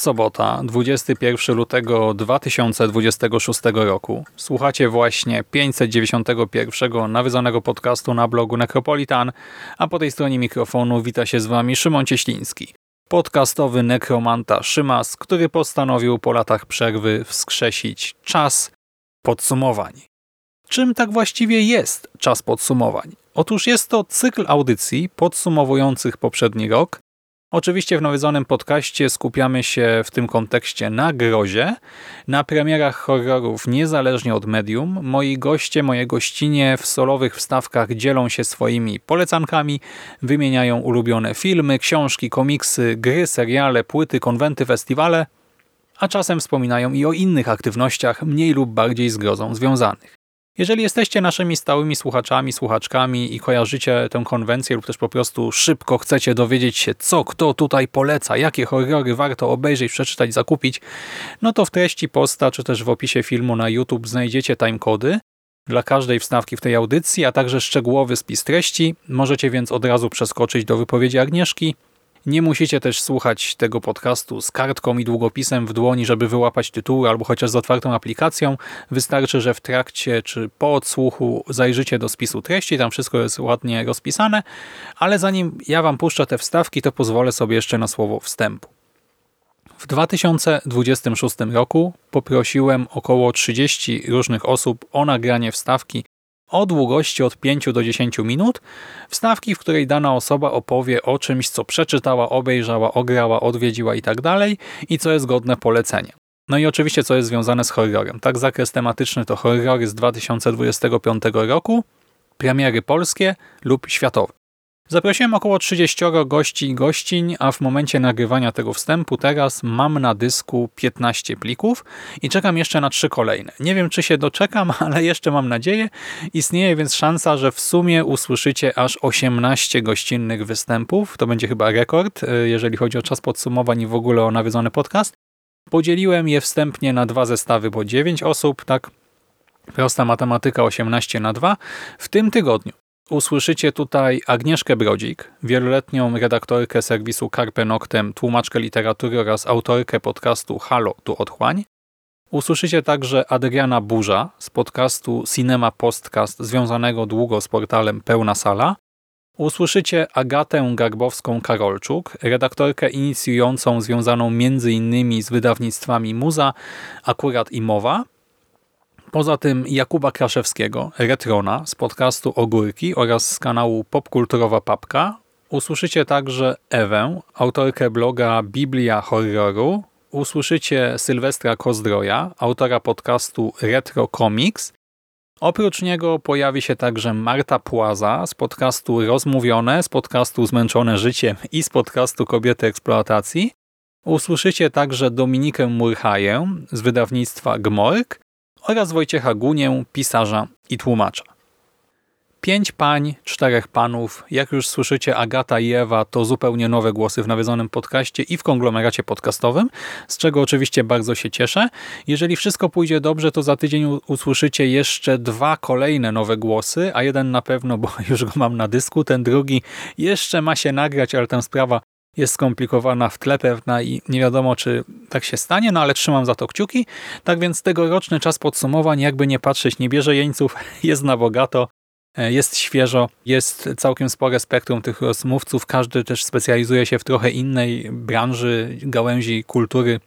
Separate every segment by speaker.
Speaker 1: Sobota, 21 lutego 2026 roku. Słuchacie właśnie 591 nawiedzonego podcastu na blogu Necropolitan, a po tej stronie mikrofonu wita się z Wami Szymon Cieśliński. Podcastowy nekromanta Szymas, który postanowił po latach przerwy wskrzesić czas podsumowań. Czym tak właściwie jest czas podsumowań? Otóż jest to cykl audycji podsumowujących poprzedni rok, Oczywiście w nawiedzonym podcaście skupiamy się w tym kontekście na grozie, na premierach horrorów niezależnie od medium. Moi goście, moje gościnie w solowych wstawkach dzielą się swoimi polecankami, wymieniają ulubione filmy, książki, komiksy, gry, seriale, płyty, konwenty, festiwale, a czasem wspominają i o innych aktywnościach mniej lub bardziej z grozą związanych. Jeżeli jesteście naszymi stałymi słuchaczami, słuchaczkami i kojarzycie tę konwencję lub też po prostu szybko chcecie dowiedzieć się, co kto tutaj poleca, jakie horrory warto obejrzeć, przeczytać, zakupić, no to w treści posta czy też w opisie filmu na YouTube znajdziecie timecody dla każdej wstawki w tej audycji, a także szczegółowy spis treści. Możecie więc od razu przeskoczyć do wypowiedzi Agnieszki, nie musicie też słuchać tego podcastu z kartką i długopisem w dłoni, żeby wyłapać tytuły albo chociaż z otwartą aplikacją. Wystarczy, że w trakcie czy po odsłuchu zajrzycie do spisu treści, tam wszystko jest ładnie rozpisane, ale zanim ja Wam puszczę te wstawki, to pozwolę sobie jeszcze na słowo wstępu. W 2026 roku poprosiłem około 30 różnych osób o nagranie wstawki o długości od 5 do 10 minut, wstawki, w której dana osoba opowie o czymś, co przeczytała, obejrzała, ograła, odwiedziła itd. Tak i co jest godne polecenia. No i oczywiście, co jest związane z horrorem. Tak, zakres tematyczny to horrory z 2025 roku, premiery polskie lub światowe. Zaprosiłem około 30 gości i gościń, a w momencie nagrywania tego wstępu teraz mam na dysku 15 plików i czekam jeszcze na trzy kolejne. Nie wiem, czy się doczekam, ale jeszcze mam nadzieję. Istnieje więc szansa, że w sumie usłyszycie aż 18 gościnnych występów. To będzie chyba rekord, e, jeżeli chodzi o czas podsumowań i w ogóle o nawiedzony podcast. Podzieliłem je wstępnie na dwa zestawy po 9 osób, tak Prosta matematyka 18 na 2. W tym tygodniu Usłyszycie tutaj Agnieszkę Brodzik, wieloletnią redaktorkę serwisu Carpe Noctem, tłumaczkę literatury oraz autorkę podcastu Halo, tu otchłań. Usłyszycie także Adriana Burza z podcastu Cinema Postcast związanego długo z portalem Pełna Sala. Usłyszycie Agatę Garbowską-Karolczuk, redaktorkę inicjującą związaną m.in. z wydawnictwami Muza, Akurat i Mowa, Poza tym Jakuba Kraszewskiego, Retrona z podcastu Ogórki oraz z kanału Popkulturowa Papka. Usłyszycie także Ewę, autorkę bloga Biblia Horroru. Usłyszycie Sylwestra Kozdroja, autora podcastu Retro Comics. Oprócz niego pojawi się także Marta Płaza z podcastu Rozmówione, z podcastu Zmęczone Życiem i z podcastu Kobiety Eksploatacji. Usłyszycie także Dominikę Murchaję z wydawnictwa Gmork oraz Wojciecha Gunię, pisarza i tłumacza. Pięć pań, czterech panów, jak już słyszycie Agata i Ewa to zupełnie nowe głosy w nawiedzonym podcaście i w konglomeracie podcastowym, z czego oczywiście bardzo się cieszę. Jeżeli wszystko pójdzie dobrze, to za tydzień usłyszycie jeszcze dwa kolejne nowe głosy, a jeden na pewno, bo już go mam na dysku, ten drugi jeszcze ma się nagrać, ale tam sprawa jest skomplikowana w tle pewna i nie wiadomo, czy tak się stanie, no ale trzymam za to kciuki. Tak więc tegoroczny czas podsumowań, jakby nie patrzeć, nie bierze jeńców, jest na bogato, e, jest świeżo, jest całkiem spore spektrum tych rozmówców, każdy też specjalizuje się w trochę innej branży, gałęzi kultury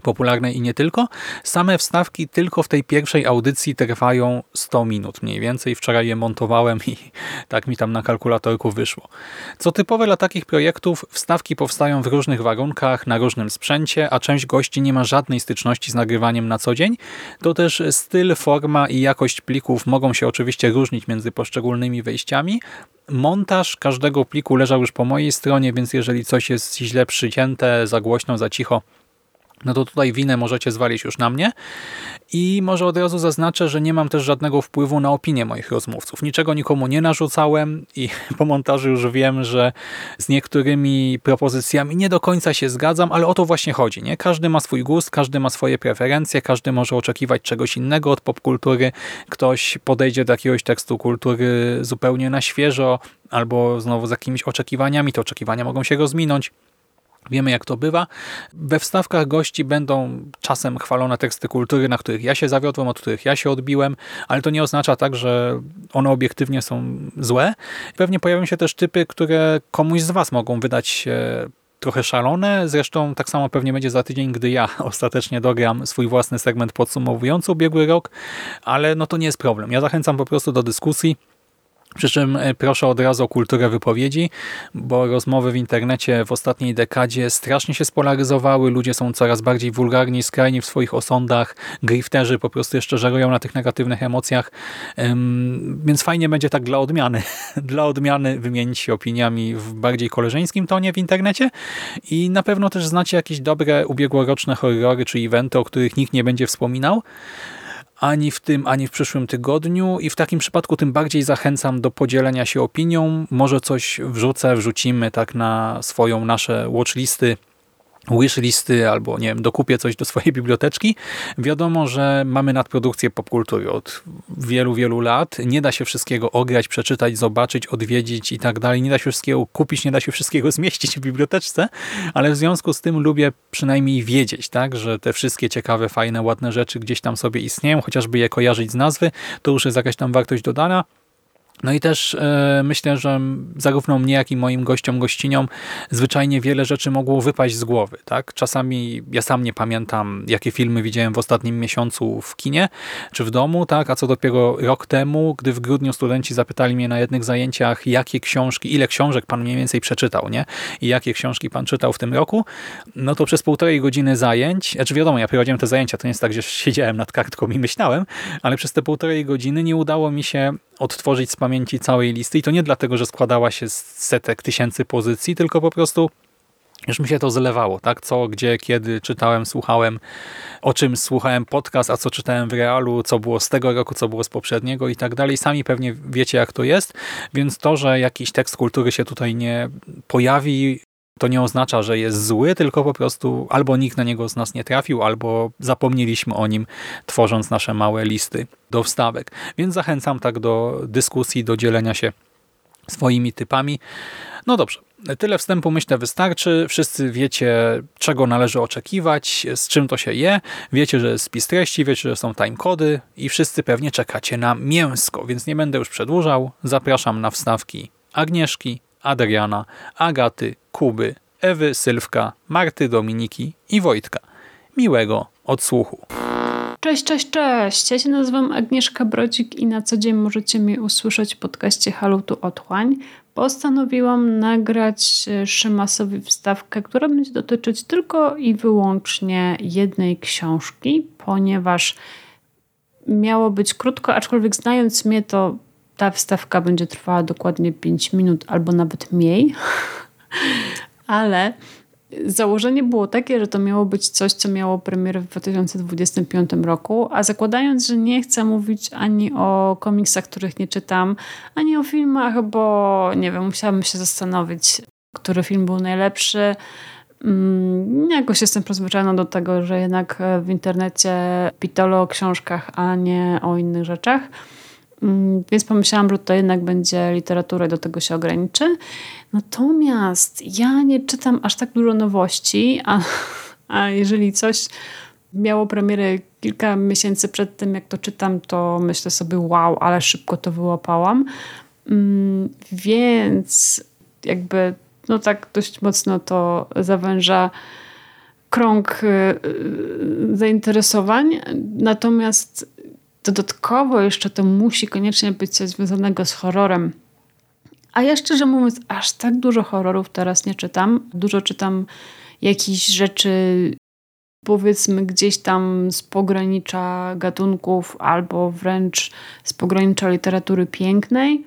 Speaker 1: popularnej i nie tylko. Same wstawki tylko w tej pierwszej audycji trwają 100 minut mniej więcej. Wczoraj je montowałem i tak mi tam na kalkulatorku wyszło. Co typowe dla takich projektów, wstawki powstają w różnych warunkach, na różnym sprzęcie, a część gości nie ma żadnej styczności z nagrywaniem na co dzień. To też styl, forma i jakość plików mogą się oczywiście różnić między poszczególnymi wejściami. Montaż każdego pliku leżał już po mojej stronie, więc jeżeli coś jest źle przycięte, za głośno, za cicho, no to tutaj winę możecie zwalić już na mnie. I może od razu zaznaczę, że nie mam też żadnego wpływu na opinię moich rozmówców. Niczego nikomu nie narzucałem i po montażu już wiem, że z niektórymi propozycjami nie do końca się zgadzam, ale o to właśnie chodzi. Nie? Każdy ma swój gust, każdy ma swoje preferencje, każdy może oczekiwać czegoś innego od popkultury. Ktoś podejdzie do jakiegoś tekstu kultury zupełnie na świeżo, albo znowu z jakimiś oczekiwaniami. Te oczekiwania mogą się rozminąć. Wiemy jak to bywa. We wstawkach gości będą czasem chwalone teksty kultury, na których ja się zawiodłem, od których ja się odbiłem, ale to nie oznacza tak, że one obiektywnie są złe. Pewnie pojawią się też typy, które komuś z Was mogą wydać się trochę szalone. Zresztą tak samo pewnie będzie za tydzień, gdy ja ostatecznie dogram swój własny segment podsumowujący ubiegły rok, ale no to nie jest problem. Ja zachęcam po prostu do dyskusji przy czym e, proszę od razu o kulturę wypowiedzi, bo rozmowy w internecie w ostatniej dekadzie strasznie się spolaryzowały, ludzie są coraz bardziej wulgarni, skrajni w swoich osądach, grifterzy po prostu jeszcze żerują na tych negatywnych emocjach, więc fajnie będzie tak dla odmiany, dla odmiany wymienić się opiniami w bardziej koleżeńskim tonie w internecie i na pewno też znacie jakieś dobre ubiegłoroczne horrory czy eventy, o których nikt nie będzie wspominał, ani w tym, ani w przyszłym tygodniu i w takim przypadku tym bardziej zachęcam do podzielenia się opinią. Może coś wrzucę, wrzucimy tak na swoją, nasze watchlisty wishlisty albo nie wiem, dokupię coś do swojej biblioteczki. Wiadomo, że mamy nadprodukcję popkultury od wielu, wielu lat. Nie da się wszystkiego ograć, przeczytać, zobaczyć, odwiedzić i tak dalej. Nie da się wszystkiego kupić, nie da się wszystkiego zmieścić w biblioteczce, ale w związku z tym lubię przynajmniej wiedzieć, tak, że te wszystkie ciekawe, fajne, ładne rzeczy gdzieś tam sobie istnieją, chociażby je kojarzyć z nazwy, to już jest jakaś tam wartość dodana. No i też e, myślę, że zarówno mnie, jak i moim gościom, gościniom zwyczajnie wiele rzeczy mogło wypaść z głowy. Tak? Czasami ja sam nie pamiętam, jakie filmy widziałem w ostatnim miesiącu w kinie czy w domu, tak? a co dopiero rok temu, gdy w grudniu studenci zapytali mnie na jednych zajęciach, jakie książki, ile książek pan mniej więcej przeczytał nie? i jakie książki pan czytał w tym roku, no to przez półtorej godziny zajęć, znaczy wiadomo, ja prowadziłem te zajęcia, to nie jest tak, że siedziałem nad kartką i myślałem, ale przez te półtorej godziny nie udało mi się odtworzyć z pamięci całej listy i to nie dlatego, że składała się z setek tysięcy pozycji, tylko po prostu już mi się to zlewało, tak? Co, gdzie, kiedy czytałem, słuchałem, o czym słuchałem podcast, a co czytałem w realu, co było z tego roku, co było z poprzedniego i tak dalej. Sami pewnie wiecie, jak to jest, więc to, że jakiś tekst kultury się tutaj nie pojawi, to nie oznacza, że jest zły, tylko po prostu albo nikt na niego z nas nie trafił, albo zapomnieliśmy o nim, tworząc nasze małe listy do wstawek. Więc zachęcam tak do dyskusji, do dzielenia się swoimi typami. No dobrze, tyle wstępu myślę wystarczy. Wszyscy wiecie, czego należy oczekiwać, z czym to się je. Wiecie, że jest spis treści, wiecie, że są timecody i wszyscy pewnie czekacie na mięsko, więc nie będę już przedłużał. Zapraszam na wstawki Agnieszki, Adriana, Agaty, Kuby, Ewy, Sylwka, Marty, Dominiki i Wojtka. Miłego odsłuchu.
Speaker 2: Cześć, cześć, cześć. Ja się nazywam Agnieszka Brodzik i na co dzień możecie mnie usłyszeć w podcaście Halutu Otchłań. Postanowiłam nagrać e, Szymasowi wstawkę, która będzie dotyczyć tylko i wyłącznie jednej książki, ponieważ miało być krótko, aczkolwiek znając mnie, to ta wstawka będzie trwała dokładnie 5 minut albo nawet mniej. Ale założenie było takie, że to miało być coś, co miało premierę w 2025 roku, a zakładając, że nie chcę mówić ani o komiksach, których nie czytam, ani o filmach, bo nie wiem, musiałabym się zastanowić, który film był najlepszy. Mm, jakoś jestem przyzwyczajona do tego, że jednak w internecie pitolo o książkach, a nie o innych rzeczach. Mm, więc pomyślałam, że to jednak będzie literatura i do tego się ograniczy. Natomiast ja nie czytam aż tak dużo nowości, a, a jeżeli coś miało premierę kilka miesięcy przed tym, jak to czytam, to myślę sobie, wow, ale szybko to wyłapałam. Mm, więc jakby no tak dość mocno to zawęża krąg y, y, zainteresowań. Natomiast dodatkowo jeszcze to musi koniecznie być coś związanego z horrorem. A ja szczerze mówiąc, aż tak dużo horrorów teraz nie czytam. Dużo czytam jakichś rzeczy, powiedzmy gdzieś tam z pogranicza gatunków, albo wręcz z pogranicza literatury pięknej.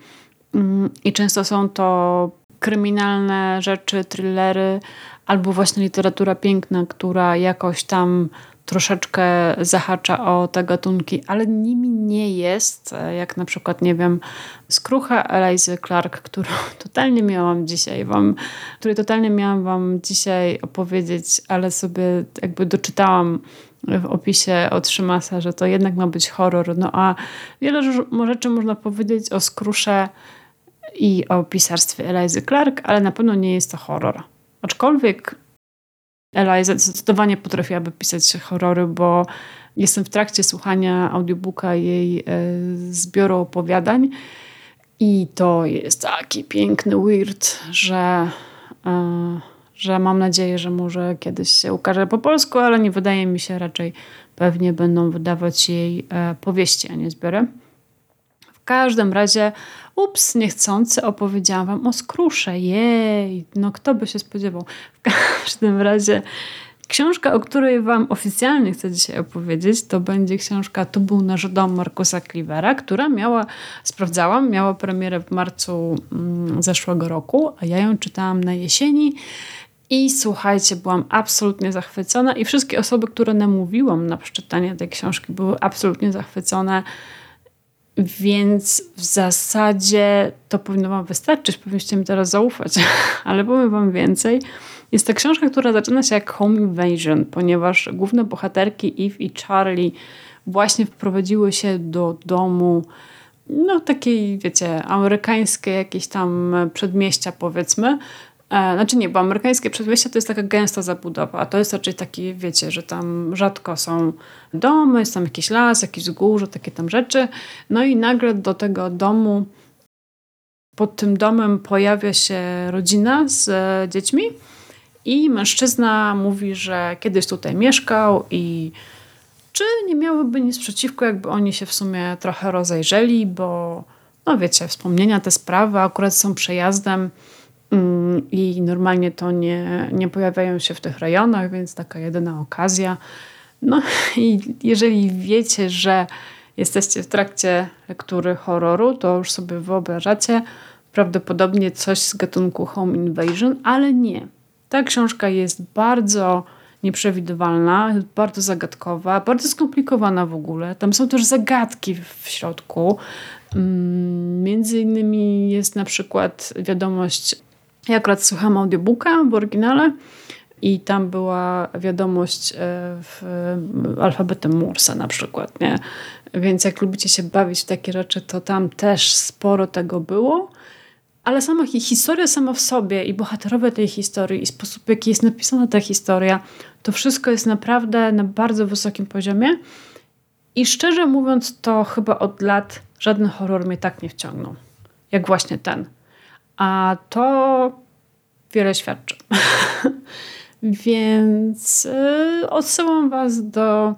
Speaker 2: Mm, I często są to kryminalne rzeczy, thrillery, albo właśnie literatura piękna, która jakoś tam troszeczkę zahacza o te gatunki, ale nimi nie jest, jak na przykład, nie wiem, skrucha Elizy Clark, którą totalnie miałam dzisiaj wam, której totalnie miałam wam dzisiaj opowiedzieć, ale sobie jakby doczytałam w opisie od Szymasa, że to jednak ma być horror. No a wiele rzeczy można powiedzieć o skrusze i o pisarstwie Elizy Clark, ale na pewno nie jest to horror. Aczkolwiek Eliza zdecydowanie potrafiłaby pisać horrory, bo jestem w trakcie słuchania audiobooka jej e, zbioru opowiadań i to jest taki piękny weird, że, e, że mam nadzieję, że może kiedyś się ukaże po polsku, ale nie wydaje mi się raczej pewnie będą wydawać jej e, powieści, a nie zbiory. W każdym razie, ups, niechcący opowiedziałam wam o skrusze. Jej, no kto by się spodziewał. W każdym razie Książka, o której Wam oficjalnie chcę dzisiaj opowiedzieć, to będzie książka Tu był nasz dom Markusa Clivera, która miała, sprawdzałam, miała premierę w marcu mm, zeszłego roku, a ja ją czytałam na jesieni. I słuchajcie, byłam absolutnie zachwycona, i wszystkie osoby, które namówiłam na przeczytanie tej książki, były absolutnie zachwycone. Więc w zasadzie to powinno Wam wystarczyć, powinniście mi teraz zaufać, ale powiem Wam więcej. Jest to książka, która zaczyna się jak Home Invasion, ponieważ główne bohaterki Eve i Charlie właśnie wprowadziły się do domu, no takiej, wiecie, amerykańskie jakieś tam przedmieścia powiedzmy, znaczy nie, bo amerykańskie przedmieścia to jest taka gęsta zabudowa, to jest raczej taki, wiecie, że tam rzadko są domy, jest tam jakiś las, jakieś wzgórze, takie tam rzeczy. No i nagle do tego domu, pod tym domem pojawia się rodzina z e, dziećmi i mężczyzna mówi, że kiedyś tutaj mieszkał i czy nie miałyby nic przeciwko, jakby oni się w sumie trochę rozejrzeli, bo no wiecie, wspomnienia, te sprawy akurat są przejazdem i normalnie to nie, nie pojawiają się w tych rejonach, więc taka jedyna okazja. No i jeżeli wiecie, że jesteście w trakcie lektury horroru, to już sobie wyobrażacie prawdopodobnie coś z gatunku Home Invasion, ale nie. Ta książka jest bardzo nieprzewidywalna, bardzo zagadkowa, bardzo skomplikowana w ogóle. Tam są też zagadki w środku. Mm, między innymi jest na przykład wiadomość ja akurat słucham audiobooka w oryginale i tam była wiadomość e, w alfabetem Morsa na przykład, nie? Więc jak lubicie się bawić w takie rzeczy, to tam też sporo tego było. Ale sama historia sama w sobie i bohaterowie tej historii i sposób, w jaki jest napisana ta historia, to wszystko jest naprawdę na bardzo wysokim poziomie. I szczerze mówiąc, to chyba od lat żaden horror mnie tak nie wciągnął, jak właśnie ten. A to wiele świadczy. Więc yy, odsyłam Was do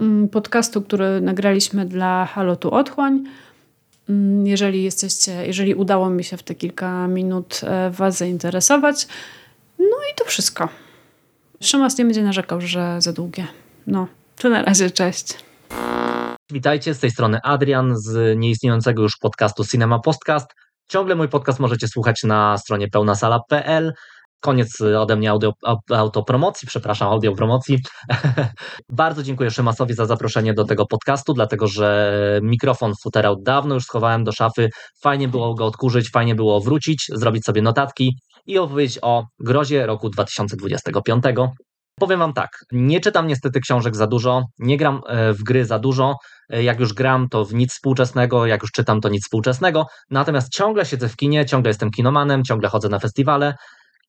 Speaker 2: yy, podcastu, który nagraliśmy dla Halo tu Otchłań. Yy, jeżeli jesteście, jeżeli udało mi się w te kilka minut yy, Was zainteresować. No i to wszystko. Szymas nie będzie narzekał, że za długie. No, to na razie, cześć.
Speaker 3: Witajcie, z tej strony Adrian z nieistniejącego już podcastu Cinema Podcast. Ciągle mój podcast możecie słuchać na stronie pełnasala.pl. Koniec ode mnie audio, autopromocji, przepraszam, audiopromocji. Bardzo dziękuję Szymasowi za zaproszenie do tego podcastu, dlatego że mikrofon futerał dawno już schowałem do szafy. Fajnie było go odkurzyć, fajnie było wrócić, zrobić sobie notatki i opowiedzieć o grozie roku 2025. Powiem Wam tak, nie czytam niestety książek za dużo, nie gram e, w gry za dużo. E, jak już gram, to w nic współczesnego, jak już czytam, to nic współczesnego. Natomiast ciągle siedzę w kinie, ciągle jestem kinomanem, ciągle chodzę na festiwale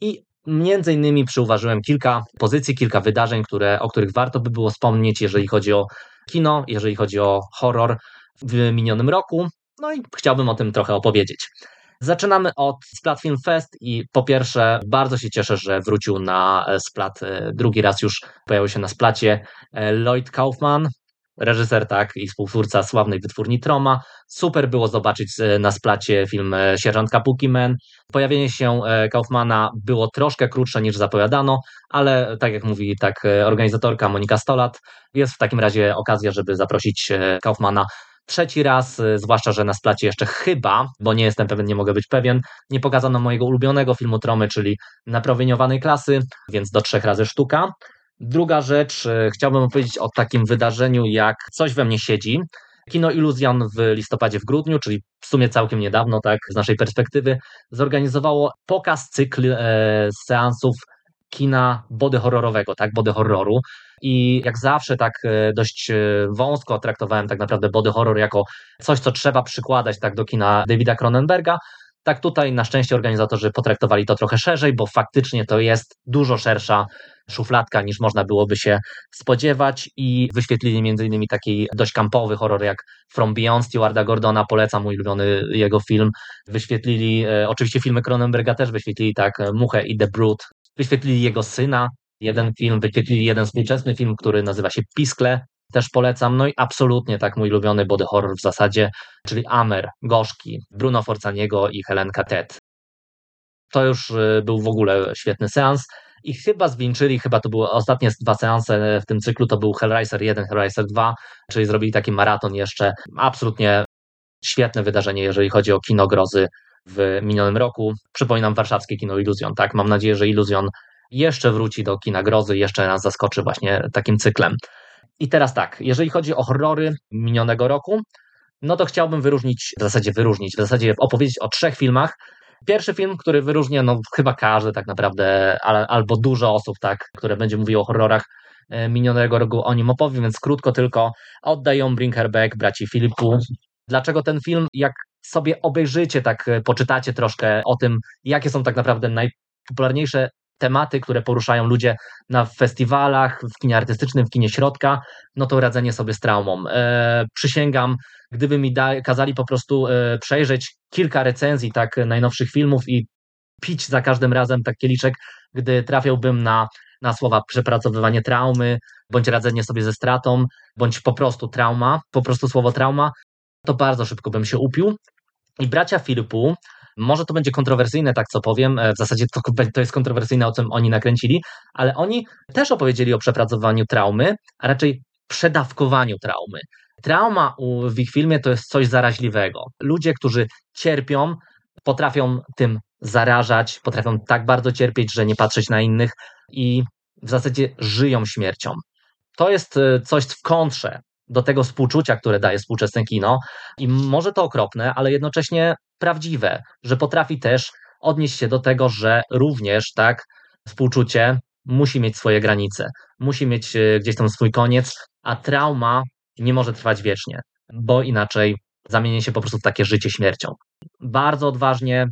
Speaker 3: i między innymi przyuważyłem kilka pozycji, kilka wydarzeń, które, o których warto by było wspomnieć, jeżeli chodzi o kino, jeżeli chodzi o horror w minionym roku. No i chciałbym o tym trochę opowiedzieć. Zaczynamy od Splat Film Fest i po pierwsze bardzo się cieszę, że wrócił na e, Splat e, drugi raz już pojawił się na Splacie e, Lloyd Kaufman, reżyser tak i współtwórca sławnej wytwórni Troma. Super było zobaczyć na Splacie film Sierżant Kapuki. Pojawienie się Kaufmana było troszkę krótsze niż zapowiadano, ale tak jak mówi tak organizatorka Monika Stolat, jest w takim razie okazja, żeby zaprosić Kaufmana Trzeci raz, y, zwłaszcza, że na splacie jeszcze chyba, bo nie jestem pewien, nie mogę być pewien, nie pokazano mojego ulubionego filmu Tromy, czyli naprowieniowanej klasy, więc do trzech razy sztuka. Druga rzecz, y, chciałbym opowiedzieć o takim wydarzeniu jak Coś we mnie siedzi. Kino Iluzjon w listopadzie, w grudniu, czyli w sumie całkiem niedawno, tak, z naszej perspektywy, zorganizowało pokaz cykl e, seansów kina body horrorowego, tak, body horroru. I jak zawsze tak e, dość e, wąsko traktowałem tak naprawdę body horror jako coś, co trzeba przykładać tak do kina Davida Cronenberga. Tak tutaj na szczęście organizatorzy potraktowali to trochę szerzej, bo faktycznie to jest dużo szersza szufladka niż można byłoby się spodziewać i wyświetlili innymi taki dość kampowy horror jak From Beyond Stewarda Gordona, polecam mój ulubiony jego film. Wyświetlili e, oczywiście filmy Cronenberga też wyświetlili tak Muchę i The Brood Wyświetlili jego syna, jeden film, wyświetlili jeden współczesny film, który nazywa się Piskle, też polecam. No i absolutnie tak mój ulubiony body horror w zasadzie, czyli Amer, Gorzki, Bruno Forzaniego i Helenka Ted. To już y, był w ogóle świetny seans. I chyba zwieńczyli, chyba to były ostatnie dwa seanse w tym cyklu, to był Hellraiser 1, Hellraiser 2, czyli zrobili taki maraton jeszcze. Absolutnie świetne wydarzenie, jeżeli chodzi o kino grozy w minionym roku. Przypominam warszawskie kino Iluzjon, tak? Mam nadzieję, że Iluzjon jeszcze wróci do kina grozy, jeszcze nas zaskoczy właśnie takim cyklem. I teraz tak, jeżeli chodzi o horrory minionego roku, no to chciałbym wyróżnić, w zasadzie wyróżnić, w zasadzie opowiedzieć o trzech filmach. Pierwszy film, który wyróżnia, no chyba każdy tak naprawdę, albo dużo osób, tak, które będzie mówiło o horrorach e, minionego roku, o nim opowiem, więc krótko tylko oddają Bring Her Back braci Filipu. Dlaczego ten film, jak sobie obejrzycie, tak e, poczytacie troszkę o tym, jakie są tak naprawdę najpopularniejsze tematy, które poruszają ludzie na festiwalach, w kinie artystycznym, w kinie środka, no to radzenie sobie z traumą. E, przysięgam, gdyby mi da, kazali po prostu e, przejrzeć kilka recenzji tak najnowszych filmów i pić za każdym razem tak kieliczek, gdy trafiałbym na, na słowa przepracowywanie traumy, bądź radzenie sobie ze stratą, bądź po prostu trauma, po prostu słowo trauma, to bardzo szybko bym się upił. I bracia Filipu, może to będzie kontrowersyjne, tak co powiem, e, w zasadzie to, to jest kontrowersyjne, o czym oni nakręcili, ale oni też opowiedzieli o przepracowaniu traumy, a raczej przedawkowaniu traumy. Trauma w ich filmie to jest coś zaraźliwego. Ludzie, którzy cierpią, potrafią tym zarażać, potrafią tak bardzo cierpieć, że nie patrzeć na innych i w zasadzie żyją śmiercią. To jest e, coś w kontrze do tego współczucia, które daje współczesne kino. I może to okropne, ale jednocześnie prawdziwe, że potrafi też odnieść się do tego, że również tak współczucie musi mieć swoje granice, musi mieć e, gdzieś tam swój koniec, a trauma nie może trwać wiecznie, bo inaczej zamieni się po prostu w takie życie śmiercią. Bardzo odważnie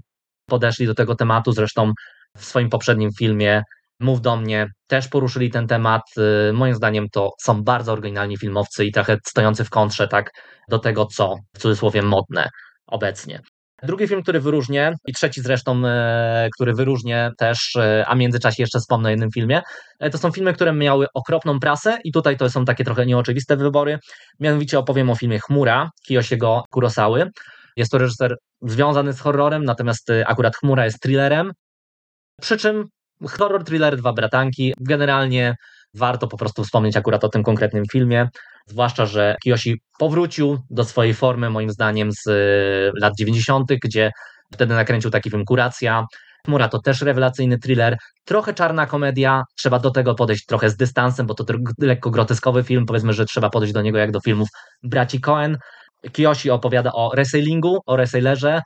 Speaker 3: podeszli do tego tematu, zresztą w swoim poprzednim filmie Mów do mnie, też poruszyli ten temat. Y, moim zdaniem to są bardzo oryginalni filmowcy i trochę stojący w kontrze tak do tego, co w cudzysłowie modne obecnie. Drugi film, który wyróżnię, i trzeci zresztą, e, który wyróżnię też, e, a w międzyczasie jeszcze wspomnę o jednym filmie, e, to są filmy, które miały okropną prasę i tutaj to są takie trochę nieoczywiste wybory. Mianowicie opowiem o filmie Chmura Kiyoshiego Kurosawy. Jest to reżyser związany z horrorem, natomiast akurat Chmura jest thrillerem. Przy czym Horror thriller Dwa bratanki. Generalnie warto po prostu wspomnieć akurat o tym konkretnym filmie. Zwłaszcza, że Kiyoshi powrócił do swojej formy, moim zdaniem, z y, lat 90., gdzie wtedy nakręcił taki film Kuracja. Chmura to też rewelacyjny thriller, trochę czarna komedia, trzeba do tego podejść trochę z dystansem, bo to lekko groteskowy film, powiedzmy, że trzeba podejść do niego jak do filmów braci Cohen. Kiyoshi opowiada o resellingu, o resellerze,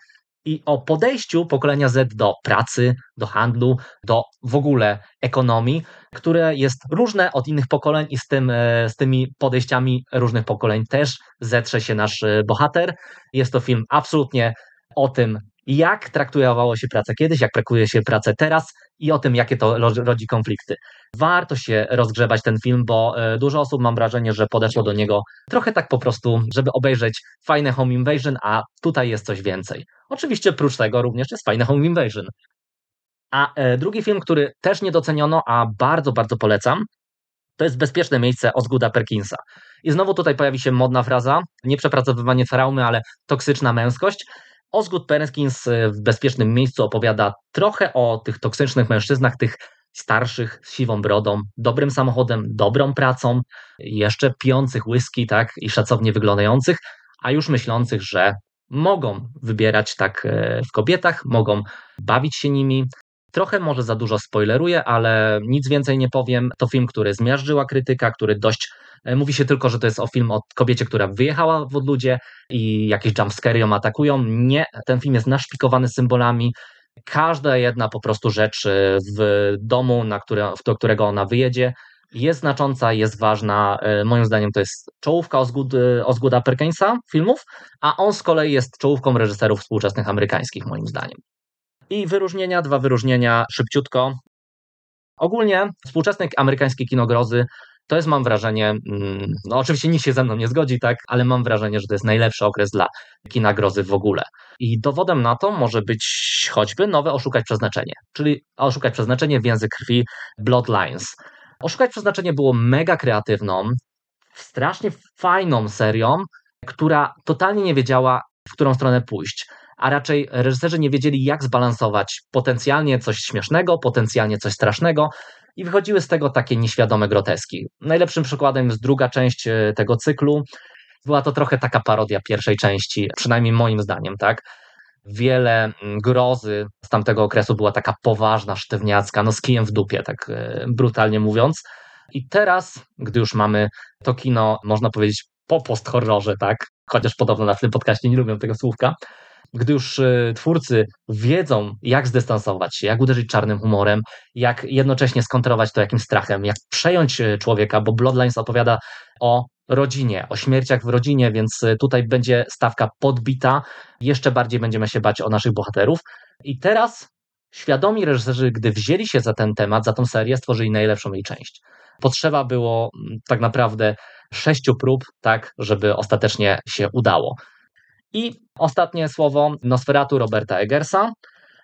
Speaker 3: i o podejściu pokolenia Z do pracy, do handlu, do w ogóle ekonomii, które jest różne od innych pokoleń i z, tym, e, z tymi podejściami różnych pokoleń też zetrze się nasz e, bohater. Jest to film absolutnie o tym, jak traktowało się pracę kiedyś, jak traktuje się pracę teraz i o tym, jakie to rodzi konflikty. Warto się rozgrzebać ten film, bo e, dużo osób mam wrażenie, że podeszło do niego trochę tak po prostu, żeby obejrzeć fajne Home Invasion, a tutaj jest coś więcej. Oczywiście prócz tego również jest fajne Home Invasion. A e, drugi film, który też nie doceniono, a bardzo, bardzo polecam, to jest bezpieczne miejsce Osgooda Perkinsa. I znowu tutaj pojawi się modna fraza, nie przepracowywanie traumy, ale toksyczna męskość. Osgood Perkins e, w bezpiecznym miejscu opowiada trochę o tych toksycznych mężczyznach, tych starszych z siwą brodą, dobrym samochodem, dobrą pracą, jeszcze pijących whisky, tak, i szacownie wyglądających, a już myślących, że mogą wybierać tak e, w kobietach, mogą bawić się nimi. Trochę może za dużo spoileruję, ale nic więcej nie powiem. To film, który zmiażdżyła krytyka, który dość e, Mówi się tylko, że to jest o film o kobiecie, która wyjechała w odludzie i jakieś jumpscary ją atakują. Nie, ten film jest naszpikowany symbolami, Każda jedna po prostu rzecz y, w domu, na które, do którego ona wyjedzie, jest znacząca, jest ważna. Y, moim zdaniem to jest czołówka Osgooda Perkinsa filmów, a on z kolei jest czołówką reżyserów współczesnych amerykańskich, moim zdaniem. I wyróżnienia, dwa wyróżnienia szybciutko. Ogólnie współczesne amerykańskie kino grozy to jest, mam wrażenie, mm, no oczywiście nikt się ze mną nie zgodzi, tak, ale mam wrażenie, że to jest najlepszy okres dla kina grozy w ogóle. I dowodem na to może być choćby nowe Oszukać Przeznaczenie, czyli Oszukać Przeznaczenie w język krwi Bloodlines. Oszukać Przeznaczenie było mega kreatywną, strasznie fajną serią, która totalnie nie wiedziała, w którą stronę pójść a raczej reżyserzy nie wiedzieli, jak zbalansować potencjalnie coś śmiesznego, potencjalnie coś strasznego, i wychodziły z tego takie nieświadome groteski. Najlepszym przykładem jest druga część e, tego cyklu. Była to trochę taka parodia pierwszej części, przynajmniej moim zdaniem, tak? Wiele mm, grozy z tamtego okresu była taka poważna, sztywniacka, no z kijem w dupie, tak e, brutalnie mówiąc. I teraz, gdy już mamy to kino, można powiedzieć, po post-horrorze, tak? Chociaż podobno na tym podcaście nie lubią tego słówka, gdy już e, twórcy wiedzą, jak zdystansować się, jak uderzyć czarnym humorem, jak jednocześnie skontrować to jakimś strachem, jak przejąć e, człowieka, bo Bloodlines opowiada o rodzinie, o śmierciach w rodzinie, więc e, tutaj będzie stawka podbita, jeszcze bardziej będziemy się bać o naszych bohaterów. I teraz świadomi reżyserzy, gdy wzięli się za ten temat, za tą serię, stworzyli najlepszą jej część. Potrzeba było mm, tak naprawdę sześciu prób, tak, żeby ostatecznie się udało. I ostatnie słowo Nosferatu Roberta Eggersa.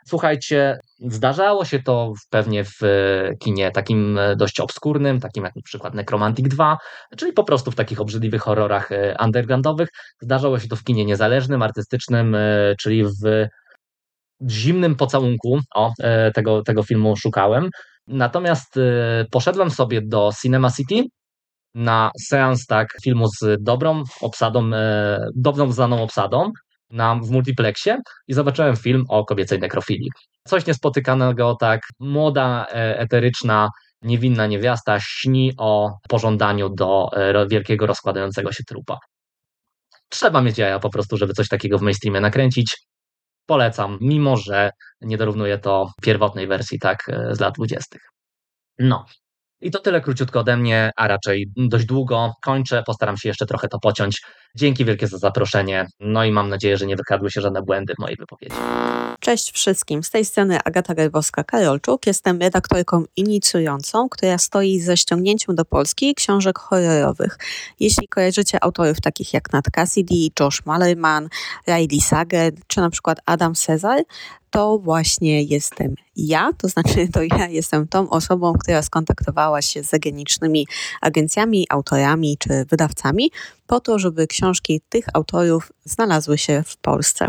Speaker 3: Słuchajcie, zdarzało się to pewnie w e, kinie takim e, dość obskurnym, takim jak na przykład Necromantic 2, czyli po prostu w takich obrzydliwych horrorach e, undergroundowych. Zdarzało się to w kinie niezależnym, artystycznym, czyli w zimnym pocałunku. O, tego, tego filmu szukałem. Natomiast poszedłem sobie do Cinema City na seans tak filmu z dobrą obsadą, e, dobrą znaną obsadą na, w multiplexie i zobaczyłem film o kobiecej nekrofilii. Coś niespotykanego, tak, młoda, e, eteryczna, niewinna niewiasta śni o pożądaniu do e, wielkiego rozkładającego się trupa. Trzeba mieć jaja po prostu, żeby coś takiego w mainstreamie nakręcić. Polecam, mimo że nie dorównuje to pierwotnej wersji, tak, z lat dwudziestych. No, i to tyle króciutko ode mnie, a raczej dość długo. Kończę, postaram się jeszcze trochę to pociąć. Dzięki wielkie za zaproszenie, no i mam nadzieję, że nie wykradły się żadne błędy w mojej wypowiedzi.
Speaker 4: Cześć wszystkim, z tej strony Agata Gajwowska-Karolczuk. Jestem redaktorką inicjującą, która stoi za ściągnięciem do Polski książek horrorowych. Jeśli kojarzycie autorów takich jak Nat Cassidy, Josh Malerman, Riley Sager czy na przykład Adam Cezar, to właśnie jestem ja, to znaczy to ja jestem tą osobą, która skontaktowała się z zagranicznymi agencjami, autorami czy wydawcami po to, żeby książki tych autorów znalazły się w Polsce.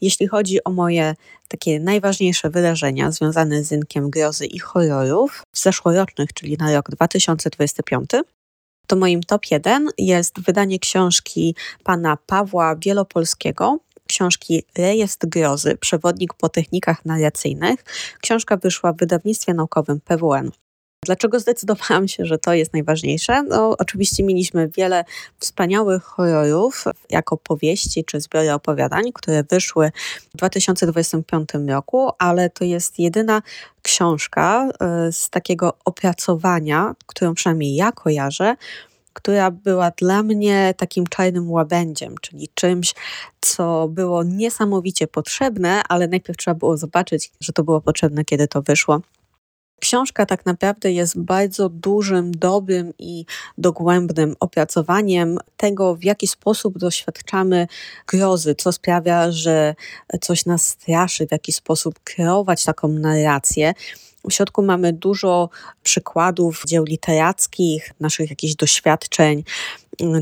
Speaker 4: Jeśli chodzi o moje takie najważniejsze wydarzenia związane z rynkiem grozy i horrorów zeszłorocznych, czyli na rok 2025, to moim top 1 jest wydanie książki pana Pawła Wielopolskiego książki Rejestr Grozy, przewodnik po technikach narracyjnych. Książka wyszła w wydawnictwie naukowym PWN. Dlaczego zdecydowałam się, że to jest najważniejsze? No, oczywiście mieliśmy wiele wspaniałych horrorów jako powieści czy zbiory opowiadań, które wyszły w 2025 roku, ale to jest jedyna książka e, z takiego opracowania, którą przynajmniej ja kojarzę, która była dla mnie takim czarnym łabędziem, czyli czymś, co było niesamowicie potrzebne, ale najpierw trzeba było zobaczyć, że to było potrzebne, kiedy to wyszło. Książka tak naprawdę jest bardzo dużym, dobrym i dogłębnym opracowaniem tego, w jaki sposób doświadczamy grozy, co sprawia, że coś nas straszy, w jaki sposób kreować taką narrację. W środku mamy dużo przykładów dzieł literackich, naszych jakichś doświadczeń,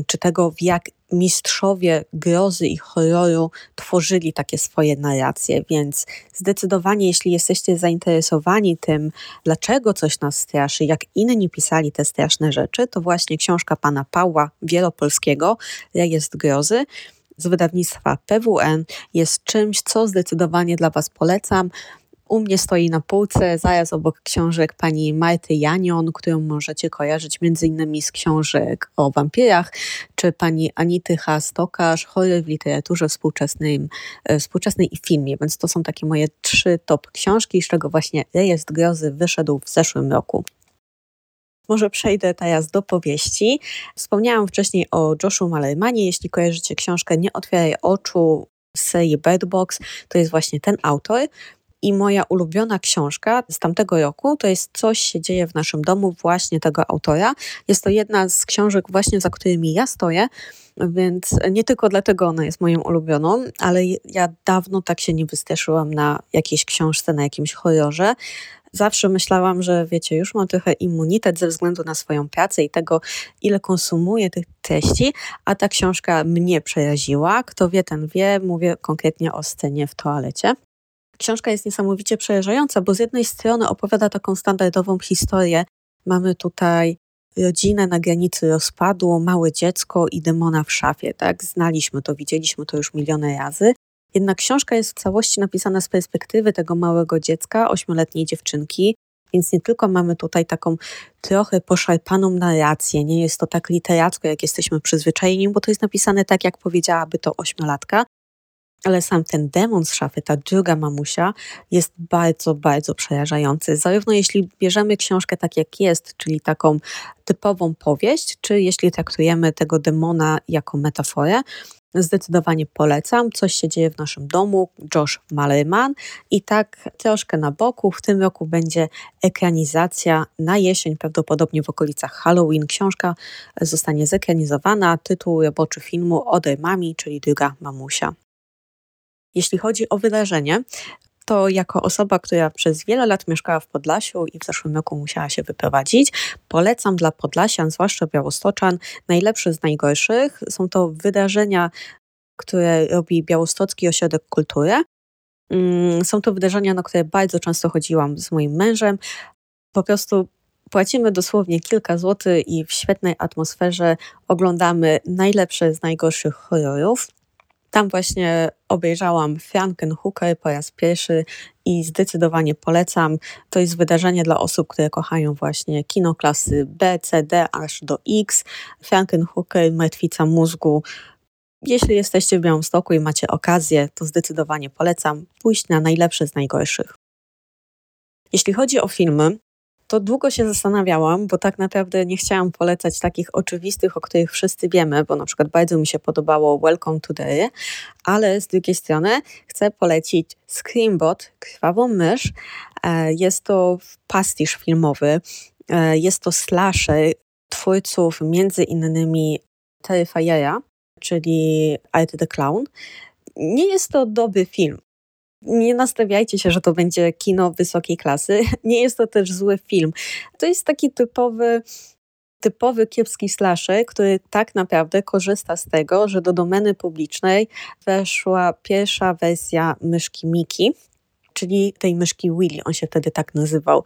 Speaker 4: czy tego, w jak mistrzowie grozy i horroru tworzyli takie swoje narracje, więc zdecydowanie, jeśli jesteście zainteresowani tym, dlaczego coś nas straszy, jak inni pisali te straszne rzeczy, to właśnie książka pana Pawła Wielopolskiego, Rejestr Grozy, z wydawnictwa PWN jest czymś, co zdecydowanie dla Was polecam. U mnie stoi na półce, zaraz obok książek pani Marty Janion, którą możecie kojarzyć innymi z książek o wampirach, czy pani Anity H. Stokarz, w literaturze współczesnej, współczesnej i filmie, więc to są takie moje trzy top książki, z czego właśnie Rejestr Grozy wyszedł w zeszłym roku. Może przejdę teraz do powieści. Wspomniałam wcześniej o Joshu Malermanie. Jeśli kojarzycie książkę Nie otwieraj oczu z serii Bird Box, to jest właśnie ten autor. I moja ulubiona książka z tamtego roku to jest Coś się dzieje w naszym domu, właśnie tego autora. Jest to jedna z książek, właśnie za którymi ja stoję, więc nie tylko dlatego ona jest moją ulubioną, ale ja dawno tak się nie wystraszyłam na jakiejś książce, na jakimś horrorze zawsze myślałam, że wiecie, już mam trochę immunitet ze względu na swoją pracę i tego, ile konsumuję tych treści, a ta książka mnie przeraziła. Kto wie, ten wie. Mówię konkretnie o scenie w toalecie. Książka jest niesamowicie przerażająca, bo z jednej strony opowiada taką standardową historię. Mamy tutaj rodzinę na granicy rozpadu, małe dziecko i demona w szafie. Tak, znaliśmy to, widzieliśmy to już miliony razy. Jednak książka jest w całości napisana z perspektywy tego małego dziecka, ośmioletniej dziewczynki, więc nie tylko mamy tutaj taką trochę poszarpaną narrację, nie jest to tak literacko, jak jesteśmy przyzwyczajeni, bo to jest napisane tak, jak powiedziałaby to ośmiolatka, ale sam ten demon z szafy, ta druga mamusia, jest bardzo, bardzo przerażający. Zarówno jeśli bierzemy książkę tak, jak jest, czyli taką typową powieść, czy jeśli traktujemy tego demona jako metaforę, Zdecydowanie polecam. Coś się dzieje w naszym domu. Josh Malerman. I tak troszkę na boku. W tym roku będzie ekranizacja na jesień, prawdopodobnie w okolicach Halloween. Książka zostanie zekranizowana. Tytuł roboczy filmu Odej Mami, czyli druga mamusia. Jeśli chodzi o wydarzenie, to jako osoba, która przez wiele lat mieszkała w Podlasiu i w zeszłym roku musiała się wyprowadzić, polecam dla Podlasian, zwłaszcza Białostoczan, najlepsze z najgorszych. Są to wydarzenia, które robi Białostocki Ośrodek Kultury. Mm, są to wydarzenia, na które bardzo często chodziłam z moim mężem. Po prostu płacimy dosłownie kilka złotych i w świetnej atmosferze oglądamy najlepsze z najgorszych horrorów. Tam właśnie obejrzałam Frankenhooker po raz pierwszy i zdecydowanie polecam. To jest wydarzenie dla osób, które kochają właśnie kino klasy B, C, D aż do X. Frankenhooker, Martwica mózgu. Jeśli jesteście w Białymstoku i macie okazję, to zdecydowanie polecam pójść na najlepsze z najgorszych. Jeśli chodzi o filmy, to długo się zastanawiałam, bo tak naprawdę nie chciałam polecać takich oczywistych, o których wszyscy wiemy, bo na przykład bardzo mi się podobało Welcome to ale z drugiej strony chcę polecić Screambot, Krwawą Mysz. E, jest to pastisz filmowy, e, jest to slasher twórców między innymi Terrifiera, czyli Art the Clown. Nie jest to dobry film, nie nastawiajcie się, że to będzie kino wysokiej klasy. Nie jest to też zły film. To jest taki typowy typowy kiepski slasher, który tak naprawdę korzysta z tego, że do domeny publicznej weszła pierwsza wersja myszki Miki, czyli tej myszki Willy, on się wtedy tak nazywał.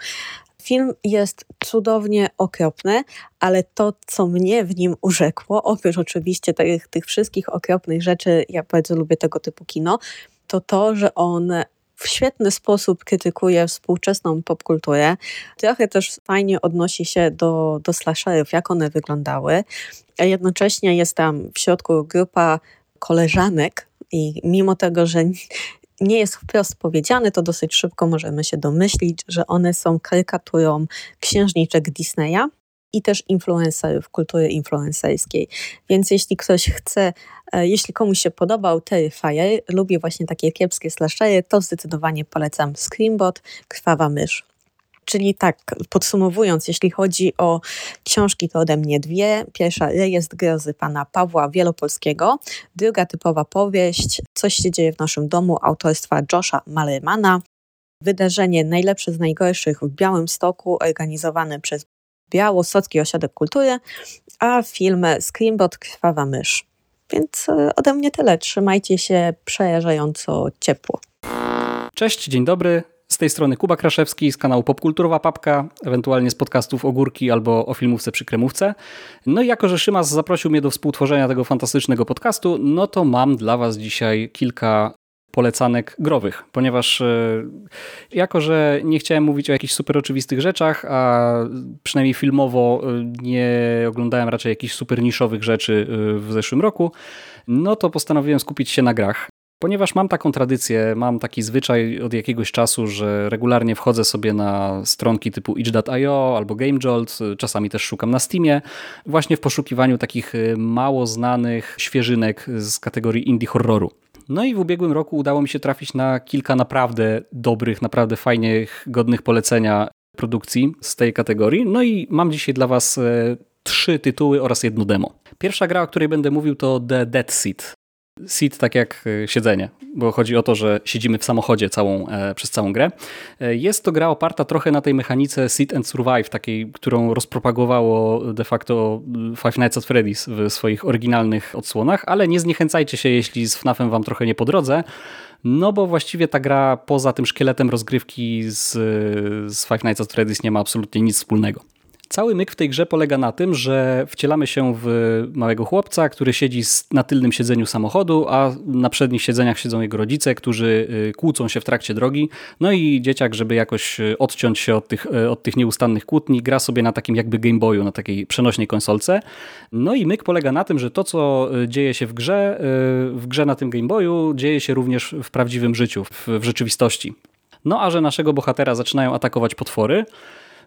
Speaker 4: Film jest cudownie okropny, ale to, co mnie w nim urzekło, oprócz oczywiście tych, tych wszystkich okropnych rzeczy, ja bardzo lubię tego typu kino, to to, że on w świetny sposób krytykuje współczesną popkulturę. Trochę też fajnie odnosi się do, do slasherów, jak one wyglądały. A jednocześnie jest tam w środku grupa koleżanek i mimo tego, że nie jest wprost powiedziane, to dosyć szybko możemy się domyślić, że one są karykaturą księżniczek Disneya. I też influencerów, kultury influencerskiej. Więc jeśli ktoś chce, e, jeśli komuś się podobał Terrifier, lubi właśnie takie kiepskie slashery, to zdecydowanie polecam Screambot, Krwawa Mysz. Czyli tak, podsumowując, jeśli chodzi o książki, to ode mnie dwie. Pierwsza, Rejestr Grozy pana Pawła Wielopolskiego. Druga typowa powieść, Coś się dzieje w naszym domu, autorstwa Josha Malermana. Wydarzenie najlepsze z najgorszych w Białym Stoku, organizowane przez Białostocki Ośrodek Kultury, a film Screambot Krwawa Mysz. Więc e, ode mnie tyle. Trzymajcie się przerażająco ciepło.
Speaker 5: Cześć, dzień dobry. Z tej strony Kuba Kraszewski z kanału Popkulturowa Papka, ewentualnie z podcastów Ogórki albo o filmówce przy kremówce. No i jako, że Szymas zaprosił mnie do współtworzenia tego fantastycznego podcastu, no to mam dla Was dzisiaj kilka polecanek growych, ponieważ e, jako, że nie chciałem mówić o jakichś super oczywistych rzeczach, a przynajmniej filmowo e, nie oglądałem raczej jakichś super niszowych rzeczy e, w zeszłym roku, no to postanowiłem skupić się na grach. Ponieważ mam taką tradycję, mam taki zwyczaj od jakiegoś czasu, że regularnie wchodzę sobie na stronki typu itch.io albo GameJolt, czasami też szukam na Steamie, właśnie w poszukiwaniu takich mało znanych świeżynek z kategorii indie horroru. No i w ubiegłym roku udało mi się trafić na kilka naprawdę dobrych, naprawdę fajnych, godnych polecenia produkcji z tej kategorii. No i mam dzisiaj dla Was e, trzy tytuły oraz jedno demo. Pierwsza gra, o której będę mówił to The Dead Seat. Sit tak jak e, siedzenie, bo chodzi o to, że siedzimy w samochodzie całą, e, przez całą grę. E, jest to gra oparta trochę na tej mechanice Sit and Survive, takiej, którą rozpropagowało de facto Five Nights at Freddy's w swoich oryginalnych odsłonach, ale nie zniechęcajcie się, jeśli z FNAFem wam trochę nie po drodze, no bo właściwie ta gra poza tym szkieletem rozgrywki z, z Five Nights at Freddy's nie ma absolutnie nic wspólnego. Cały myk w tej grze polega na tym, że wcielamy się w małego chłopca, który siedzi na tylnym siedzeniu samochodu, a na przednich siedzeniach siedzą jego rodzice, którzy y, kłócą się w trakcie drogi. No i dzieciak, żeby jakoś y, odciąć się od tych, y, od tych nieustannych kłótni, gra sobie na takim jakby Game Boyu, na takiej przenośnej konsolce. No i myk polega na tym, że to, co dzieje się w grze, w grze na tym Game Boyu, dzieje się również w prawdziwym życiu, w, w rzeczywistości. No a że naszego bohatera zaczynają atakować potwory,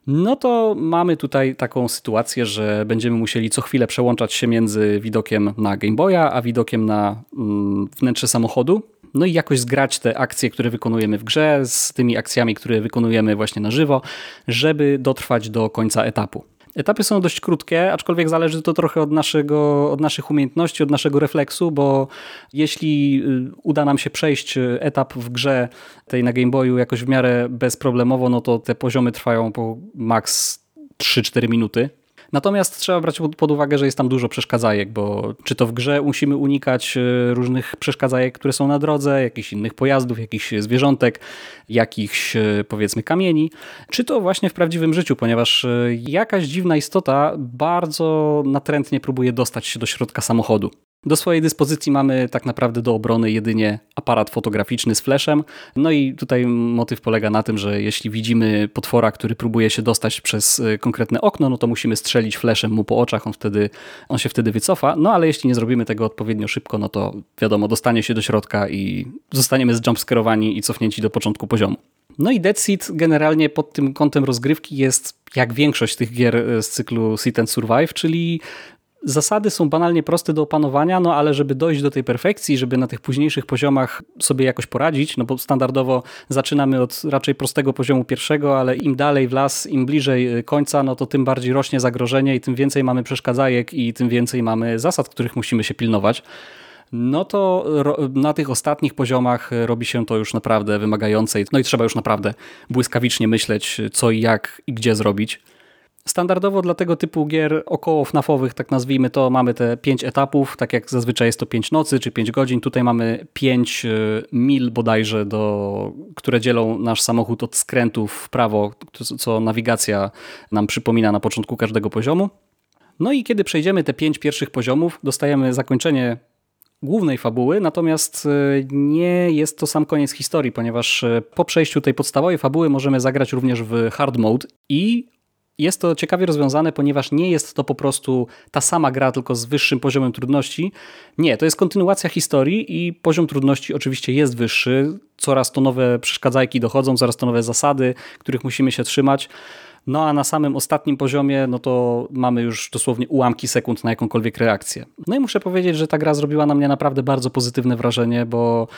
Speaker 5: no to mamy tutaj taką sytuację, że będziemy musieli co chwilę przełączać się między widokiem na Game Boya, a widokiem na mm, wnętrze samochodu. No i jakoś zgrać te akcje, które wykonujemy w grze z tymi akcjami, które wykonujemy właśnie na żywo, żeby dotrwać do końca etapu. Etapy są dość krótkie, aczkolwiek zależy to trochę od, naszego, od naszych umiejętności, od naszego refleksu, bo jeśli y, uda nam się przejść y, etap w grze tej na Game Boyu jakoś w miarę bezproblemowo, no to te poziomy trwają po maks 3-4 minuty, Natomiast trzeba brać pod uwagę, że jest tam dużo przeszkadzajek, bo czy to w grze musimy unikać e, różnych przeszkadzajek, które są na drodze, jakichś innych pojazdów, jakichś zwierzątek, jakichś e, powiedzmy kamieni, czy to właśnie w prawdziwym życiu, ponieważ e, jakaś dziwna istota bardzo natrętnie próbuje dostać się do środka samochodu. Do swojej dyspozycji mamy tak naprawdę do obrony jedynie aparat fotograficzny z flashem. No i tutaj motyw polega na tym, że jeśli widzimy potwora, który próbuje się dostać przez y, konkretne okno, no to musimy strzelić flashem mu po oczach, on, wtedy, on się wtedy wycofa. No ale jeśli nie zrobimy tego odpowiednio szybko, no to wiadomo, dostanie się do środka i zostaniemy jumpscarowani i cofnięci do początku poziomu. No i Dead Seed generalnie pod tym kątem rozgrywki jest jak większość tych gier y, z cyklu Seed and Survive, czyli Zasady są banalnie proste do opanowania, no ale żeby dojść do tej perfekcji, żeby na tych późniejszych poziomach sobie jakoś poradzić, no bo standardowo zaczynamy od raczej prostego poziomu pierwszego, ale im dalej w las, im bliżej y, końca, no to tym bardziej rośnie zagrożenie i tym więcej mamy przeszkadzajek i tym więcej mamy zasad, których musimy się pilnować no to na tych ostatnich poziomach y, robi się to już naprawdę wymagające. No i trzeba już naprawdę błyskawicznie myśleć, co i jak i gdzie zrobić. Standardowo dla tego typu gier około FNAFowych, tak nazwijmy to, mamy te 5 etapów, tak jak zazwyczaj jest to 5 nocy czy 5 godzin. Tutaj mamy 5 y, mil bodajże, do, które dzielą nasz samochód od skrętów w prawo, co nawigacja nam przypomina na początku każdego poziomu. No i kiedy przejdziemy te 5 pierwszych poziomów, dostajemy zakończenie głównej fabuły, natomiast y, nie jest to sam koniec historii, ponieważ y, po przejściu tej podstawowej fabuły możemy zagrać również w hard mode i jest to ciekawie rozwiązane, ponieważ nie jest to po prostu ta sama gra, tylko z wyższym poziomem trudności. Nie, to jest kontynuacja historii i poziom trudności oczywiście jest wyższy. Coraz to nowe przeszkadzajki dochodzą, coraz to nowe zasady, których musimy się trzymać. No a na samym ostatnim poziomie, no to mamy już dosłownie ułamki sekund na jakąkolwiek reakcję. No i muszę powiedzieć, że ta gra zrobiła na mnie naprawdę bardzo pozytywne wrażenie, bo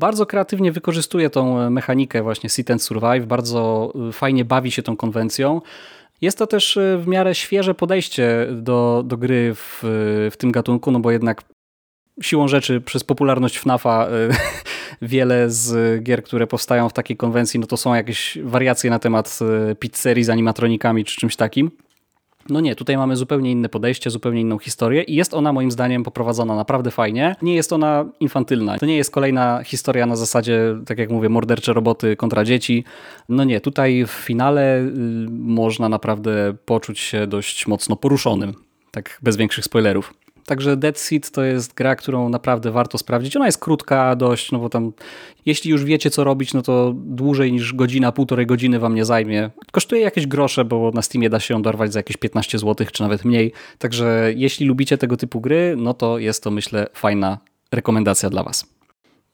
Speaker 5: bardzo kreatywnie wykorzystuje tą mechanikę właśnie Sit and Survive, bardzo y, fajnie bawi się tą konwencją. Jest to też y, w miarę świeże podejście do, do gry w, w tym gatunku, no bo jednak siłą rzeczy przez popularność FNAFa y, wiele z gier, które powstają w takiej konwencji, no to są jakieś wariacje na temat pizzerii z animatronikami czy czymś takim. No nie, tutaj mamy zupełnie inne podejście, zupełnie inną historię i jest ona moim zdaniem poprowadzona naprawdę fajnie. Nie jest ona infantylna. To nie jest kolejna historia na zasadzie, tak jak mówię, mordercze roboty kontra dzieci. No nie, tutaj w finale y, można naprawdę poczuć się dość mocno poruszonym. Tak bez większych spoilerów. Także Dead Seed to jest gra, którą naprawdę warto sprawdzić. Ona jest krótka dość, no bo tam jeśli już wiecie co robić, no to dłużej niż godzina, półtorej godziny wam nie zajmie. Kosztuje jakieś grosze, bo na Steamie da się ją dorwać za jakieś 15 zł, czy nawet mniej. Także jeśli lubicie tego typu gry, no to jest to myślę fajna rekomendacja dla was.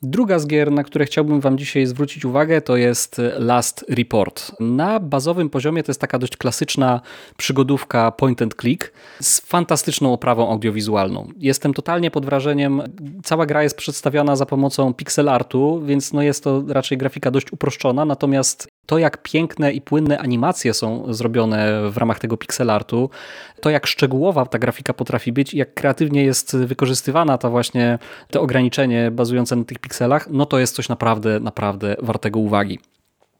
Speaker 5: Druga z gier, na które chciałbym Wam dzisiaj zwrócić uwagę, to jest Last Report. Na bazowym poziomie to jest taka dość klasyczna przygodówka point and click z fantastyczną oprawą audiowizualną. Jestem totalnie pod wrażeniem. Cała gra jest przedstawiona za pomocą pixel artu, więc no jest to raczej grafika dość uproszczona, natomiast to, jak piękne i płynne animacje są zrobione w ramach tego pixelartu, to jak szczegółowa ta grafika potrafi być, jak kreatywnie jest wykorzystywana ta właśnie to ograniczenie bazujące na tych pikselach, no to jest coś naprawdę, naprawdę wartego uwagi.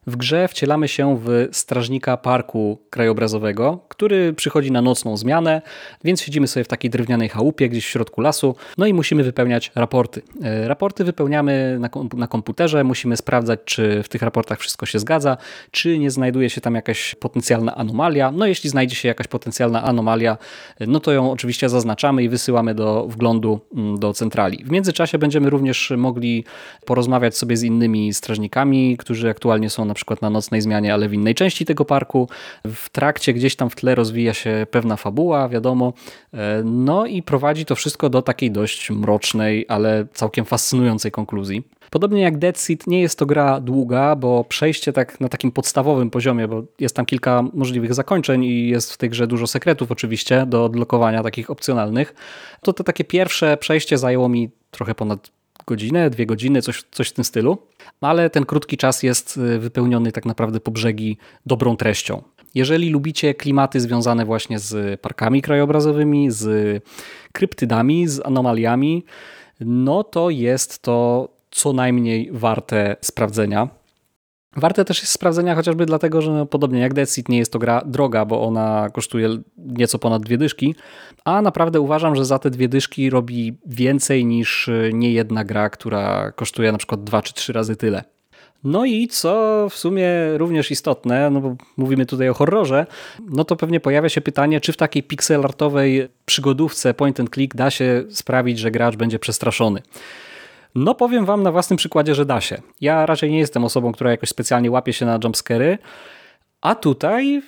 Speaker 5: W grze wcielamy się w strażnika parku krajobrazowego, który przychodzi na nocną zmianę, więc siedzimy sobie w takiej drewnianej chałupie gdzieś w środku lasu, no i musimy wypełniać raporty. E, raporty wypełniamy na, komputerze, musimy sprawdzać, czy w tych raportach wszystko się zgadza, czy nie znajduje się tam jakaś potencjalna anomalia. No jeśli znajdzie się jakaś potencjalna anomalia, no to ją oczywiście zaznaczamy i wysyłamy do wglądu mm, do centrali. W międzyczasie będziemy również mogli porozmawiać sobie z innymi strażnikami, którzy aktualnie są na przykład na nocnej zmianie, ale w innej części tego parku. W trakcie gdzieś tam w tle rozwija się pewna fabuła, wiadomo. E, no i prowadzi to wszystko do takiej dość mrocznej, ale całkiem fascynującej konkluzji. Podobnie jak Dead Seed nie jest to gra długa, bo przejście tak na takim podstawowym poziomie, bo jest tam kilka możliwych zakończeń i jest w tej grze dużo sekretów oczywiście do odblokowania takich opcjonalnych, to to takie pierwsze przejście zajęło mi trochę ponad godzinę, dwie godziny, coś, coś w tym stylu. Ale ten krótki czas jest y, wypełniony tak naprawdę po brzegi dobrą treścią. Jeżeli lubicie klimaty związane właśnie z parkami krajobrazowymi, z kryptydami, z anomaliami, no to jest to co najmniej warte sprawdzenia. Warte też jest sprawdzenia chociażby dlatego, że podobnie jak Dead nie jest to gra droga, bo ona kosztuje nieco ponad dwie dyszki, a naprawdę uważam, że za te dwie dyszki robi więcej niż y, niejedna gra, która kosztuje na przykład dwa czy trzy razy tyle. No i co w sumie również istotne, no bo mówimy tutaj o horrorze, no to pewnie pojawia się pytanie, czy w takiej pixelartowej przygodówce point and click da się sprawić, że gracz będzie przestraszony. No powiem wam na własnym przykładzie, że da się. Ja raczej nie jestem osobą, która jakoś specjalnie łapie się na jumpscary, a tutaj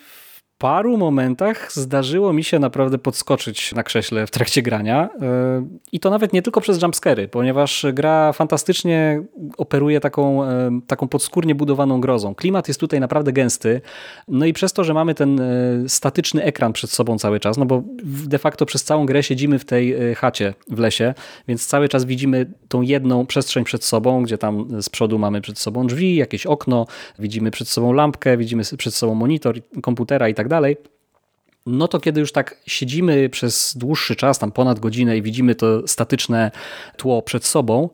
Speaker 5: paru momentach zdarzyło mi się naprawdę podskoczyć na krześle w trakcie grania e, i to nawet nie tylko przez jumpscary, ponieważ gra fantastycznie operuje taką, e, taką podskórnie budowaną grozą. Klimat jest tutaj naprawdę gęsty, no i przez to, że mamy ten e, statyczny ekran przed sobą cały czas, no bo de facto przez całą grę siedzimy w tej chacie w lesie, więc cały czas widzimy tą jedną przestrzeń przed sobą, gdzie tam z przodu mamy przed sobą drzwi, jakieś okno, widzimy przed sobą lampkę, widzimy przed sobą monitor komputera i tak tak dalej, no to kiedy już tak siedzimy przez dłuższy czas, tam ponad godzinę i widzimy to statyczne tło przed sobą,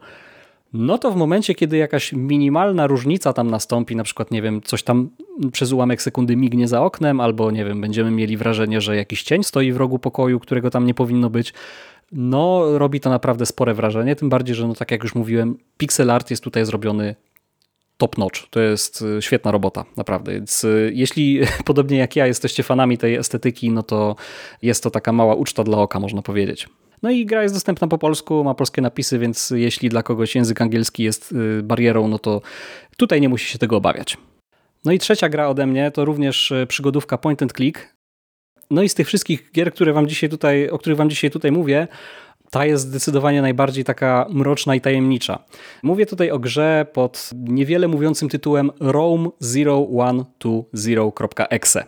Speaker 5: no to w momencie, kiedy jakaś minimalna różnica tam nastąpi, na przykład, nie wiem, coś tam przez ułamek sekundy mignie za oknem, albo, nie wiem, będziemy mieli wrażenie, że jakiś cień stoi w rogu pokoju, którego tam nie powinno być, no robi to naprawdę spore wrażenie, tym bardziej, że no tak jak już mówiłem, pixel art jest tutaj zrobiony top notch. To jest y, świetna robota, naprawdę. Więc y, jeśli podobnie jak ja jesteście fanami tej estetyki, no to jest to taka mała uczta dla oka, można powiedzieć. No i gra jest dostępna po polsku, ma polskie napisy, więc jeśli dla kogoś język angielski jest y, barierą, no to tutaj nie musi się tego obawiać. No i trzecia gra ode mnie to również przygodówka point and click. No i z tych wszystkich gier, które wam dzisiaj tutaj, o których wam dzisiaj tutaj mówię, ta jest zdecydowanie najbardziej taka mroczna i tajemnicza. Mówię tutaj o grze pod niewiele mówiącym tytułem Rome 0120.exe.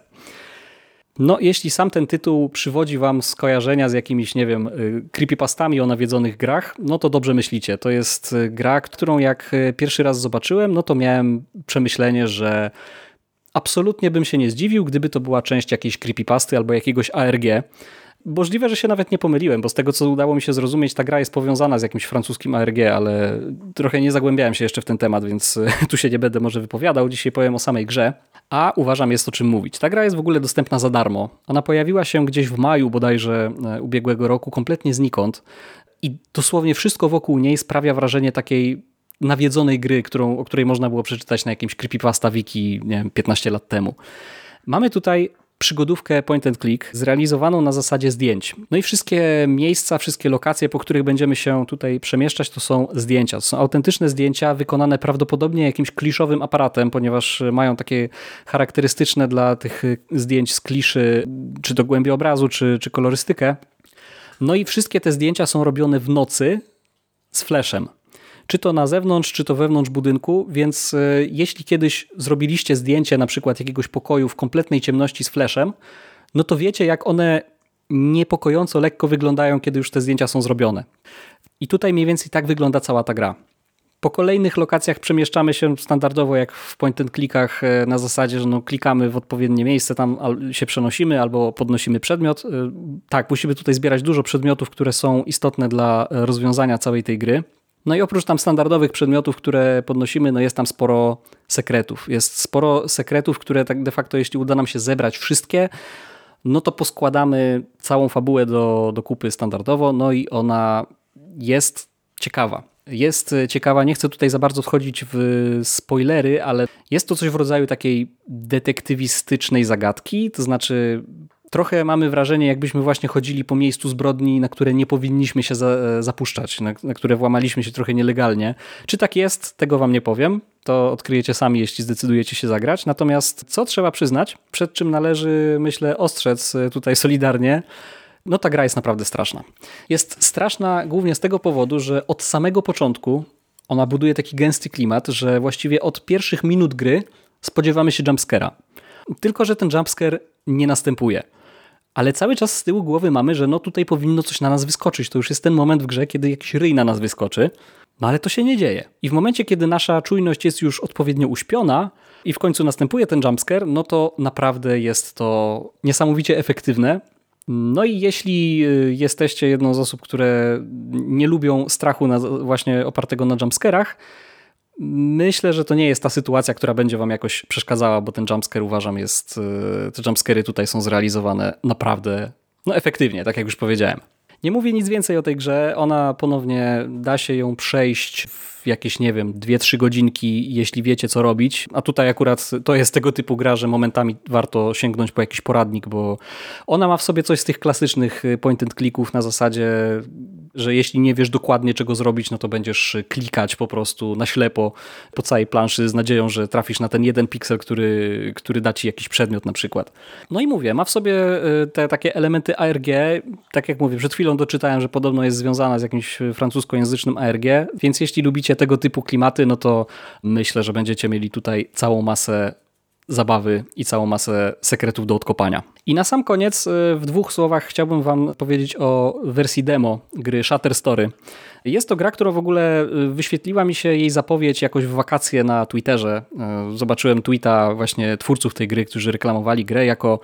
Speaker 5: No, jeśli sam ten tytuł przywodzi wam skojarzenia z jakimiś, nie wiem, y, creepypastami o nawiedzonych grach, no to dobrze myślicie. To jest y, gra, którą jak y, pierwszy raz zobaczyłem, no to miałem przemyślenie, że absolutnie bym się nie zdziwił, gdyby to była część jakiejś creepypasty albo jakiegoś ARG. Możliwe, że się nawet nie pomyliłem, bo z tego, co udało mi się zrozumieć, ta gra jest powiązana z jakimś francuskim ARG, ale trochę nie zagłębiałem się jeszcze w ten temat, więc tu się nie będę może wypowiadał. Dzisiaj powiem o samej grze, a uważam jest o czym mówić. Ta gra jest w ogóle dostępna za darmo. Ona pojawiła się gdzieś w maju bodajże e, ubiegłego roku, kompletnie znikąd i dosłownie wszystko wokół niej sprawia wrażenie takiej nawiedzonej gry, którą, o której można było przeczytać na jakimś creepypasta wiki nie wiem, 15 lat temu. Mamy tutaj przygodówkę point and click zrealizowaną na zasadzie zdjęć. No i wszystkie miejsca, wszystkie lokacje, po których będziemy się tutaj przemieszczać, to są zdjęcia. To są autentyczne zdjęcia wykonane prawdopodobnie jakimś kliszowym aparatem, ponieważ mają takie charakterystyczne dla tych zdjęć z kliszy, czy to głębi obrazu, czy, czy kolorystykę. No i wszystkie te zdjęcia są robione w nocy z flashem czy to na zewnątrz, czy to wewnątrz budynku, więc e, jeśli kiedyś zrobiliście zdjęcie na przykład jakiegoś pokoju w kompletnej ciemności z flashem, no to wiecie jak one niepokojąco lekko wyglądają, kiedy już te zdjęcia są zrobione. I tutaj mniej więcej tak wygląda cała ta gra. Po kolejnych lokacjach przemieszczamy się standardowo jak w point and clickach e, na zasadzie, że no klikamy w odpowiednie miejsce, tam się przenosimy albo podnosimy przedmiot. E, tak, musimy tutaj zbierać dużo przedmiotów, które są istotne dla rozwiązania całej tej gry. No i oprócz tam standardowych przedmiotów, które podnosimy, no jest tam sporo sekretów. Jest sporo sekretów, które tak de facto, jeśli uda nam się zebrać wszystkie, no to poskładamy całą fabułę do, do kupy standardowo, no i ona jest ciekawa. Jest ciekawa, nie chcę tutaj za bardzo wchodzić w spoilery, ale jest to coś w rodzaju takiej detektywistycznej zagadki, to znaczy trochę mamy wrażenie, jakbyśmy właśnie chodzili po miejscu zbrodni, na które nie powinniśmy się za, e, zapuszczać, na, na, które włamaliśmy się trochę nielegalnie. Czy tak jest, tego wam nie powiem. To odkryjecie sami, jeśli zdecydujecie się zagrać. Natomiast co trzeba przyznać, przed czym należy, myślę, ostrzec e, tutaj solidarnie, no ta gra jest naprawdę straszna. Jest straszna głównie z tego powodu, że od samego początku ona buduje taki gęsty klimat, że właściwie od pierwszych minut gry spodziewamy się jumpscare'a. Tylko, że ten jumpscare nie następuje ale cały czas z tyłu głowy mamy, że no tutaj powinno coś na nas wyskoczyć. To już jest ten moment w grze, kiedy jakiś ryj na nas wyskoczy, no ale to się nie dzieje. I w momencie, kiedy nasza czujność jest już odpowiednio uśpiona i w końcu następuje ten jumpscare, no to naprawdę jest to niesamowicie efektywne. No i jeśli y, jesteście jedną z osób, które nie lubią strachu na, właśnie opartego na jumpscarach, Myślę, że to nie jest ta sytuacja, która będzie wam jakoś przeszkadzała, bo ten jumpscare uważam jest, e, te jumpscary tutaj są zrealizowane naprawdę no, efektywnie, tak jak już powiedziałem. Nie mówię nic więcej o tej grze, ona ponownie da się ją przejść w jakieś, nie wiem, 2-3 godzinki, jeśli wiecie co robić, a tutaj akurat to jest tego typu gra, że momentami warto sięgnąć po jakiś poradnik, bo ona ma w sobie coś z tych klasycznych point and clicków na zasadzie że jeśli nie wiesz dokładnie czego zrobić, no to będziesz klikać po prostu na ślepo po całej planszy z nadzieją, że trafisz na ten jeden piksel, który, który da ci jakiś przedmiot na przykład. No i mówię, ma w sobie y, te takie elementy ARG, tak jak mówię, przed chwilą doczytałem, że podobno jest związana z jakimś francuskojęzycznym ARG, więc jeśli lubicie tego typu klimaty, no to myślę, że będziecie mieli tutaj całą masę zabawy i całą masę sekretów do odkopania. I na sam koniec y, w dwóch słowach chciałbym wam powiedzieć o wersji demo gry Shatter Story. Jest to gra, która w ogóle y, wyświetliła mi się jej zapowiedź jakoś w wakacje na Twitterze. Y, zobaczyłem tweeta właśnie twórców tej gry, którzy reklamowali grę jako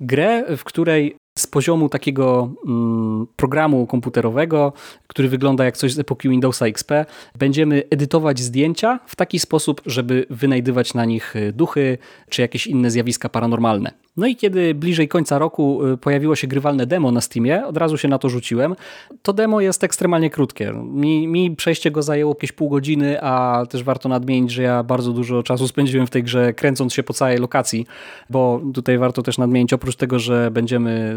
Speaker 5: grę, w której z poziomu takiego mm, programu komputerowego, który wygląda jak coś z epoki Windowsa XP, będziemy edytować zdjęcia w taki sposób, żeby wynajdywać na nich duchy czy jakieś inne zjawiska paranormalne. No i kiedy bliżej końca roku y, pojawiło się grywalne demo na Steamie, od razu się na to rzuciłem. To demo jest ekstremalnie krótkie. Mi, mi przejście go zajęło jakieś pół godziny, a też warto nadmienić, że ja bardzo dużo czasu spędziłem w tej grze kręcąc się po całej lokacji, bo tutaj warto też nadmienić, oprócz tego, że będziemy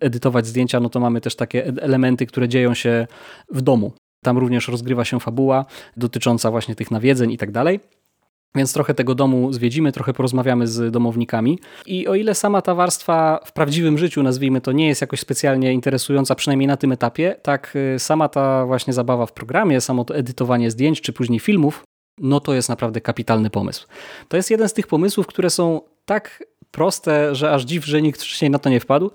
Speaker 5: y, edytować zdjęcia, no to mamy też takie elementy, które dzieją się w domu. Tam również rozgrywa się fabuła dotycząca właśnie tych nawiedzeń i tak dalej. Więc trochę tego domu zwiedzimy, trochę porozmawiamy z domownikami. I o ile sama ta warstwa w prawdziwym życiu, nazwijmy to, nie jest jakoś specjalnie interesująca, przynajmniej na tym etapie, tak y, sama ta właśnie zabawa w programie, samo to edytowanie zdjęć czy później filmów, no to jest naprawdę kapitalny pomysł. To jest jeden z tych pomysłów, które są tak proste, że aż dziw, że nikt wcześniej na to nie wpadł.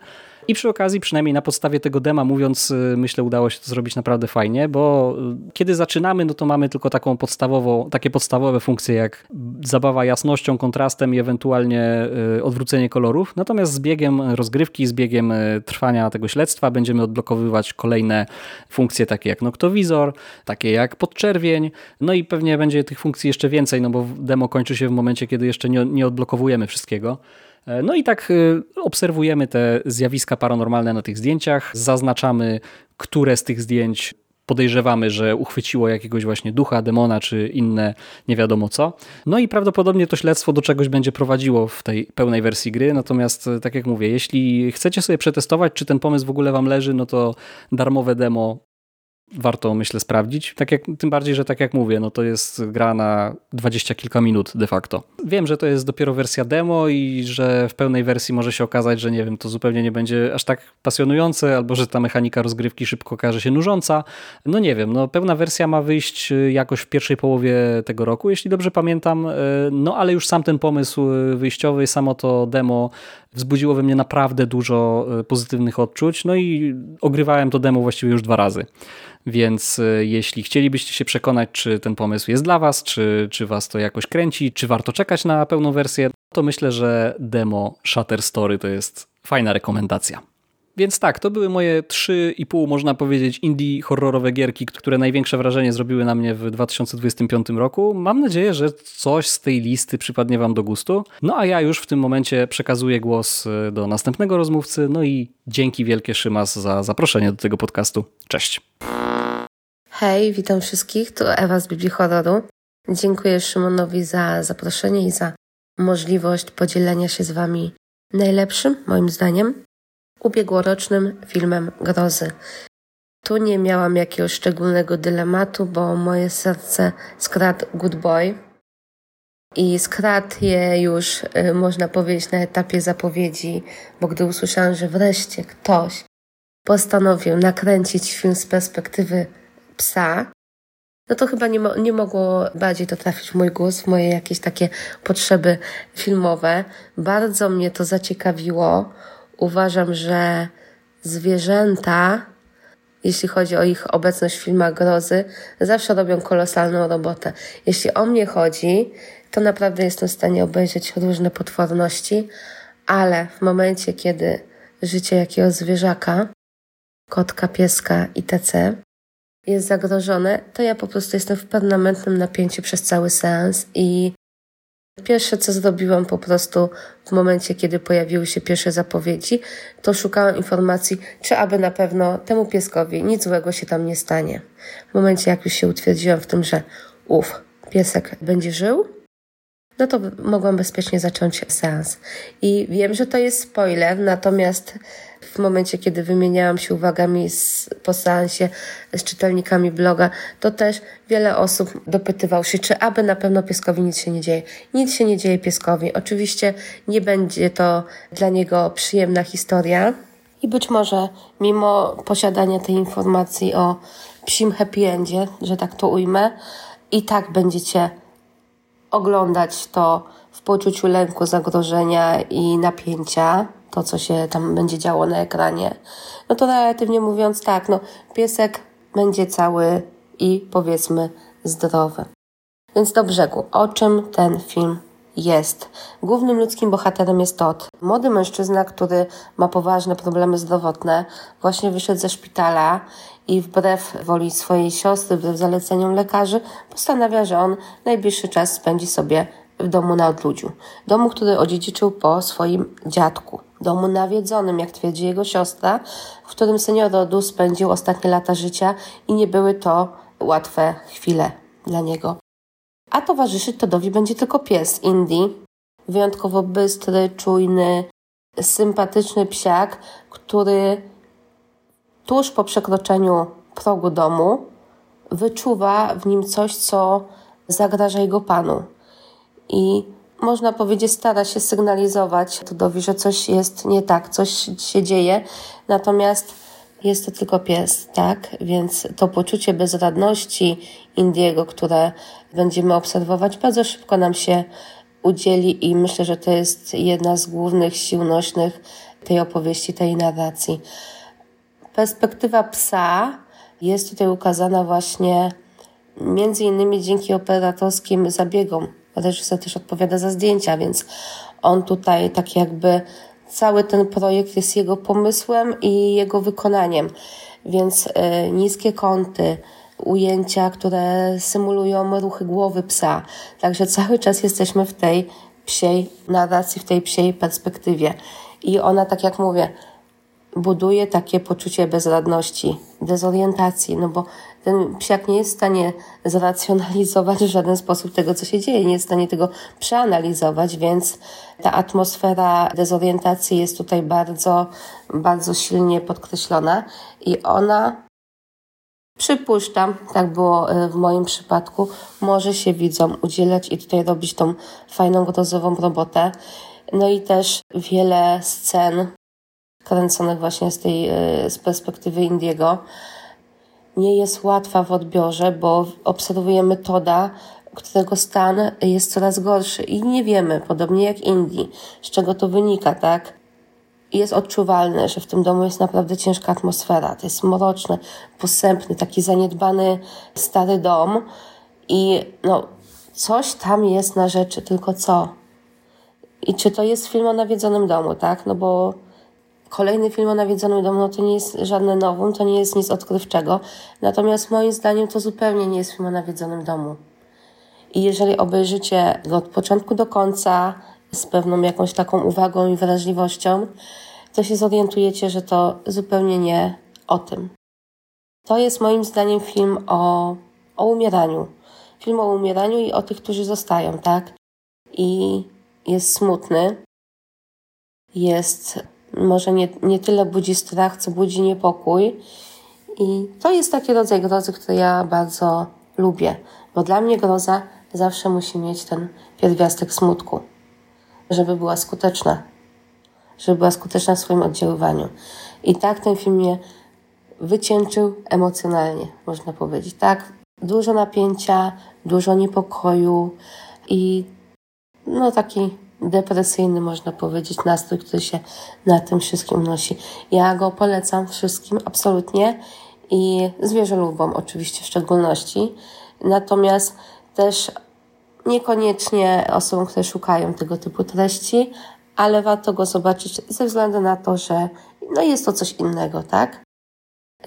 Speaker 5: I przy okazji, przynajmniej na podstawie tego dema mówiąc, y, myślę udało się to zrobić naprawdę fajnie, bo y, kiedy zaczynamy, no to mamy tylko taką podstawową, takie podstawowe funkcje jak zabawa jasnością, kontrastem i ewentualnie y, odwrócenie kolorów. Natomiast z biegiem rozgrywki, z biegiem trwania tego śledztwa będziemy odblokowywać kolejne funkcje takie jak noktowizor, takie jak podczerwień, no i pewnie będzie tych funkcji jeszcze więcej, no bo demo kończy się w momencie, kiedy jeszcze nie, nie odblokowujemy wszystkiego. E, no i tak e, obserwujemy te zjawiska paranormalne na tych zdjęciach, zaznaczamy, które z tych zdjęć podejrzewamy, że uchwyciło jakiegoś właśnie ducha, demona czy inne nie wiadomo co. No i prawdopodobnie to śledztwo do czegoś będzie prowadziło w tej pełnej wersji gry, natomiast e, tak jak mówię, jeśli chcecie sobie przetestować, czy ten pomysł w ogóle wam leży, no to darmowe demo warto, myślę, sprawdzić. Tak jak, tym bardziej, że tak jak mówię, no to jest gra na dwadzieścia kilka minut de facto. Wiem, że to jest dopiero wersja demo i że w pełnej wersji może się okazać, że nie wiem, to zupełnie nie będzie aż tak pasjonujące, albo że ta mechanika rozgrywki szybko okaże się nużąca. No nie wiem, no pełna wersja ma wyjść y, jakoś w pierwszej połowie tego roku, jeśli dobrze pamiętam, y, no ale już sam ten pomysł y, wyjściowy, samo to demo wzbudziło we mnie naprawdę dużo pozytywnych odczuć, no i ogrywałem to demo właściwie już dwa razy. Więc e, jeśli chcielibyście się przekonać, czy ten pomysł jest dla Was, czy, czy Was to jakoś kręci, czy warto czekać na pełną wersję, to myślę, że demo Shutter Story to jest fajna rekomendacja. Więc tak, to były moje 3,5 można powiedzieć indie horrorowe gierki, które największe wrażenie zrobiły na mnie w 2025 roku. Mam nadzieję, że coś z tej listy przypadnie Wam do gustu. No a ja już w tym momencie przekazuję głos e, do następnego rozmówcy. No i dzięki wielkie Szymas za zaproszenie do tego podcastu. Cześć.
Speaker 6: Hej, witam wszystkich, to Ewa z Biblii Horroru. Dziękuję Szymonowi za zaproszenie i za możliwość podzielenia się z Wami najlepszym, moim zdaniem, ubiegłorocznym filmem grozy. Tu nie miałam jakiegoś szczególnego dylematu, bo moje serce skradł Good Boy i skradł je już, y, można powiedzieć, na etapie zapowiedzi, bo gdy usłyszałam, że wreszcie ktoś postanowił nakręcić film z perspektywy psa, no to chyba nie, mo nie mogło bardziej to trafić w mój głos, w moje jakieś takie potrzeby filmowe. Bardzo mnie to zaciekawiło. Uważam, że zwierzęta, jeśli chodzi o ich obecność w filmach grozy, zawsze robią kolosalną robotę. Jeśli o mnie chodzi, to naprawdę jestem w stanie obejrzeć różne potworności, ale w momencie, kiedy życie jakiegoś zwierzaka, kotka, pieska itc., jest zagrożone, to ja po prostu jestem w permanentnym napięciu przez cały seans i pierwsze co zrobiłam po prostu w momencie, kiedy pojawiły się pierwsze zapowiedzi, to szukałam informacji, czy aby na pewno temu pieskowi nic złego się tam nie stanie. W momencie, jak już się utwierdziłam w tym, że ów piesek będzie żył, no to mogłam bezpiecznie zacząć seans. I wiem, że to jest spoiler, natomiast w momencie, kiedy wymieniałam się uwagami z, po seansie z czytelnikami bloga, to też wiele osób dopytywało się, czy aby na pewno pieskowi nic się nie dzieje. Nic się nie dzieje pieskowi. Oczywiście nie będzie to dla niego przyjemna historia i być może mimo posiadania tej informacji o psim happy endzie, że tak to ujmę, i tak będziecie oglądać to w poczuciu lęku, zagrożenia i napięcia, to co się tam będzie działo na ekranie, no to relatywnie mówiąc tak, no piesek będzie cały i powiedzmy zdrowy. Więc do brzegu, o czym ten film jest. Głównym ludzkim bohaterem jest Todd, młody mężczyzna, który ma poważne problemy zdrowotne, właśnie wyszedł ze szpitala i wbrew woli swojej siostry, wbrew zaleceniom lekarzy, postanawia, że on najbliższy czas spędzi sobie w domu na odludziu. Domu, który odziedziczył po swoim dziadku. Domu nawiedzonym, jak twierdzi jego siostra, w którym senior rodu spędził ostatnie lata życia i nie były to łatwe chwile dla niego. A towarzyszyć Todowi będzie tylko pies Indy, wyjątkowo bystry, czujny, sympatyczny psiak, który tuż po przekroczeniu progu domu wyczuwa w nim coś, co zagraża jego panu. I można powiedzieć, stara się sygnalizować Todowi, że coś jest nie tak, coś się dzieje, natomiast jest to tylko pies, tak? Więc to poczucie bezradności Indiego, które będziemy obserwować, bardzo szybko nam się udzieli i myślę, że to jest jedna z głównych sił nośnych tej opowieści, tej narracji. Perspektywa psa jest tutaj ukazana właśnie między innymi dzięki operatorskim zabiegom. Reżyser też odpowiada za zdjęcia, więc on tutaj tak jakby cały ten projekt jest jego pomysłem i jego wykonaniem. Więc y, niskie kąty, ujęcia, które symulują ruchy głowy psa. Także cały czas jesteśmy w tej psiej narracji, w tej psiej perspektywie. I ona, tak jak mówię, buduje takie poczucie bezradności, dezorientacji, no bo ten psiak nie jest w stanie zracjonalizować w żaden sposób tego, co się dzieje, nie jest w stanie tego przeanalizować, więc ta atmosfera dezorientacji jest tutaj bardzo, bardzo silnie podkreślona i ona Przypuszczam, tak było e, w moim przypadku, może się widzom udzielać i tutaj robić tą fajną, grozową robotę. No i też wiele scen kręconych właśnie z tej e, z perspektywy Indiego nie jest łatwa w odbiorze, bo obserwujemy Toda, którego stan jest coraz gorszy i nie wiemy, podobnie jak Indii, z czego to wynika, tak? Jest odczuwalne, że w tym domu jest naprawdę ciężka atmosfera. To jest mroczny, posępny, taki zaniedbany stary dom i no, coś tam jest na rzeczy, tylko co? I czy to jest film o nawiedzonym domu, tak? No bo Kolejny film o nawiedzonym domu no to nie jest żadne nowum, to nie jest nic odkrywczego. Natomiast moim zdaniem to zupełnie nie jest film o nawiedzonym domu. I jeżeli obejrzycie go od początku do końca z pewną jakąś taką uwagą i wrażliwością, to się zorientujecie, że to zupełnie nie o tym. To jest moim zdaniem film o, o umieraniu. Film o umieraniu i o tych, którzy zostają, tak? I jest smutny, jest może nie, nie tyle budzi strach, co budzi niepokój. I to jest taki rodzaj grozy, który ja bardzo lubię, bo dla mnie groza zawsze musi mieć ten pierwiastek smutku, żeby była skuteczna, żeby była skuteczna w swoim oddziaływaniu. I tak ten film mnie wycięczył emocjonalnie, można powiedzieć. Tak, dużo napięcia, dużo niepokoju i no taki depresyjny, można powiedzieć, nastrój, który się na tym wszystkim nosi. Ja go polecam wszystkim, absolutnie i zwierzolubom oczywiście w szczególności. Natomiast też niekoniecznie osobom, które szukają tego typu treści, ale warto go zobaczyć ze względu na to, że no jest to coś innego, tak?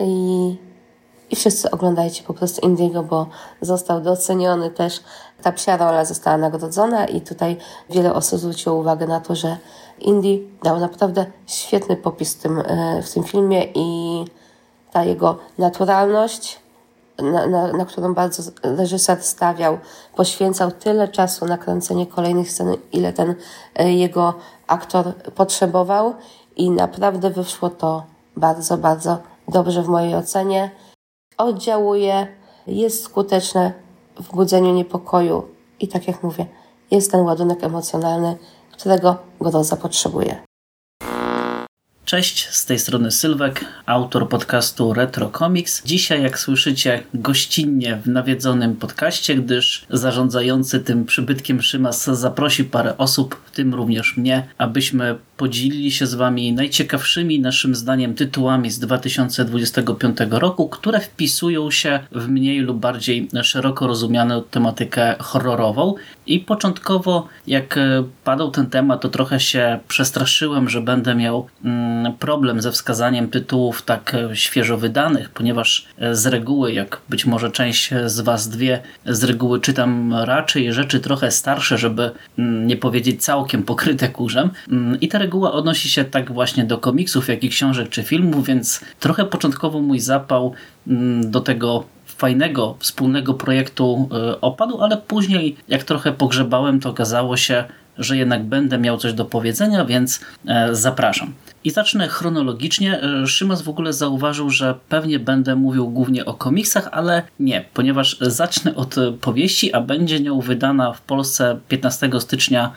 Speaker 6: I i wszyscy oglądajcie po prostu Indiego, bo został doceniony też. Ta psia rola została nagrodzona i tutaj wiele osób zwróciło uwagę na to, że Indy dał naprawdę świetny popis w tym, e, w tym filmie i ta jego naturalność, na, na, na którą bardzo reżyser stawiał, poświęcał tyle czasu na kręcenie kolejnych scen, ile ten e, jego aktor potrzebował i naprawdę wyszło to bardzo, bardzo dobrze w mojej ocenie. Oddziałuje, jest skuteczne w budzeniu niepokoju i tak jak mówię, jest ten ładunek emocjonalny, którego groza potrzebuje.
Speaker 7: Cześć, z tej strony Sylwek, autor podcastu Retro Comics. Dzisiaj, jak słyszycie, gościnnie w nawiedzonym podcaście, gdyż zarządzający tym przybytkiem Szymas zaprosi parę osób, w tym również mnie, abyśmy podzielili się z Wami najciekawszymi naszym zdaniem tytułami z 2025 roku, które wpisują się w mniej lub bardziej szeroko rozumianą tematykę horrorową. I początkowo, jak padał ten temat, to trochę się przestraszyłem, że będę miał mm, problem ze wskazaniem tytułów tak świeżo wydanych, ponieważ z reguły, jak być może część z Was dwie, z reguły czytam raczej rzeczy trochę starsze, żeby mm, nie powiedzieć całkiem pokryte kurzem. Mm, I te reguła odnosi się tak właśnie do komiksów, jak i książek czy filmów, więc trochę początkowo mój zapał mm, do tego fajnego, wspólnego projektu e, opadł, ale później jak trochę pogrzebałem, to okazało się, że jednak będę miał coś do powiedzenia, więc e, zapraszam. I zacznę chronologicznie. E, Szymas w ogóle zauważył, że pewnie będę mówił głównie o komiksach, ale nie, ponieważ zacznę od powieści, a będzie nią wydana w Polsce 15 stycznia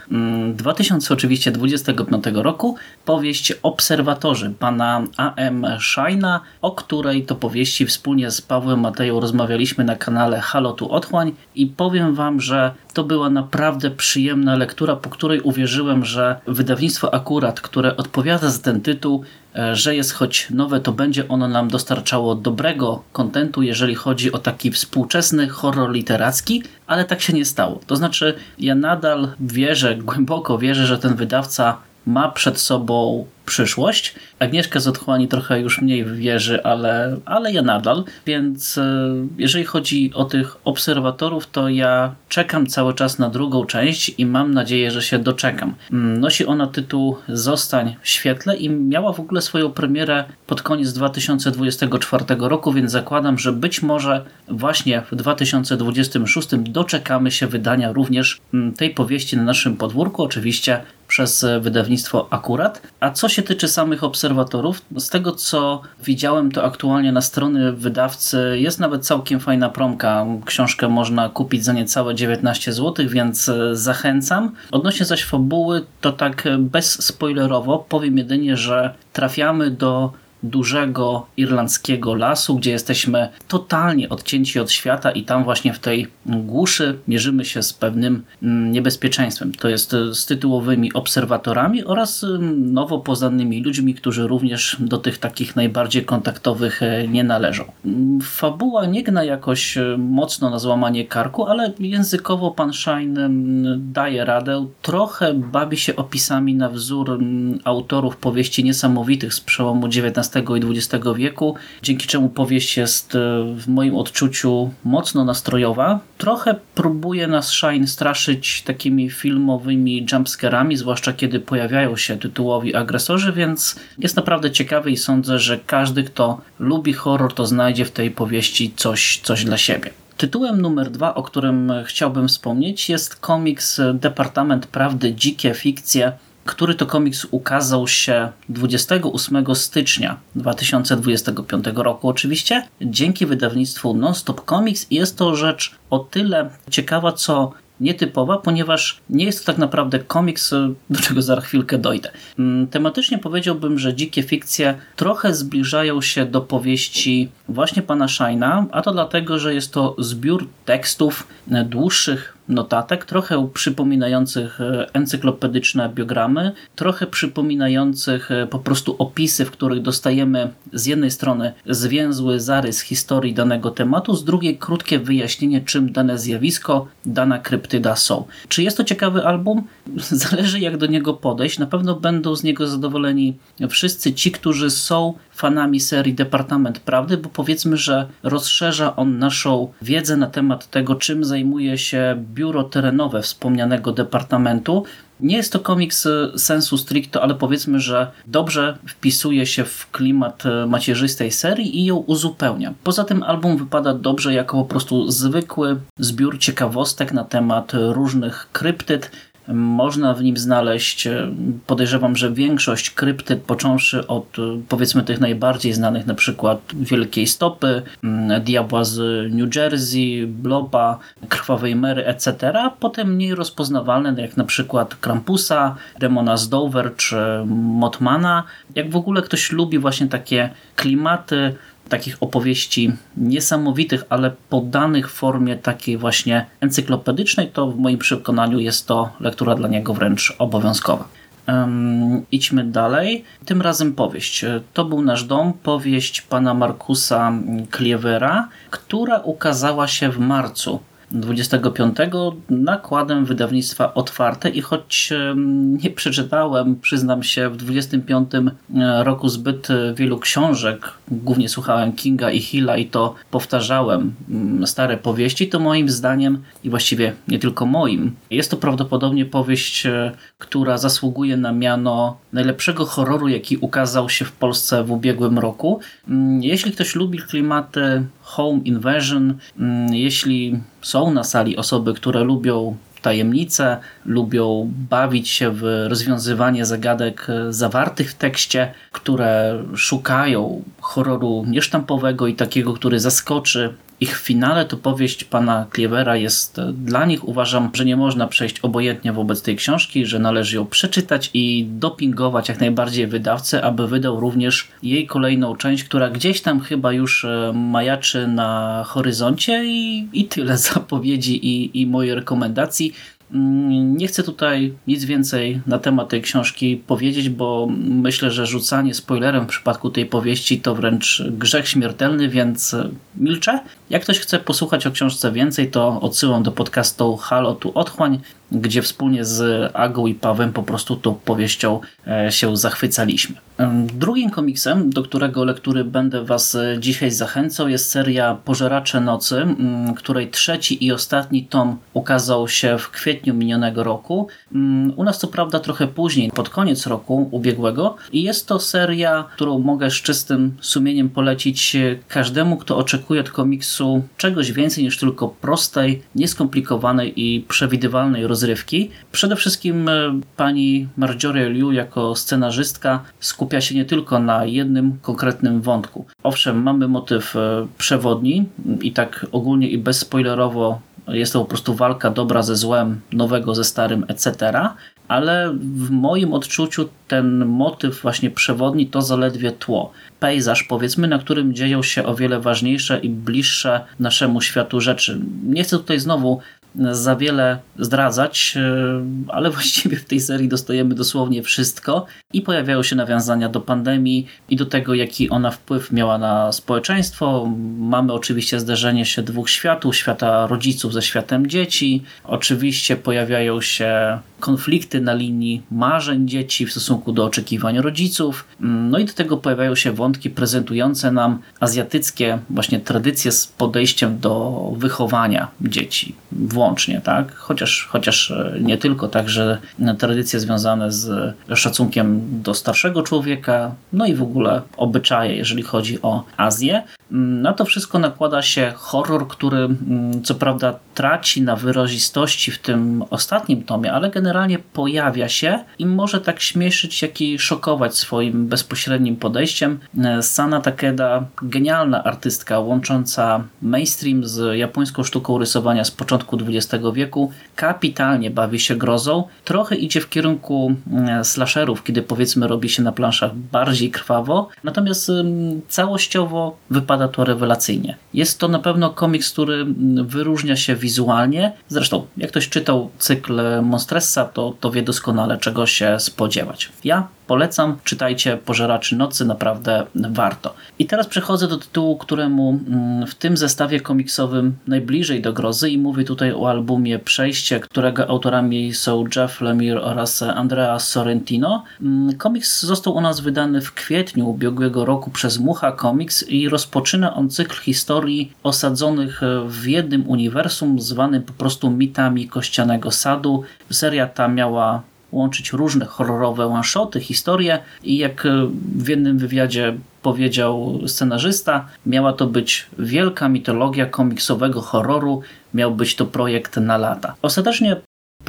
Speaker 7: 2025 mm, roku powieść Obserwatorzy pana A.M. Shina, o której to powieści wspólnie z Pawłem Mateją rozmawialiśmy na kanale Halo tu Otchłań i powiem wam, że to była naprawdę przyjemna lektura, po której uwierzyłem, że wydawnictwo akurat, które odpowiada za ten tytuł, e, że jest choć nowe, to będzie ono nam dostarczało dobrego kontentu, jeżeli chodzi o taki współczesny horror literacki, ale tak się nie stało. To znaczy, ja nadal wierzę, głęboko wierzę, że ten wydawca ma przed sobą przyszłość. Agnieszka z Otchłani trochę już mniej wierzy, ale, ale ja nadal. Więc e, jeżeli chodzi o tych obserwatorów, to ja czekam cały czas na drugą część i mam nadzieję, że się doczekam. Mm, nosi ona tytuł Zostań w świetle i miała w ogóle swoją premierę pod koniec 2024 roku, więc zakładam, że być może właśnie w 2026 doczekamy się wydania również mm, tej powieści na naszym podwórku, oczywiście przez wydawnictwo Akurat. A co się tyczy samych obserwatorów, z tego co widziałem, to aktualnie na strony wydawcy jest nawet całkiem fajna promka. Książkę można kupić za niecałe 19 zł, więc zachęcam. Odnośnie zaś fabuły, to tak bezspoilerowo powiem jedynie, że trafiamy do dużego irlandzkiego lasu, gdzie jesteśmy totalnie odcięci od świata i tam właśnie w tej głuszy mierzymy się z pewnym mm, niebezpieczeństwem. To jest e, z tytułowymi obserwatorami oraz mm, nowo poznanymi ludźmi, którzy również do tych takich najbardziej kontaktowych e, nie należą. Mm, fabuła nie gna jakoś e, mocno na złamanie karku, ale językowo pan Shine daje radę. Trochę bawi się opisami na wzór autorów powieści niesamowitych z przełomu XIX i XX wieku, dzięki czemu powieść jest e, w moim odczuciu mocno nastrojowa. Trochę próbuje nas Shine straszyć takimi filmowymi jumpscarami, zwłaszcza kiedy pojawiają się tytułowi agresorzy, więc jest naprawdę ciekawy i sądzę, że każdy, kto lubi horror, to znajdzie w tej powieści coś, coś dla siebie. Tytułem numer dwa, o którym chciałbym wspomnieć, jest komiks Departament Prawdy Dzikie Fikcje który to komiks ukazał się 28 stycznia 2025 roku oczywiście, dzięki wydawnictwu Nonstop Comics i jest to rzecz o tyle ciekawa, co nietypowa, ponieważ nie jest to tak naprawdę komiks, do czego za chwilkę dojdę. Mm, tematycznie powiedziałbym, że dzikie fikcje trochę zbliżają się do powieści właśnie pana Shina, a to dlatego, że jest to zbiór tekstów dłuższych notatek, trochę przypominających e, encyklopedyczne biogramy, trochę przypominających e, po prostu opisy, w których dostajemy z jednej strony zwięzły zarys historii danego tematu, z drugiej krótkie wyjaśnienie, czym dane zjawisko, dana kryptyda są. Czy jest to ciekawy album? Zależy jak do niego podejść. Na pewno będą z niego zadowoleni wszyscy ci, którzy są fanami serii Departament Prawdy, bo powiedzmy, że rozszerza on naszą wiedzę na temat tego, czym zajmuje się biuro terenowe wspomnianego departamentu. Nie jest to komiks e, sensu stricto, ale powiedzmy, że dobrze wpisuje się w klimat e, macierzystej serii i ją uzupełnia. Poza tym album wypada dobrze jako po prostu zwykły zbiór ciekawostek na temat różnych kryptyd, można w nim znaleźć, e, podejrzewam, że większość kryptyd, począwszy od e, powiedzmy tych najbardziej znanych, na przykład Wielkiej Stopy, mm, Diabła z New Jersey, Bloba, Krwawej Mary, etc. Potem mniej rozpoznawalne, jak na przykład Krampusa, Demona z Dover czy Motmana. Jak w ogóle ktoś lubi właśnie takie klimaty, takich opowieści niesamowitych, ale podanych w formie takiej właśnie encyklopedycznej, to w moim przekonaniu jest to lektura dla niego wręcz obowiązkowa. Um, idźmy dalej. Tym razem powieść. To był nasz dom, powieść pana Markusa Kliewera, która ukazała się w marcu 25 nakładem wydawnictwa Otwarte i choć nie przeczytałem, przyznam się, w 25 e, roku zbyt wielu książek, głównie słuchałem Kinga i Hilla i to powtarzałem mm, stare powieści, to moim zdaniem i właściwie nie tylko moim, jest to prawdopodobnie powieść, e, która zasługuje na miano najlepszego horroru, jaki ukazał się w Polsce w ubiegłym roku. Mm, jeśli ktoś lubi klimaty home invasion, mm, jeśli są na sali osoby, które lubią tajemnice, lubią bawić się w rozwiązywanie zagadek zawartych w tekście, które szukają horroru niesztampowego i takiego, który zaskoczy ich finale to powieść pana Cleavera jest dla nich. Uważam, że nie można przejść obojętnie wobec tej książki, że należy ją przeczytać i dopingować jak najbardziej wydawcę, aby wydał również jej kolejną część, która gdzieś tam chyba już e, majaczy na horyzoncie i, i tyle zapowiedzi i, i mojej rekomendacji. Mm, nie chcę tutaj nic więcej na temat tej książki powiedzieć, bo myślę, że rzucanie spoilerem w przypadku tej powieści to wręcz grzech śmiertelny, więc milczę. Jak ktoś chce posłuchać o książce więcej, to odsyłam do podcastu Halo tu Otchłań, gdzie wspólnie z Agą i Pawem po prostu tą powieścią e, się zachwycaliśmy. Drugim komiksem, do którego lektury będę Was e, dzisiaj zachęcał, jest seria Pożeracze Nocy, której trzeci i ostatni tom ukazał się w kwietniu minionego roku. U nas co prawda trochę później, pod koniec roku ubiegłego i jest to seria, którą mogę z czystym sumieniem polecić e, każdemu, kto oczekuje od komiksu czegoś więcej niż tylko prostej, nieskomplikowanej i przewidywalnej rozrywki rozrywki. Przede wszystkim e, pani Marjorie Liu jako scenarzystka skupia się nie tylko na jednym konkretnym wątku. Owszem, mamy motyw e, przewodni i tak ogólnie i bezspoilerowo jest to po prostu walka dobra ze złem, nowego ze starym, etc. Ale w moim odczuciu ten motyw właśnie przewodni to zaledwie tło. Pejzaż, powiedzmy, na którym dzieją się o wiele ważniejsze i bliższe naszemu światu rzeczy. Nie chcę tutaj znowu za wiele zdradzać, e, ale właściwie w tej serii dostajemy dosłownie wszystko i pojawiają się nawiązania do pandemii i do tego, jaki ona wpływ miała na społeczeństwo. Mamy oczywiście zderzenie się dwóch światów, świata rodziców ze światem dzieci. Oczywiście pojawiają się konflikty na linii marzeń dzieci w stosunku do oczekiwań rodziców. No i do tego pojawiają się wątki prezentujące nam azjatyckie właśnie tradycje z podejściem do wychowania dzieci włącznie, tak? Chociaż, chociaż e, nie tylko, także tradycje związane z szacunkiem do starszego człowieka, no i w ogóle obyczaje, jeżeli chodzi o Azję. Na to wszystko nakłada się horror, który mm, co prawda traci na wyrazistości w tym ostatnim tomie, ale generalnie pojawia się i może tak śmieszyć, jak i szokować swoim bezpośrednim podejściem. E, Sana Takeda, genialna artystka łącząca mainstream z japońską sztuką rysowania z początku XX wieku, kapitalnie bawi się grozą, trochę idzie w kierunku mm, slasherów, kiedy powiedzmy robi się na planszach bardziej krwawo, natomiast całościowo wypada to rewelacyjnie. Jest to na pewno komiks, który wyróżnia się wizualnie. Zresztą, jak ktoś czytał cykl Monstressa, to, to wie doskonale, czego się spodziewać. Ja Polecam, czytajcie Pożeraczy Nocy, naprawdę warto. I teraz przechodzę do tytułu, któremu mm, w tym zestawie komiksowym najbliżej do grozy i mówię tutaj o albumie Przejście, którego autorami są Jeff Lemire oraz Andrea Sorrentino. Mm, komiks został u nas wydany w kwietniu ubiegłego roku przez Mucha Comics i rozpoczyna on cykl historii osadzonych w jednym uniwersum zwanym po prostu mitami Kościanego Sadu. Seria ta miała łączyć różne horrorowe one-shoty, historie i jak w jednym wywiadzie powiedział scenarzysta, miała to być wielka mitologia komiksowego horroru, miał być to projekt na lata. Ostatecznie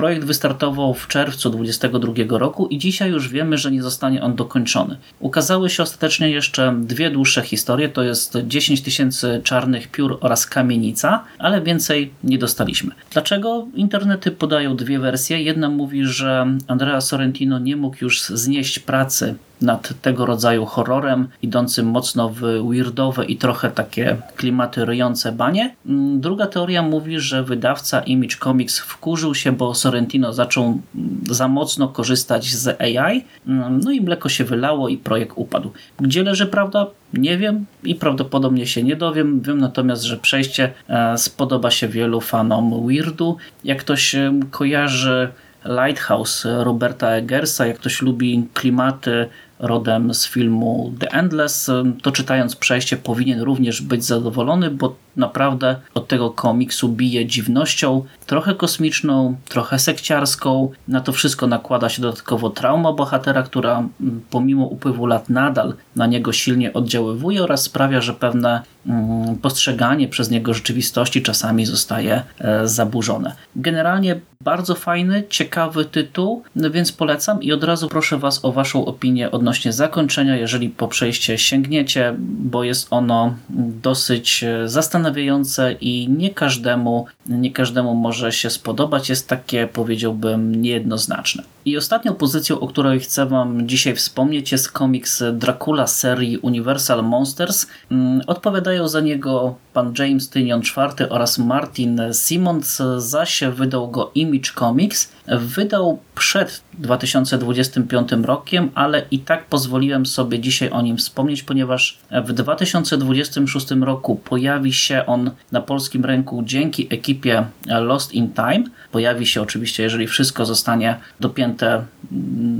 Speaker 7: Projekt wystartował w czerwcu 2022 roku i dzisiaj już wiemy, że nie zostanie on dokończony. Ukazały się ostatecznie jeszcze dwie dłuższe historie, to jest 10 tysięcy czarnych piór oraz kamienica, ale więcej nie dostaliśmy. Dlaczego? Internety podają dwie wersje. Jedna mówi, że Andrea Sorrentino nie mógł już znieść pracy nad tego rodzaju horrorem, idącym mocno w weirdowe i trochę takie klimaty ryjące banie. Mm, druga teoria mówi, że wydawca Image Comics wkurzył się, bo Sorrentino zaczął mm, za mocno korzystać z AI, mm, no i mleko się wylało i projekt upadł. Gdzie leży prawda? Nie wiem i prawdopodobnie się nie dowiem. Wiem natomiast, że przejście e, spodoba się wielu fanom weirdu. Jak ktoś kojarzy Lighthouse Roberta Eggersa, jak ktoś lubi klimaty rodem z filmu The Endless, to czytając przejście powinien również być zadowolony, bo naprawdę od tego komiksu bije dziwnością, trochę kosmiczną, trochę sekciarską. Na to wszystko nakłada się dodatkowo trauma bohatera, która mm, pomimo upływu lat nadal na niego silnie oddziaływuje oraz sprawia, że pewne mm, postrzeganie przez niego rzeczywistości czasami zostaje e, zaburzone. Generalnie bardzo fajny, ciekawy tytuł, więc polecam i od razu proszę Was o Waszą opinię odnośnie zakończenia, jeżeli po przejście sięgniecie, bo jest ono dosyć e, zastanawiające zastanawiające i nie każdemu, nie każdemu może się spodobać. Jest takie, powiedziałbym, niejednoznaczne. I ostatnią pozycją, o której chcę Wam dzisiaj wspomnieć, jest komiks Dracula serii Universal Monsters. Mm, odpowiadają za niego pan James Tynion IV oraz Martin Simmons, zaś wydał go Image Comics. Wydał przed 2025 rokiem, ale i tak pozwoliłem sobie dzisiaj o nim wspomnieć, ponieważ w 2026 roku pojawi się on na polskim rynku dzięki ekipie Lost in Time. Pojawi się oczywiście, jeżeli wszystko zostanie dopięte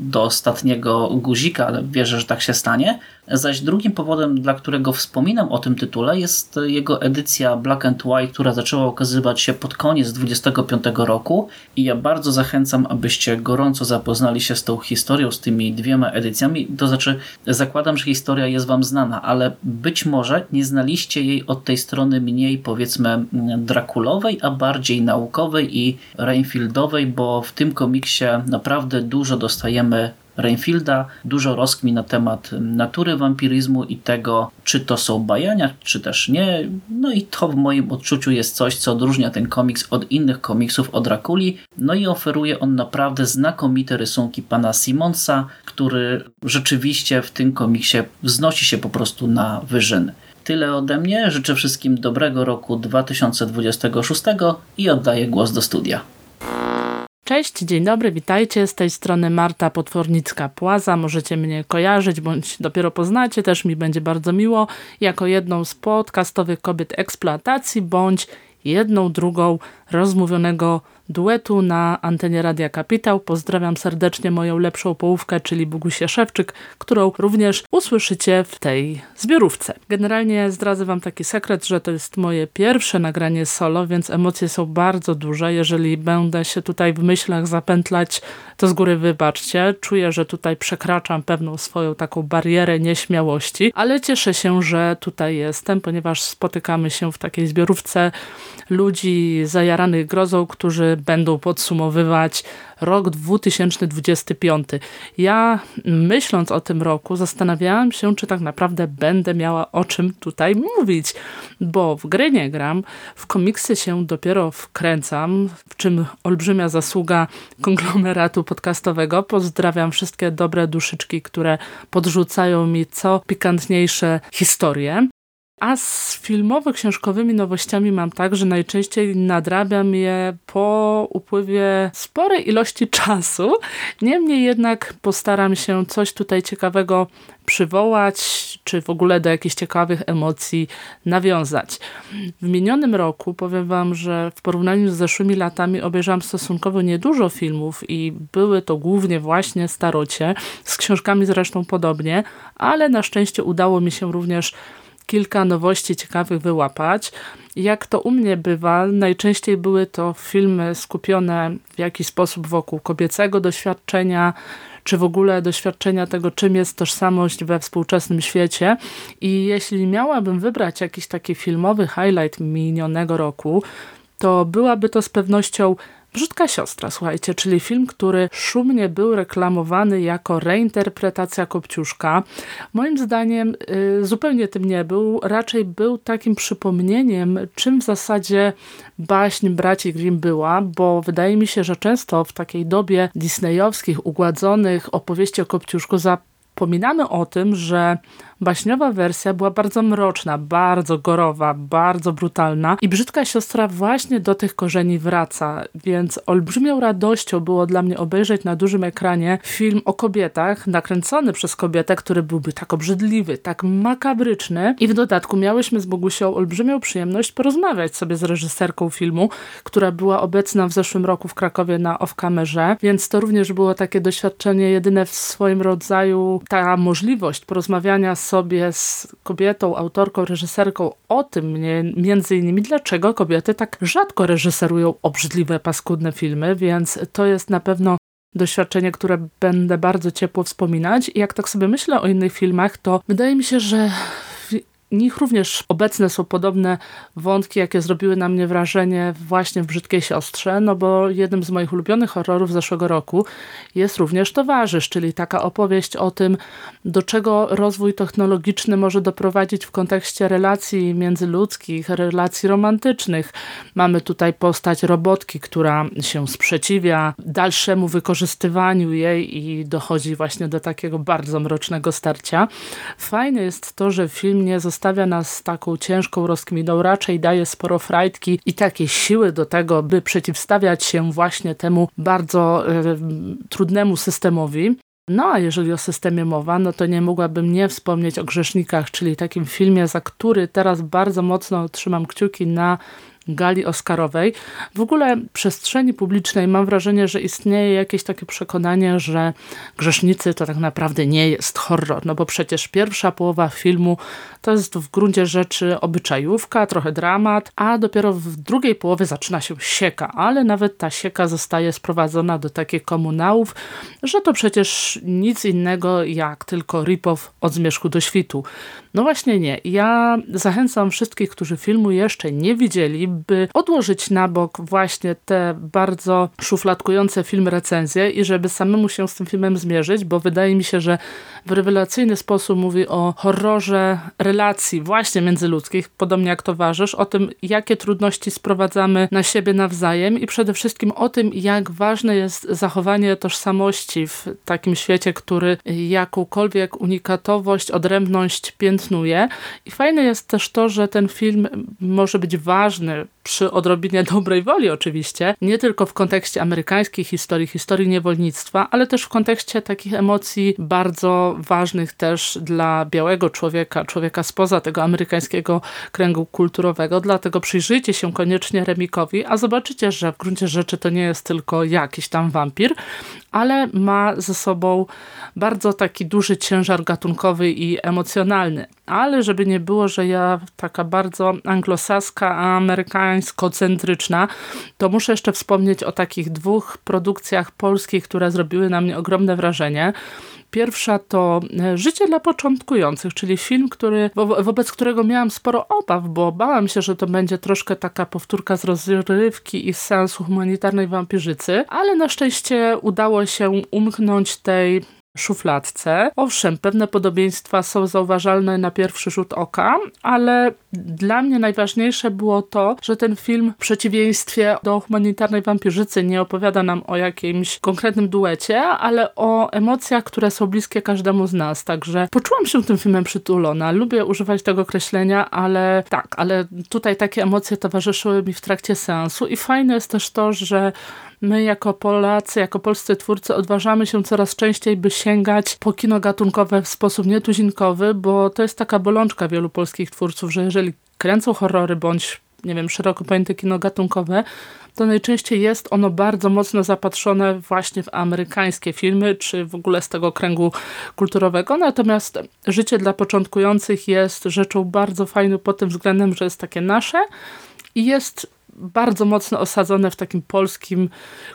Speaker 7: do ostatniego guzika, ale wierzę, że tak się stanie. Zaś drugim powodem, dla którego wspominam o tym tytule jest jego edycja Black and White, która zaczęła ukazywać się pod koniec 25 roku i ja bardzo zachęcam, abyście gorąco zapoznali się z tą historią, z tymi dwiema edycjami. To znaczy, zakładam, że historia jest wam znana, ale być może nie znaliście jej od tej strony mniej powiedzmy drakulowej, a bardziej naukowej i Rainfieldowej, bo w tym komiksie naprawdę dużo dostajemy Rainfielda, dużo rozkmin na temat natury wampiryzmu i tego, czy to są bajania, czy też nie. No i to w moim odczuciu jest coś, co odróżnia ten komiks od innych komiksów o Drakuli. No i oferuje on naprawdę znakomite rysunki pana Simonsa, który rzeczywiście w tym komiksie wznosi się po prostu na wyżyny. Tyle ode mnie. Życzę wszystkim dobrego roku 2026 i oddaję głos do studia.
Speaker 8: Cześć, dzień dobry, witajcie. Z tej strony Marta Potwornicka-Płaza. Możecie mnie kojarzyć, bądź dopiero poznacie, też mi będzie bardzo miło, jako jedną z podcastowych kobiet eksploatacji, bądź jedną drugą rozmówionego duetu na antenie Radia Kapitał. Pozdrawiam serdecznie moją lepszą połówkę, czyli Bogusię Szewczyk, którą również usłyszycie w tej zbiorówce. Generalnie zdradzę wam taki sekret, że to jest moje pierwsze nagranie solo, więc emocje są bardzo duże. Jeżeli będę się tutaj w myślach zapętlać, to z góry wybaczcie. Czuję, że tutaj przekraczam pewną swoją taką barierę nieśmiałości, ale cieszę się, że tutaj jestem, ponieważ spotykamy się w takiej zbiorówce ludzi zajaranych grozą, którzy będą podsumowywać rok 2025. Ja myśląc o tym roku zastanawiałam się, czy tak naprawdę będę miała o czym tutaj mówić, bo w gry nie gram, w komiksy się dopiero wkręcam, w czym olbrzymia zasługa konglomeratu podcastowego. Pozdrawiam wszystkie dobre duszyczki, które podrzucają mi co pikantniejsze historie. A z filmowo-książkowymi nowościami mam tak, że najczęściej nadrabiam je po upływie sporej ilości czasu. Niemniej jednak postaram się coś tutaj ciekawego przywołać, czy w ogóle do jakichś ciekawych emocji nawiązać. W minionym roku powiem Wam, że w porównaniu z zeszłymi latami obejrzałam stosunkowo niedużo filmów i były to głównie właśnie starocie, z książkami zresztą podobnie, ale na szczęście udało mi się również kilka nowości ciekawych wyłapać. Jak to u mnie bywa, najczęściej były to filmy skupione w jakiś sposób wokół kobiecego doświadczenia, czy w ogóle doświadczenia tego, czym jest tożsamość we współczesnym świecie. I jeśli miałabym wybrać jakiś taki filmowy highlight minionego roku, to byłaby to z pewnością Brzydka siostra, słuchajcie, czyli film, który szumnie był reklamowany jako reinterpretacja Kopciuszka. Moim zdaniem y, zupełnie tym nie był. Raczej był takim przypomnieniem, czym w zasadzie baśń braci Grimm była, bo wydaje mi się, że często w takiej dobie disneyowskich, ugładzonych opowieści o Kopciuszku zapominamy o tym, że Baśniowa wersja była bardzo mroczna, bardzo gorowa, bardzo brutalna i Brzydka Siostra właśnie do tych korzeni wraca, więc olbrzymią radością było dla mnie obejrzeć na dużym ekranie film o kobietach, nakręcony przez kobietę, który byłby tak obrzydliwy, tak makabryczny. I w dodatku miałyśmy z Bogusią olbrzymią przyjemność porozmawiać sobie z reżyserką filmu, która była obecna w zeszłym roku w Krakowie na off-kamerze, więc to również było takie doświadczenie jedyne w swoim rodzaju, ta możliwość porozmawiania z sobie z kobietą, autorką, reżyserką o tym między innymi, dlaczego kobiety tak rzadko reżyserują obrzydliwe, paskudne filmy, więc to jest na pewno doświadczenie, które będę bardzo ciepło wspominać. I jak tak sobie myślę o innych filmach, to wydaje mi się, że nich również obecne są podobne wątki, jakie zrobiły na mnie wrażenie właśnie w Brzydkiej Siostrze, no bo jednym z moich ulubionych horrorów zeszłego roku jest również Towarzysz, czyli taka opowieść o tym, do czego rozwój technologiczny może doprowadzić w kontekście relacji międzyludzkich, relacji romantycznych. Mamy tutaj postać robotki, która się sprzeciwia dalszemu wykorzystywaniu jej i dochodzi właśnie do takiego bardzo mrocznego starcia. Fajne jest to, że film nie zostawia nas taką ciężką rozkminą, raczej daje sporo frajtki i takiej siły do tego, by przeciwstawiać się właśnie temu bardzo trudnemu systemowi. No a jeżeli o systemie mowa, no to nie mogłabym nie wspomnieć o Grzesznikach, czyli takim filmie, za który teraz bardzo mocno trzymam kciuki na gali Oscarowej. W ogóle w przestrzeni publicznej mam wrażenie, że istnieje jakieś takie przekonanie, że Grzesznicy to tak naprawdę nie jest horror, no bo przecież pierwsza połowa filmu to jest w gruncie rzeczy obyczajówka, trochę dramat, a dopiero w drugiej połowie zaczyna się sieka, ale nawet ta sieka zostaje sprowadzona do takich komunałów, że to przecież nic innego jak tylko rip-off od zmierzchu do świtu. No właśnie nie. Ja zachęcam wszystkich, którzy filmu jeszcze nie widzieli, by odłożyć na bok właśnie te bardzo szufladkujące film recenzje i żeby samemu się z tym filmem zmierzyć, bo wydaje mi się, że w rewelacyjny sposób mówi o horrorze relacji właśnie międzyludzkich, podobnie jak towarzysz, o tym, jakie trudności sprowadzamy na siebie nawzajem i przede wszystkim o tym, jak ważne jest zachowanie tożsamości w takim świecie, który jakąkolwiek unikatowość, odrębność piętnuje. I fajne jest też to, że ten film może być ważny przy odrobinie dobrej woli oczywiście, nie tylko w kontekście amerykańskiej historii, historii niewolnictwa, ale też w kontekście takich emocji bardzo ważnych też dla białego człowieka, człowieka spoza tego amerykańskiego kręgu kulturowego. Dlatego przyjrzyjcie się koniecznie Remikowi, a zobaczycie, że w gruncie rzeczy to nie jest tylko jakiś tam wampir, ale ma ze sobą bardzo taki duży ciężar gatunkowy i emocjonalny. Ale żeby nie było, że ja taka bardzo anglosaska, amerykańsko-centryczna, to muszę jeszcze wspomnieć o takich dwóch produkcjach polskich, które zrobiły na mnie ogromne wrażenie. Pierwsza to e, Życie dla początkujących, czyli film, który, wo wobec którego miałam sporo obaw, bo bałam się, że to będzie troszkę taka powtórka z rozrywki i z seansu humanitarnej wampirzycy, ale na szczęście udało się umknąć tej szufladce. Owszem, pewne podobieństwa są zauważalne na pierwszy rzut oka, ale dla mnie najważniejsze było to, że ten film w przeciwieństwie do humanitarnej wampirzycy nie opowiada nam o jakimś konkretnym duecie, ale o emocjach, które są bliskie każdemu z nas. Także poczułam się tym filmem przytulona. Lubię używać tego określenia, ale tak, ale tutaj takie emocje towarzyszyły mi w trakcie seansu i fajne jest też to, że my jako Polacy, jako polscy twórcy odważamy się coraz częściej, by sięgać po kino gatunkowe w sposób nietuzinkowy, bo to jest taka bolączka wielu polskich twórców, że jeżeli kręcą horrory bądź nie wiem, szeroko pojęte kino gatunkowe, to najczęściej jest ono bardzo mocno zapatrzone właśnie w amerykańskie filmy, czy w ogóle z tego kręgu kulturowego. Natomiast Życie dla początkujących jest rzeczą bardzo fajną pod tym względem, że jest takie nasze i jest bardzo mocno osadzone w takim polskim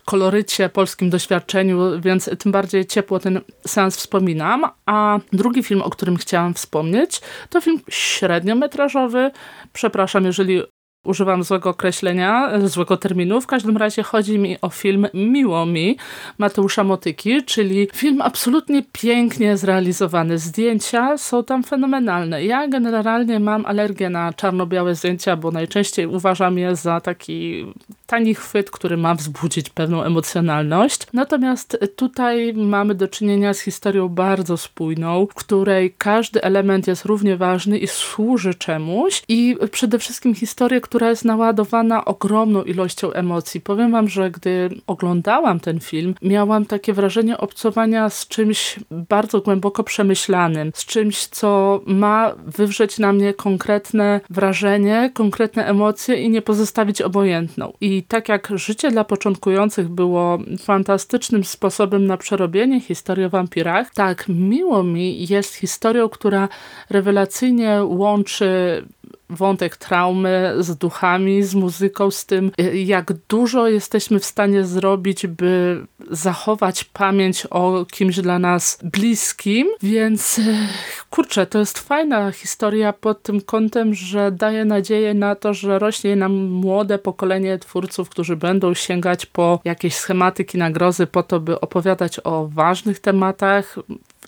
Speaker 8: kolorycie, polskim doświadczeniu, więc tym bardziej ciepło ten sens wspominam. A drugi film, o którym chciałam wspomnieć, to film średniometrażowy. Przepraszam, jeżeli używam złego określenia, złego terminu. W każdym razie chodzi mi o film Miło mi Mateusza Motyki, czyli film absolutnie pięknie zrealizowany. Zdjęcia są tam fenomenalne. Ja generalnie mam alergię na czarno-białe zdjęcia, bo najczęściej uważam je za taki tani chwyt, który ma wzbudzić pewną emocjonalność. Natomiast tutaj mamy do czynienia z historią bardzo spójną, w której każdy element jest równie ważny i służy czemuś i przede wszystkim historię, która jest naładowana ogromną ilością emocji. Powiem wam, że gdy oglądałam ten film, miałam takie wrażenie obcowania z czymś bardzo głęboko przemyślanym, z czymś, co ma wywrzeć na mnie konkretne wrażenie, konkretne emocje i nie pozostawić obojętną. I tak jak życie dla początkujących było fantastycznym sposobem na przerobienie historii o wampirach, tak miło mi jest historią, która rewelacyjnie łączy wątek traumy z duchami, z muzyką, z tym, jak dużo jesteśmy w stanie zrobić, by zachować pamięć o kimś dla nas bliskim, więc kurczę, to jest fajna historia pod tym kątem, że daje nadzieję na to, że rośnie nam młode pokolenie twórców, którzy będą sięgać po jakieś schematyki nagrozy po to, by opowiadać o ważnych tematach,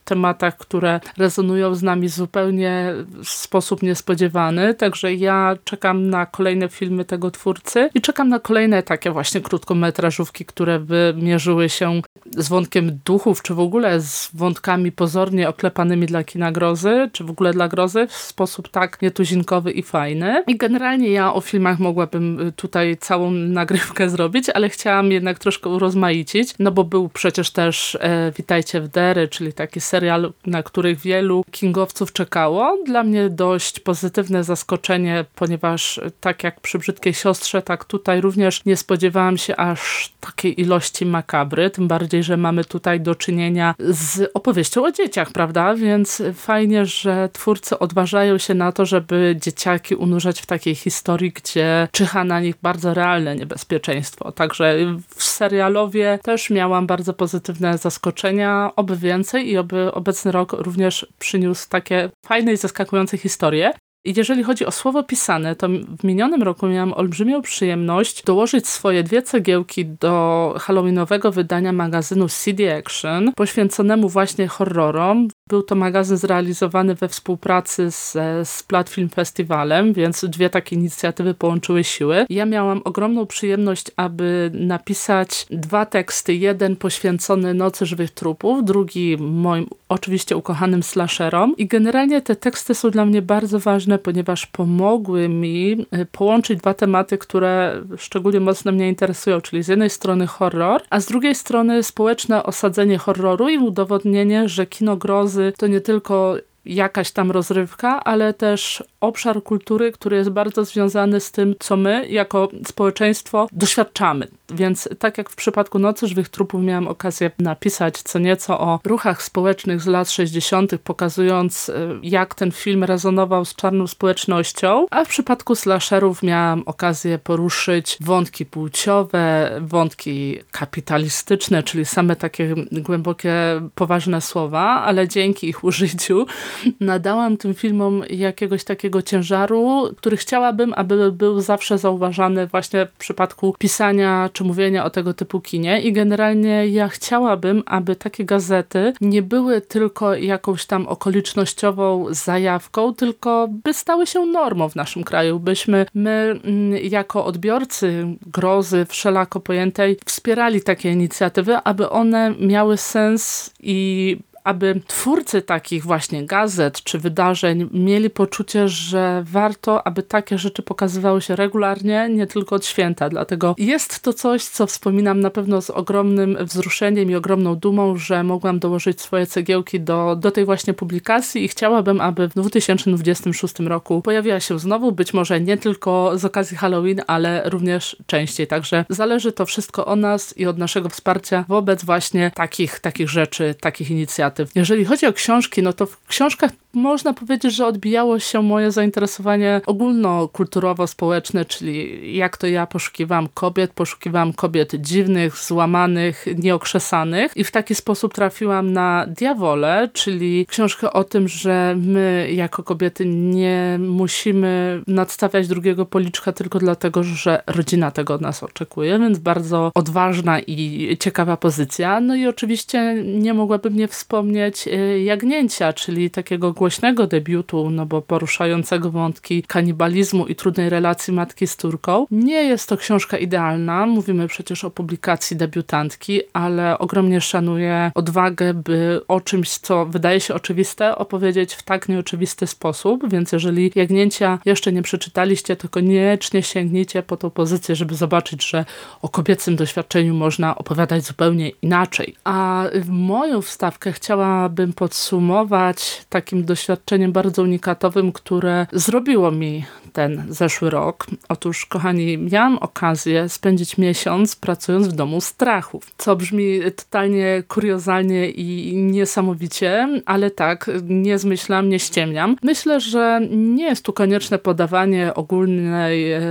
Speaker 8: tematach, które rezonują z nami zupełnie w sposób niespodziewany. Także ja czekam na kolejne filmy tego twórcy i czekam na kolejne takie właśnie krótkometrażówki, które by mierzyły się z wątkiem duchów, czy w ogóle z wątkami pozornie oklepanymi dla kina grozy, czy w ogóle dla grozy w sposób tak nietuzinkowy i fajny. I generalnie ja o filmach mogłabym tutaj całą nagrywkę zrobić, ale chciałam jednak troszkę urozmaicić, no bo był przecież też e, Witajcie w Dery, czyli taki serial serial, na których wielu kingowców czekało. Dla mnie dość pozytywne zaskoczenie, ponieważ tak jak przy Brzydkiej Siostrze, tak tutaj również nie spodziewałam się aż takiej ilości makabry, tym bardziej, że mamy tutaj do czynienia z opowieścią o dzieciach, prawda? Więc fajnie, że twórcy odważają się na to, żeby dzieciaki unurzać w takiej historii, gdzie czyha na nich bardzo realne niebezpieczeństwo. Także w serialowie też miałam bardzo pozytywne zaskoczenia, oby więcej i oby obecny rok również przyniósł takie fajne i zaskakujące historie. I jeżeli chodzi o słowo pisane, to w minionym roku miałam olbrzymią przyjemność dołożyć swoje dwie cegiełki do halloweenowego wydania magazynu CD Action, poświęconemu właśnie horrorom. Był to magazyn zrealizowany we współpracy z, z Platfilm Festiwalem, więc dwie takie inicjatywy połączyły siły. Ja miałam ogromną przyjemność, aby napisać dwa teksty. Jeden poświęcony Nocy Żywych Trupów, drugi moim oczywiście ukochanym slasherom. I generalnie te teksty są dla mnie bardzo ważne, ponieważ pomogły mi y, połączyć dwa tematy, które szczególnie mocno mnie interesują, czyli z jednej strony horror, a z drugiej strony społeczne osadzenie horroru i udowodnienie, że kino grozy to nie tylko jakaś tam rozrywka, ale też obszar kultury, który jest bardzo związany z tym, co my jako społeczeństwo doświadczamy. Więc tak jak w przypadku Nocy Żywych Trupów miałam okazję napisać co nieco o ruchach społecznych z lat 60., pokazując y, jak ten film rezonował z czarną społecznością, a w przypadku slasherów miałam okazję poruszyć wątki płciowe, wątki kapitalistyczne, czyli same takie głębokie, poważne słowa, ale dzięki ich użyciu nadałam tym filmom jakiegoś takiego ciężaru, który chciałabym, aby był zawsze zauważany właśnie w przypadku pisania czy mówienia o tego typu kinie. I generalnie ja chciałabym, aby takie gazety nie były tylko jakąś tam okolicznościową zajawką, tylko by stały się normą w naszym kraju, byśmy my mm, jako odbiorcy grozy wszelako pojętej wspierali takie inicjatywy, aby one miały sens i aby twórcy takich właśnie gazet czy wydarzeń mieli poczucie, że warto, aby takie rzeczy pokazywały się regularnie, nie tylko od święta. Dlatego jest to coś, co wspominam na pewno z ogromnym wzruszeniem i ogromną dumą, że mogłam dołożyć swoje cegiełki do, do tej właśnie publikacji i chciałabym, aby w 2026 roku pojawiła się znowu, być może nie tylko z okazji Halloween, ale również częściej. Także zależy to wszystko o nas i od naszego wsparcia wobec właśnie takich, takich rzeczy, takich inicjatyw jeżeli chodzi o książki, no to w książkach można powiedzieć, że odbijało się moje zainteresowanie ogólnokulturowo-społeczne, czyli jak to ja poszukiwałam kobiet, poszukiwałam kobiet dziwnych, złamanych, nieokrzesanych i w taki sposób trafiłam na Diawole, czyli książkę o tym, że my jako kobiety nie musimy nadstawiać drugiego policzka tylko dlatego, że rodzina tego od nas oczekuje, więc bardzo odważna i ciekawa pozycja. No i oczywiście nie mogłabym nie wspomnieć y, Jagnięcia, czyli takiego głośnego debiutu, no bo poruszającego wątki kanibalizmu i trudnej relacji matki z córką. Nie jest to książka idealna, mówimy przecież o publikacji debiutantki, ale ogromnie szanuję odwagę, by o czymś, co wydaje się oczywiste, opowiedzieć w tak nieoczywisty sposób, więc jeżeli Jagnięcia jeszcze nie przeczytaliście, to koniecznie sięgnijcie po tą pozycję, żeby zobaczyć, że o kobiecym doświadczeniu można opowiadać zupełnie inaczej. A moją wstawkę chciałabym podsumować takim doświadczeniem bardzo unikatowym, które zrobiło mi ten zeszły rok? Otóż, kochani, miałam okazję spędzić miesiąc pracując w domu strachów, co brzmi totalnie kuriozalnie i niesamowicie, ale tak, nie zmyślam, nie ściemniam. Myślę, że nie jest tu konieczne podawanie ogólnej e,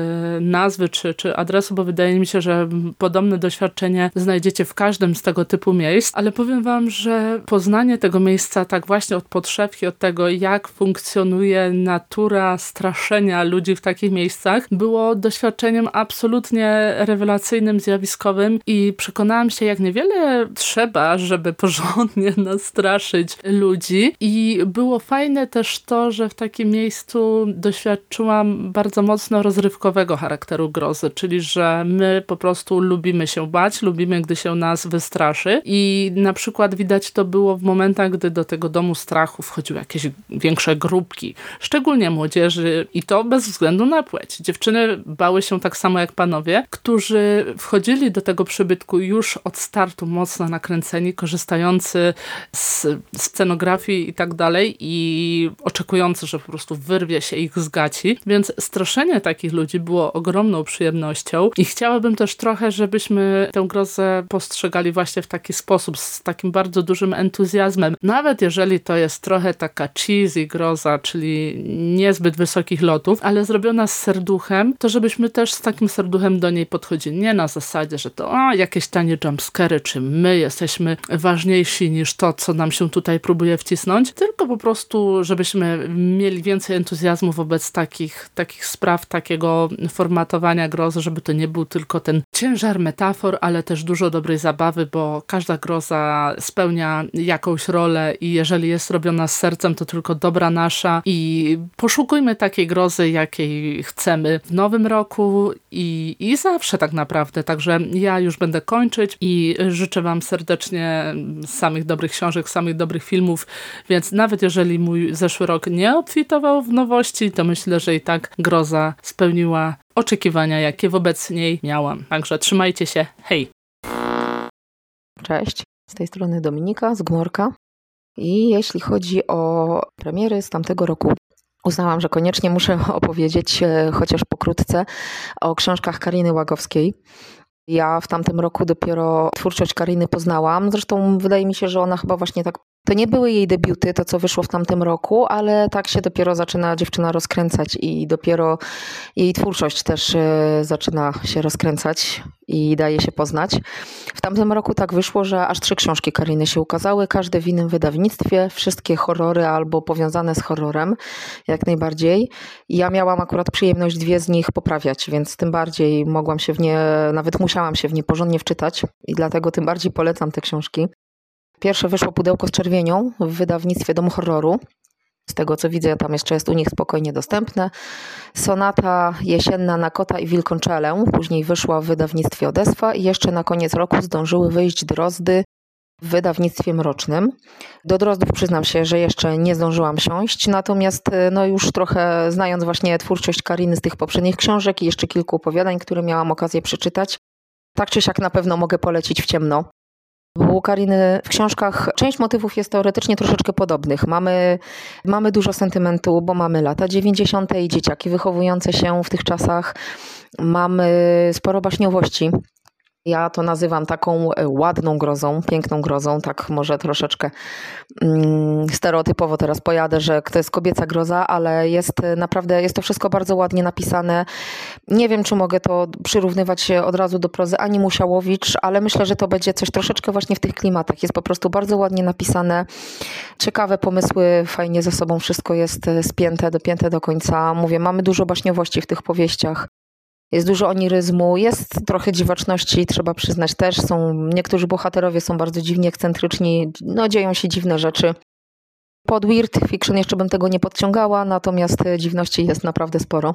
Speaker 8: nazwy czy, czy adresu, bo wydaje mi się, że podobne doświadczenie znajdziecie w każdym z tego typu miejsc, ale powiem wam, że poznanie tego miejsca tak właśnie od podszewki, od tego jak funkcjonuje natura straszenia ludzi w takich miejscach, było doświadczeniem absolutnie rewelacyjnym, zjawiskowym i przekonałam się, jak niewiele trzeba, żeby porządnie nastraszyć ludzi. I było fajne też to, że w takim miejscu doświadczyłam bardzo mocno rozrywkowego charakteru grozy, czyli że my po prostu lubimy się bać, lubimy, gdy się nas wystraszy. I na przykład widać to było w momentach, gdy do tego domu strachu wchodziły jakieś większe grupki, szczególnie młodzieży. I to bez względu na płeć. Dziewczyny bały się tak samo jak panowie, którzy wchodzili do tego przybytku już od startu mocno nakręceni, korzystający z scenografii i tak dalej i oczekujący, że po prostu wyrwie się ich z gaci, więc straszenie takich ludzi było ogromną przyjemnością i chciałabym też trochę, żebyśmy tę grozę postrzegali właśnie w taki sposób, z takim bardzo dużym entuzjazmem. Nawet jeżeli to jest trochę taka cheesy groza, czyli niezbyt wysokich lotów, ale zrobiona z serduchem, to żebyśmy też z takim serduchem do niej podchodzili. Nie na zasadzie, że to o, jakieś tanie jumpscary, czy my jesteśmy ważniejsi niż to, co nam się tutaj próbuje wcisnąć, tylko po prostu, żebyśmy mieli więcej entuzjazmu wobec takich, takich spraw, takiego formatowania grozy, żeby to nie był tylko ten ciężar metafor, ale też dużo dobrej zabawy, bo każda groza spełnia jakąś rolę i jeżeli jest robiona z sercem, to tylko dobra nasza i poszukujmy takiej grozy, jakiej chcemy w nowym roku i, i zawsze tak naprawdę. Także ja już będę kończyć i życzę Wam serdecznie samych dobrych książek, samych dobrych filmów, więc nawet jeżeli mój zeszły rok nie obfitował w nowości, to myślę, że i tak groza spełniła oczekiwania, jakie wobec niej miałam. Także trzymajcie się. Hej!
Speaker 9: Cześć, z tej strony Dominika z Gmorka. I jeśli chodzi o premiery z tamtego roku, uznałam, że koniecznie muszę opowiedzieć, e, chociaż pokrótce, o książkach Kariny Łagowskiej. Ja w tamtym roku dopiero twórczość Kariny poznałam. Zresztą wydaje mi się, że ona chyba właśnie tak to nie były jej debiuty, to co wyszło w tamtym roku, ale tak się dopiero zaczyna dziewczyna rozkręcać i dopiero jej twórczość też e, zaczyna się rozkręcać i daje się poznać. W tamtym roku tak wyszło, że aż trzy książki Kariny się ukazały, każde w innym wydawnictwie, wszystkie horrory albo powiązane z horrorem, jak najbardziej. Ja miałam akurat przyjemność dwie z nich poprawiać, więc tym bardziej mogłam się w nie, nawet musiałam się w nie porządnie wczytać i dlatego tym bardziej polecam te książki. Pierwsze wyszło pudełko z czerwienią w wydawnictwie Dom Horroru. Z tego co widzę, tam jeszcze jest u nich spokojnie dostępne. Sonata jesienna na kota i wilkonczelę. Później wyszła w wydawnictwie Odeswa i jeszcze na koniec roku zdążyły wyjść drozdy w wydawnictwie mrocznym. Do drozdów przyznam się, że jeszcze nie zdążyłam siąść, natomiast no już trochę znając właśnie twórczość Kariny z tych poprzednich książek i jeszcze kilku opowiadań, które miałam okazję przeczytać, tak czy siak na pewno mogę polecić w ciemno. U Kariny w książkach część motywów jest teoretycznie troszeczkę podobnych. Mamy, mamy dużo sentymentu, bo mamy lata 90. i dzieciaki wychowujące się w tych czasach. Mamy sporo baśniowości, ja to nazywam taką e, ładną grozą, piękną grozą, tak może troszeczkę mm, stereotypowo teraz pojadę, że to jest kobieca groza, ale jest e, naprawdę, jest to wszystko bardzo ładnie napisane. Nie wiem, czy mogę to przyrównywać od razu do prozy Ani Musiałowicz, ale myślę, że to będzie coś troszeczkę właśnie w tych klimatach. Jest po prostu bardzo ładnie napisane, ciekawe pomysły, fajnie ze sobą wszystko jest e, spięte, dopięte do końca. Mówię, mamy dużo baśniowości w tych powieściach. Jest dużo oniryzmu, jest trochę dziwaczności, trzeba przyznać też. Są, niektórzy bohaterowie są bardzo dziwnie ekscentryczni, no dzieją się dziwne rzeczy. Pod weird fiction jeszcze bym tego nie podciągała, natomiast dziwności jest naprawdę sporo.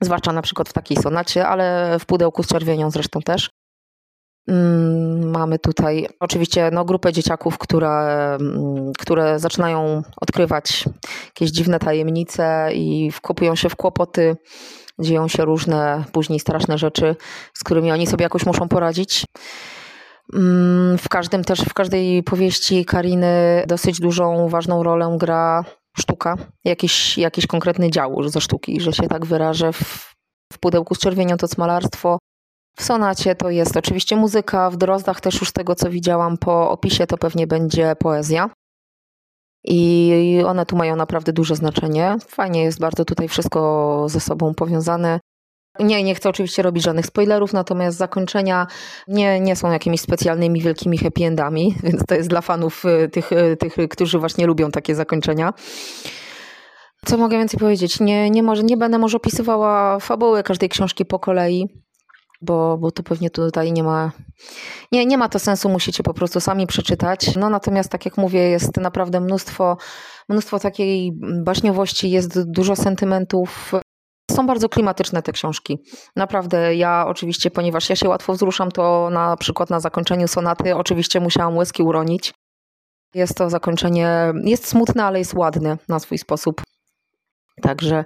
Speaker 9: Zwłaszcza na przykład w takiej sonacie, ale w pudełku z czerwienią zresztą też. Mm, mamy tutaj oczywiście no, grupę dzieciaków, które, które zaczynają odkrywać jakieś dziwne tajemnice i wkopują się w kłopoty dzieją się różne później straszne rzeczy, z którymi oni sobie jakoś muszą poradzić. Mm, w każdym też, w każdej powieści Kariny dosyć dużą, ważną rolę gra sztuka, jakiś, jakiś konkretny dział ze sztuki, że się tak wyrażę. W, w pudełku z czerwienią to malarstwo, w sonacie to jest oczywiście muzyka, w drozdach też już tego co widziałam po opisie to pewnie będzie poezja. I one tu mają naprawdę duże znaczenie. Fajnie jest bardzo tutaj wszystko ze sobą powiązane. Nie, nie chcę oczywiście robić żadnych spoilerów, natomiast zakończenia nie, nie są jakimiś specjalnymi wielkimi happy endami, więc to jest dla fanów y, tych, y, tych, którzy właśnie lubią takie zakończenia. Co mogę więcej powiedzieć? Nie, nie, może, nie będę może opisywała fabuły każdej książki po kolei, bo, bo to pewnie tutaj nie ma, nie, nie ma to sensu, musicie po prostu sami przeczytać. No natomiast tak jak mówię, jest naprawdę mnóstwo, mnóstwo takiej baśniowości, jest dużo sentymentów. Są bardzo klimatyczne te książki. Naprawdę, ja oczywiście, ponieważ ja się łatwo wzruszam, to na przykład na zakończeniu sonaty oczywiście musiałam łezki uronić. Jest to zakończenie, jest smutne, ale jest ładne na swój sposób. Także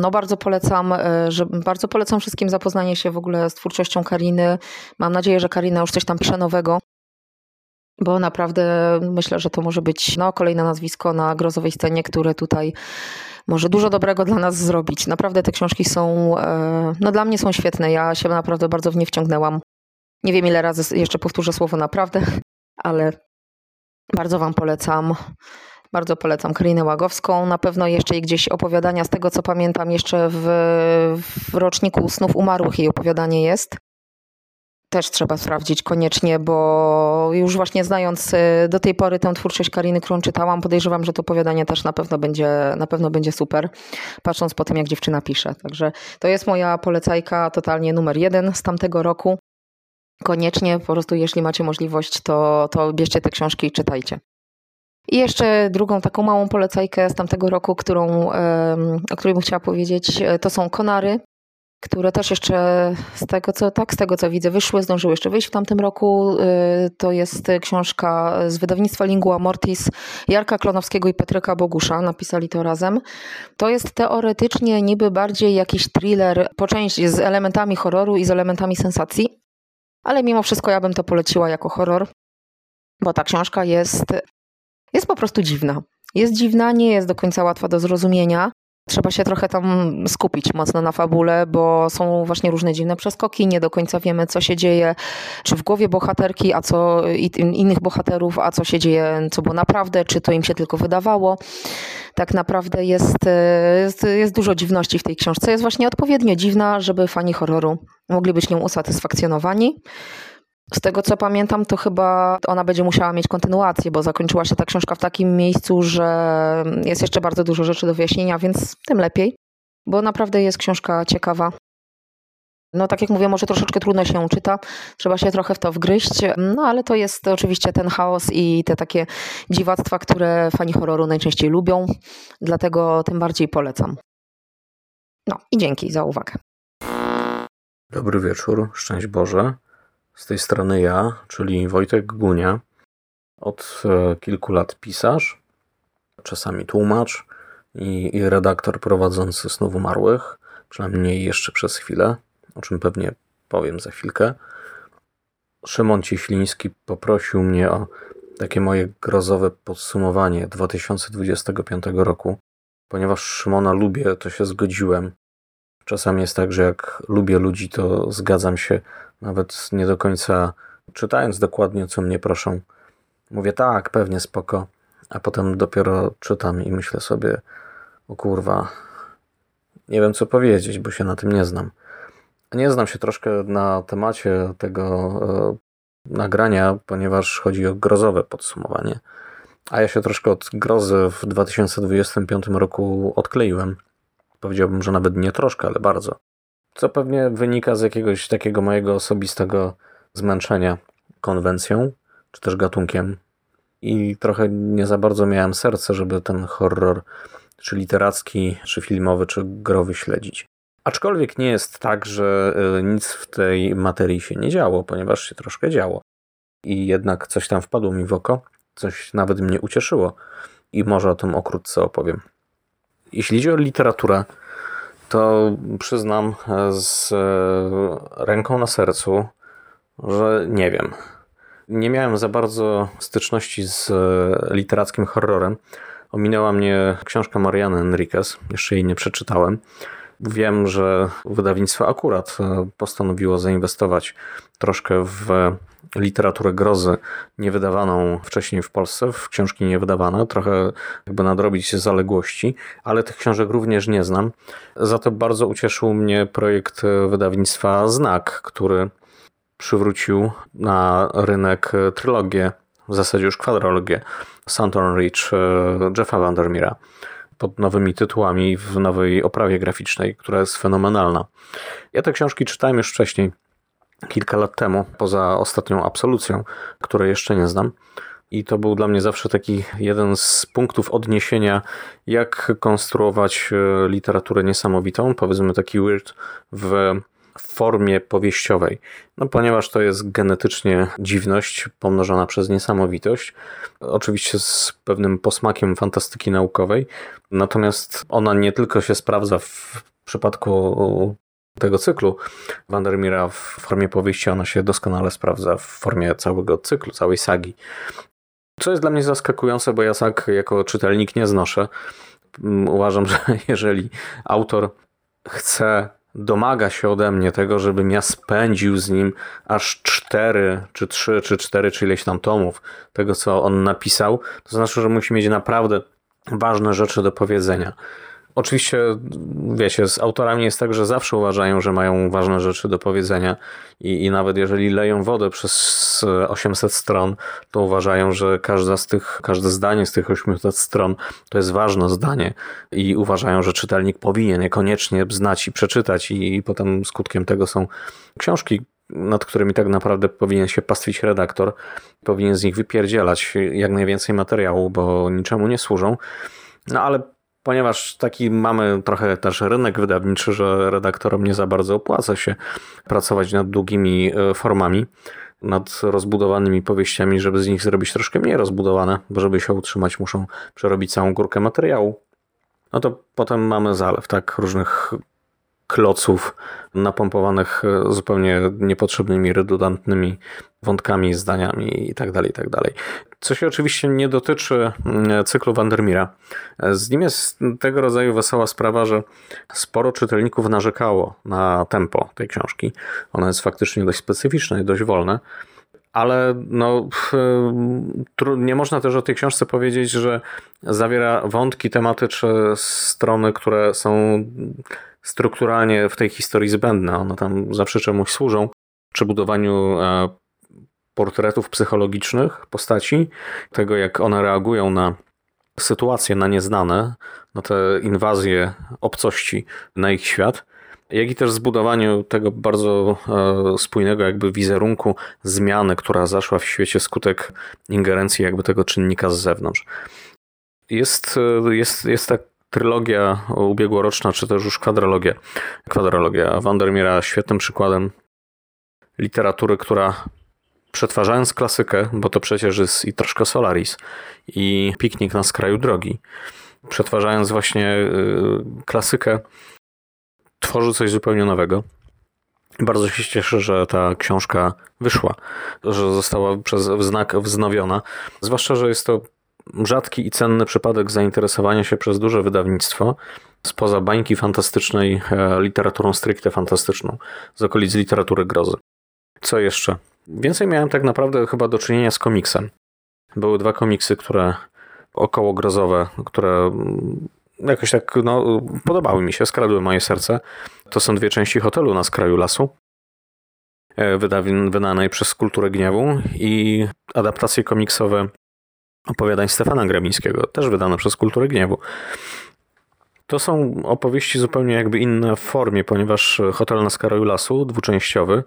Speaker 9: no bardzo polecam, e, że bardzo polecam wszystkim zapoznanie się w ogóle z twórczością Kariny. Mam nadzieję, że Karina już coś tam pisze nowego, bo naprawdę myślę, że to może być no, kolejne nazwisko na grozowej scenie, które tutaj może dużo dobrego dla nas zrobić. Naprawdę te książki są, e, no dla mnie są świetne. Ja się naprawdę bardzo w nie wciągnęłam. Nie wiem ile razy jeszcze powtórzę słowo naprawdę, ale bardzo Wam polecam. Bardzo polecam Karinę Łagowską. Na pewno jeszcze jej gdzieś opowiadania, z tego co pamiętam, jeszcze w, w roczniku Snów Umarłych jej opowiadanie jest. Też trzeba sprawdzić koniecznie, bo już właśnie znając y, do tej pory tę twórczość Kariny, którą czytałam, podejrzewam, że to opowiadanie też na pewno będzie, na pewno będzie super, patrząc po tym, jak dziewczyna pisze. Także to jest moja polecajka totalnie numer jeden z tamtego roku. Koniecznie, po prostu jeśli macie możliwość, to, to bierzcie te książki i czytajcie. I jeszcze drugą taką małą polecajkę z tamtego roku, którą, o której bym chciała powiedzieć, e, to są Konary, które też jeszcze z tego co, tak, z tego co widzę wyszły, zdążyły jeszcze wyjść w tamtym roku. E, to jest książka z wydawnictwa Lingua Mortis Jarka Klonowskiego i Petryka Bogusza, napisali to razem. To jest teoretycznie niby bardziej jakiś thriller, po części z elementami horroru i z elementami sensacji, ale mimo wszystko ja bym to poleciła jako horror, bo ta książka jest jest po prostu dziwna. Jest dziwna, nie jest do końca łatwa do zrozumienia. Trzeba się trochę tam skupić mocno na fabule, bo są właśnie różne dziwne przeskoki, nie do końca wiemy, co się dzieje, czy w głowie bohaterki, a co i innych bohaterów, a co się dzieje, co było naprawdę, czy to im się tylko wydawało. Tak naprawdę jest, jest, jest dużo dziwności w tej książce. Jest właśnie odpowiednio dziwna, żeby fani horroru mogli być nią usatysfakcjonowani. Z tego co pamiętam, to chyba ona będzie musiała mieć kontynuację, bo zakończyła się ta książka w takim miejscu, że jest jeszcze bardzo dużo rzeczy do wyjaśnienia, więc tym lepiej, bo naprawdę jest książka ciekawa. No tak jak mówię, może troszeczkę trudno się ją czyta, trzeba się trochę w to wgryźć, no ale to jest oczywiście ten chaos i te takie dziwactwa, które fani horroru najczęściej lubią, dlatego tym bardziej polecam. No i dzięki za uwagę.
Speaker 10: Dobry wieczór, szczęść Boże. Z tej strony ja, czyli Wojtek Gunia. Od e, kilku lat pisarz, czasami tłumacz i, i redaktor prowadzący Snów Umarłych, przynajmniej jeszcze przez chwilę, o czym pewnie powiem za chwilkę. Szymon Cieśliński poprosił mnie o takie moje grozowe podsumowanie 2025 roku. Ponieważ Szymona lubię, to się zgodziłem. Czasami jest tak, że jak lubię ludzi, to zgadzam się nawet nie do końca czytając dokładnie, co mnie proszą. Mówię tak, pewnie spoko, a potem dopiero czytam i myślę sobie, o kurwa, nie wiem co powiedzieć, bo się na tym nie znam. Nie znam się troszkę na temacie tego e, nagrania, ponieważ chodzi o grozowe podsumowanie. A ja się troszkę od grozy w 2025 roku odkleiłem. Powiedziałbym, że nawet nie troszkę, ale bardzo co pewnie wynika z jakiegoś takiego mojego osobistego zmęczenia konwencją, czy też gatunkiem. I trochę nie za bardzo miałem serce, żeby ten horror, czy literacki, czy filmowy, czy growy śledzić. Aczkolwiek nie jest tak, że y, nic w tej materii się nie działo, ponieważ się troszkę działo. I jednak coś tam wpadło mi w oko, coś nawet mnie ucieszyło. I może o tym okrótce opowiem. Jeśli chodzi o literaturę, to przyznam z ręką na sercu, że nie wiem. Nie miałem za bardzo styczności z literackim horrorem. Ominęła mnie książka Mariany Enriquez, jeszcze jej nie przeczytałem. Wiem, że wydawnictwo akurat e, postanowiło zainwestować troszkę w literaturę grozy niewydawaną wcześniej w Polsce, w książki niewydawane, trochę jakby nadrobić zaległości, ale tych książek również nie znam. Za to bardzo ucieszył mnie projekt wydawnictwa Znak, który przywrócił na rynek trylogię, w zasadzie już kwadrologię Santon Ridge Jeffa Vandermeera pod nowymi tytułami w nowej oprawie graficznej, która jest fenomenalna. Ja te książki czytałem już wcześniej, kilka lat temu, poza ostatnią absolucją, której jeszcze nie znam. I to był dla mnie zawsze taki jeden z punktów odniesienia, jak konstruować e, literaturę niesamowitą, powiedzmy taki weird, w formie powieściowej. No, ponieważ to jest genetycznie dziwność pomnożona przez niesamowitość, oczywiście z pewnym posmakiem fantastyki naukowej, natomiast ona nie tylko się sprawdza w przypadku tego cyklu Vandermeera w formie powieści, ona się doskonale sprawdza w formie całego cyklu, całej sagi. Co jest dla mnie zaskakujące, bo ja sag jako czytelnik nie znoszę. Uważam, że jeżeli autor chce domaga się ode mnie tego, żebym ja spędził z nim aż cztery, czy trzy, czy cztery, czy ileś tam tomów tego, co on napisał, to znaczy, że musi mieć naprawdę ważne rzeczy do powiedzenia. Oczywiście, wiecie, z autorami jest tak, że zawsze uważają, że mają ważne rzeczy do powiedzenia i, i nawet jeżeli leją wodę przez 800 stron, to uważają, że każda z tych, każde zdanie z tych 800 stron to jest ważne zdanie i uważają, że czytelnik powinien je koniecznie znać i przeczytać i, i potem skutkiem tego są książki, nad którymi tak naprawdę powinien się pastwić redaktor, powinien z nich wypierdzielać jak najwięcej materiału, bo niczemu nie służą. No ale ponieważ taki mamy trochę też rynek wydawniczy, że redaktorom nie za bardzo opłaca się pracować nad długimi e, formami, nad rozbudowanymi powieściami, żeby z nich zrobić troszkę mniej rozbudowane, bo żeby się utrzymać muszą przerobić całą górkę materiału. No to potem mamy zalew, tak, różnych kloców napompowanych e, zupełnie niepotrzebnymi, redundantnymi wątkami, zdaniami itd., tak itd. Tak Co się oczywiście nie dotyczy mm, cyklu Vandermeera. Z nim jest tego rodzaju wesoła sprawa, że sporo czytelników narzekało na tempo tej książki. Ono jest faktycznie dość specyficzne i dość wolne ale no, nie można też o tej książce powiedzieć, że zawiera wątki tematyczne strony, które są strukturalnie w tej historii zbędne. One tam zawsze czemuś służą. Przy budowaniu e, portretów psychologicznych postaci, tego jak one reagują na sytuacje, na nieznane, na te inwazje obcości na ich świat, jak i też zbudowaniu tego bardzo e, spójnego jakby wizerunku zmiany, która zaszła w świecie skutek ingerencji jakby tego czynnika z zewnątrz. Jest, e, jest, jest tak trylogia ubiegłoroczna, czy też już kwadralogia. Kwadralogia Vandermeera świetnym przykładem literatury, która przetwarzając klasykę, bo to przecież jest i troszkę Solaris, i Piknik na skraju drogi, przetwarzając właśnie y, klasykę, tworzy coś zupełnie nowego. Bardzo się cieszę, że ta książka wyszła, że została przez znak wznowiona. Zwłaszcza, że jest to rzadki i cenny przypadek zainteresowania się przez duże wydawnictwo spoza bańki fantastycznej e, literaturą stricte fantastyczną, z okolic literatury grozy. Co jeszcze? Więcej miałem tak naprawdę chyba do czynienia z komiksem. Były dwa komiksy, które około grozowe, które mm, jakoś tak no, podobały mi się, skradły moje serce. To są dwie części hotelu na skraju lasu, e, wydanej przez Kulturę Gniewu i adaptacje komiksowe opowiadań Stefana Grabińskiego, też wydane przez Kulturę Gniewu. To są opowieści zupełnie jakby inne w formie, ponieważ Hotel na Skaraju Lasu, dwuczęściowy,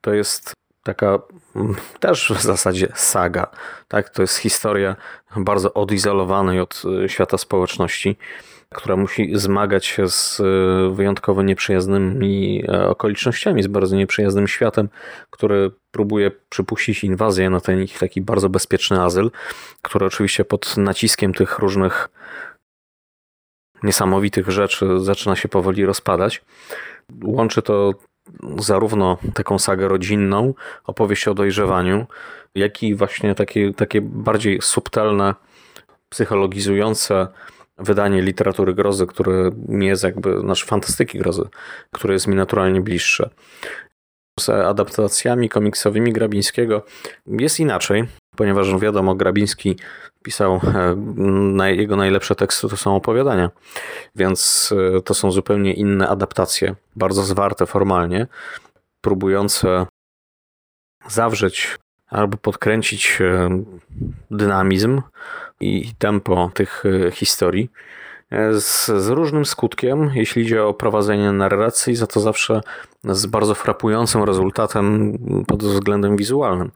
Speaker 10: to jest taka mm, też w zasadzie saga. Tak? To jest historia bardzo odizolowanej od y, świata społeczności, która musi zmagać się z y, wyjątkowo nieprzyjaznymi e, okolicznościami, z bardzo nieprzyjaznym światem, który próbuje przypuścić inwazję na ten ich taki bardzo bezpieczny azyl, który oczywiście pod naciskiem tych różnych niesamowitych rzeczy zaczyna się powoli rozpadać. Łączy to zarówno taką sagę rodzinną, opowieść o dojrzewaniu, jak i właśnie takie, takie bardziej subtelne psychologizujące wydanie literatury grozy, które mi jest jakby, znaczy fantastyki grozy, które jest mi naturalnie bliższe. Z adaptacjami komiksowymi Grabińskiego jest inaczej, ponieważ wiadomo, Grabiński pisał, e, jego najlepsze teksty to są opowiadania, więc e, to są zupełnie inne adaptacje, bardzo zwarte formalnie, próbujące zawrzeć albo podkręcić e, dynamizm i tempo tych historii z, z, różnym skutkiem, jeśli idzie o prowadzenie narracji, za to zawsze z bardzo frapującym rezultatem pod względem wizualnym.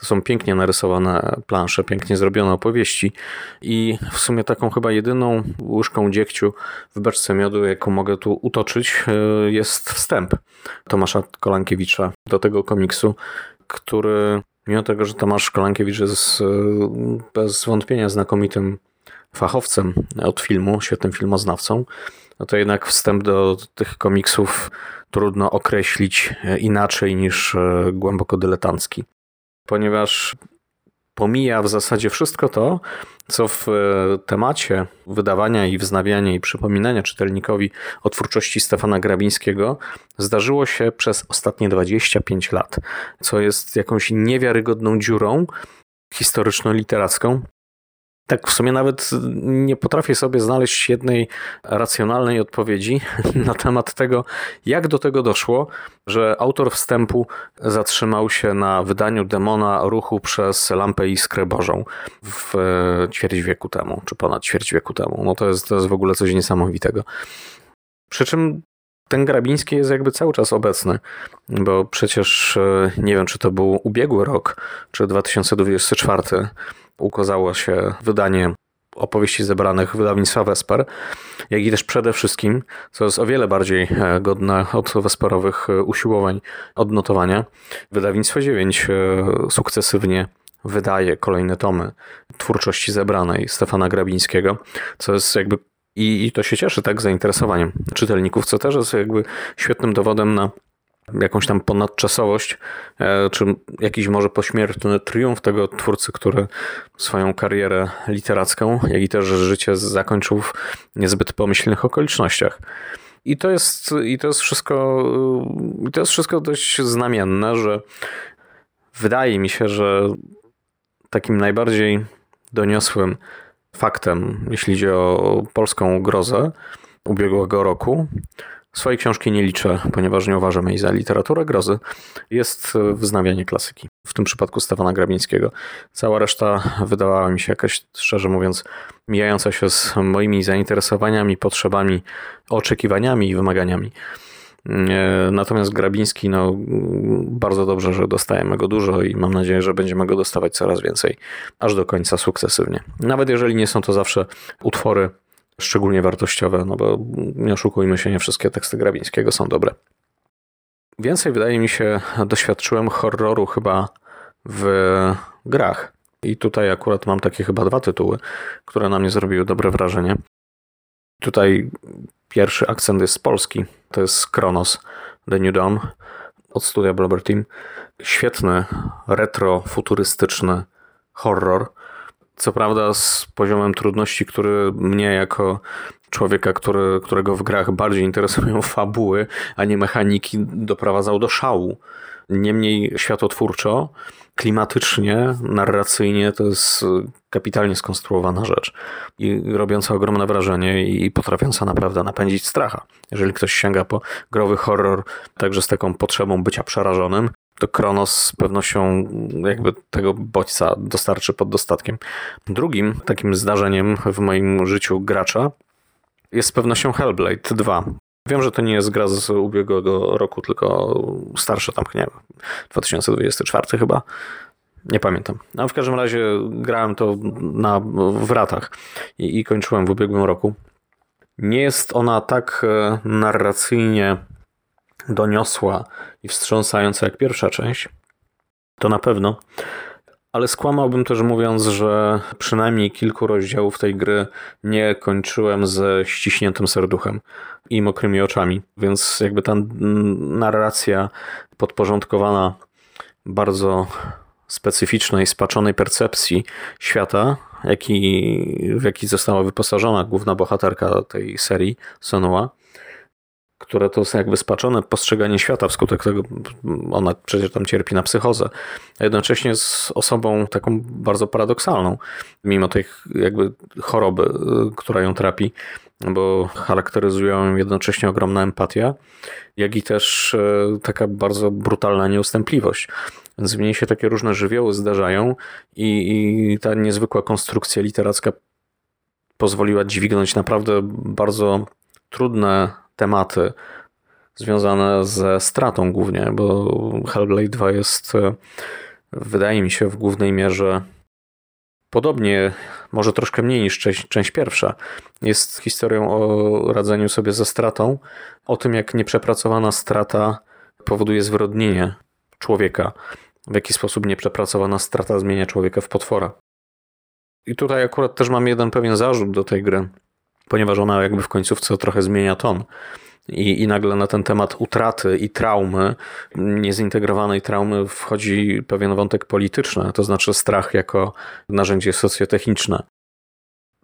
Speaker 10: To są pięknie narysowane plansze, pięknie zrobione opowieści i w sumie taką chyba jedyną łyżką dziegciu w beczce miodu, jaką mogę tu utoczyć, e, jest wstęp Tomasza Kolankiewicza do tego komiksu, który mimo tego, że Tomasz Kolankiewicz jest e, bez wątpienia znakomitym fachowcem od filmu, świetnym filmoznawcą, no to jednak wstęp do tych komiksów trudno określić e, inaczej niż e, głęboko dyletancki. Ponieważ pomija w zasadzie wszystko to, co w e, temacie wydawania i wznawiania i przypominania czytelnikowi o twórczości Stefana Grabińskiego zdarzyło się przez ostatnie 25 lat, co jest jakąś niewiarygodną dziurą historyczno-literacką, tak, w sumie nawet nie potrafię sobie znaleźć jednej racjonalnej odpowiedzi na temat tego, jak do tego doszło, że autor wstępu zatrzymał się na wydaniu demona ruchu przez lampę iskrę Bożą w ćwierć wieku temu, czy ponad ćwierć wieku temu. No to jest, to jest w ogóle coś niesamowitego. Przy czym ten Grabiński jest jakby cały czas obecny, bo przecież e, nie wiem, czy to był ubiegły rok, czy 2024, ukazało się wydanie opowieści zebranych wydawnictwa Vesper, jak i też przede wszystkim, co jest o wiele bardziej e, godne od Vesperowych e, usiłowań odnotowania, wydawnictwo 9 sukcesywnie wydaje kolejne tomy twórczości zebranej Stefana Grabińskiego, co jest jakby i, I to się cieszy tak zainteresowaniem czytelników, co też jest jakby świetnym dowodem na jakąś tam ponadczasowość, e, czy jakiś może pośmiertny triumf tego twórcy, który swoją karierę literacką, jak i też życie zakończył w niezbyt pomyślnych okolicznościach. I to jest, i to jest wszystko, i to jest wszystko dość znamienne, że wydaje mi się, że takim najbardziej doniosłym faktem, jeśli idzie o polską grozę ubiegłego roku. Swojej książki nie liczę, ponieważ nie uważam jej za literaturę grozy. Jest wznawianie klasyki. W tym przypadku Stefana Grabińskiego. Cała reszta wydawała mi się jakaś, szczerze mówiąc, mijająca się z moimi zainteresowaniami, potrzebami, oczekiwaniami i wymaganiami. E, natomiast Grabiński, no bardzo dobrze, że dostajemy go dużo i mam nadzieję, że będziemy go dostawać coraz więcej, aż do końca sukcesywnie. Nawet jeżeli nie są to zawsze utwory szczególnie wartościowe, no bo nie oszukujmy się, nie wszystkie teksty Grabińskiego są dobre. Więcej, wydaje mi się, doświadczyłem horroru chyba w grach. I tutaj akurat mam takie chyba dwa tytuły, które na mnie zrobiły dobre wrażenie. Tutaj Pierwszy akcent jest z Polski. To jest Kronos, The New Dawn od studia Blobber Team. Świetny, retro, futurystyczny horror. Co prawda z poziomem trudności, który mnie jako człowieka, który, którego w grach bardziej interesują fabuły, a nie mechaniki, doprowadzał do szału. Niemniej światotwórczo klimatycznie, narracyjnie to jest kapitalnie skonstruowana rzecz i robiąca ogromne wrażenie i potrafiąca naprawdę napędzić stracha. Jeżeli ktoś sięga po growy horror także z taką potrzebą bycia przerażonym, to Kronos z pewnością jakby tego bodźca dostarczy pod dostatkiem. Drugim takim zdarzeniem w moim życiu gracza jest z pewnością Hellblade 2. Wiem, że to nie jest gra z ubiegłego roku, tylko starsza tam, nie wiem, 2024 chyba. Nie pamiętam. No, w każdym razie grałem to na, w ratach i, i kończyłem w ubiegłym roku. Nie jest ona tak e, narracyjnie doniosła i wstrząsająca jak pierwsza część. To na pewno. Ale skłamałbym też mówiąc, że przynajmniej kilku rozdziałów tej gry nie kończyłem ze ściśniętym serduchem i mokrymi oczami. Więc jakby ta narracja podporządkowana bardzo specyficznej, spaczonej percepcji świata, jaki, w jaki została wyposażona główna bohaterka tej serii, Sonua, które to jest jakby spaczone postrzeganie świata, wskutek tego ona przecież tam cierpi na psychozę, a jednocześnie z osobą taką bardzo paradoksalną, mimo tej jakby choroby, y, która ją trapi, bo charakteryzują ją jednocześnie ogromna empatia, jak i też y, taka bardzo brutalna nieustępliwość. Więc w niej się takie różne żywioły zdarzają i, i ta niezwykła konstrukcja literacka pozwoliła dźwignąć naprawdę bardzo trudne tematy związane ze stratą głównie, bo Hellblade 2 jest, e, wydaje mi się, w głównej mierze podobnie, może troszkę mniej niż część, część pierwsza. Jest historią o radzeniu sobie ze stratą, o tym, jak nieprzepracowana strata powoduje zwyrodnienie człowieka, w jaki sposób nieprzepracowana strata zmienia człowieka w potwora. I tutaj akurat też mam jeden pewien zarzut do tej gry ponieważ ona jakby w końcówce trochę zmienia ton. I, I nagle na ten temat utraty i traumy, niezintegrowanej traumy, wchodzi pewien wątek polityczny, to znaczy strach jako narzędzie socjotechniczne.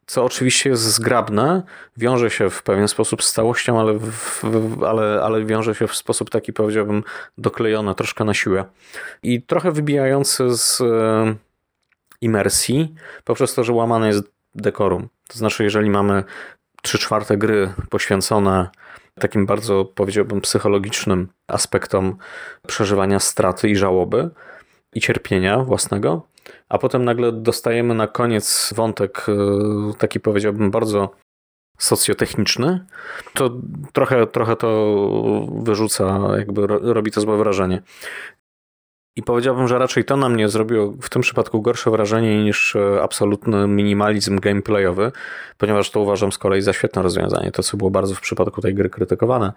Speaker 10: Co oczywiście jest zgrabne, wiąże się w pewien sposób z całością, ale, w, ale, ale wiąże się w sposób taki, powiedziałbym, doklejony troszkę na siłę. I trochę wybijający z e, imersji, poprzez to, że łamane jest dekorum. To znaczy, jeżeli mamy trzy czwarte gry poświęcone takim bardzo, powiedziałbym, psychologicznym aspektom przeżywania straty i żałoby i cierpienia własnego, a potem nagle dostajemy na koniec wątek e, taki, powiedziałbym, bardzo socjotechniczny, to trochę, trochę to wyrzuca, jakby robi to złe wrażenie. I powiedziałbym, że raczej to na mnie zrobiło w tym przypadku gorsze wrażenie niż e, absolutny minimalizm gameplayowy, ponieważ to uważam z kolei za świetne rozwiązanie. To, co było bardzo w przypadku tej gry krytykowane,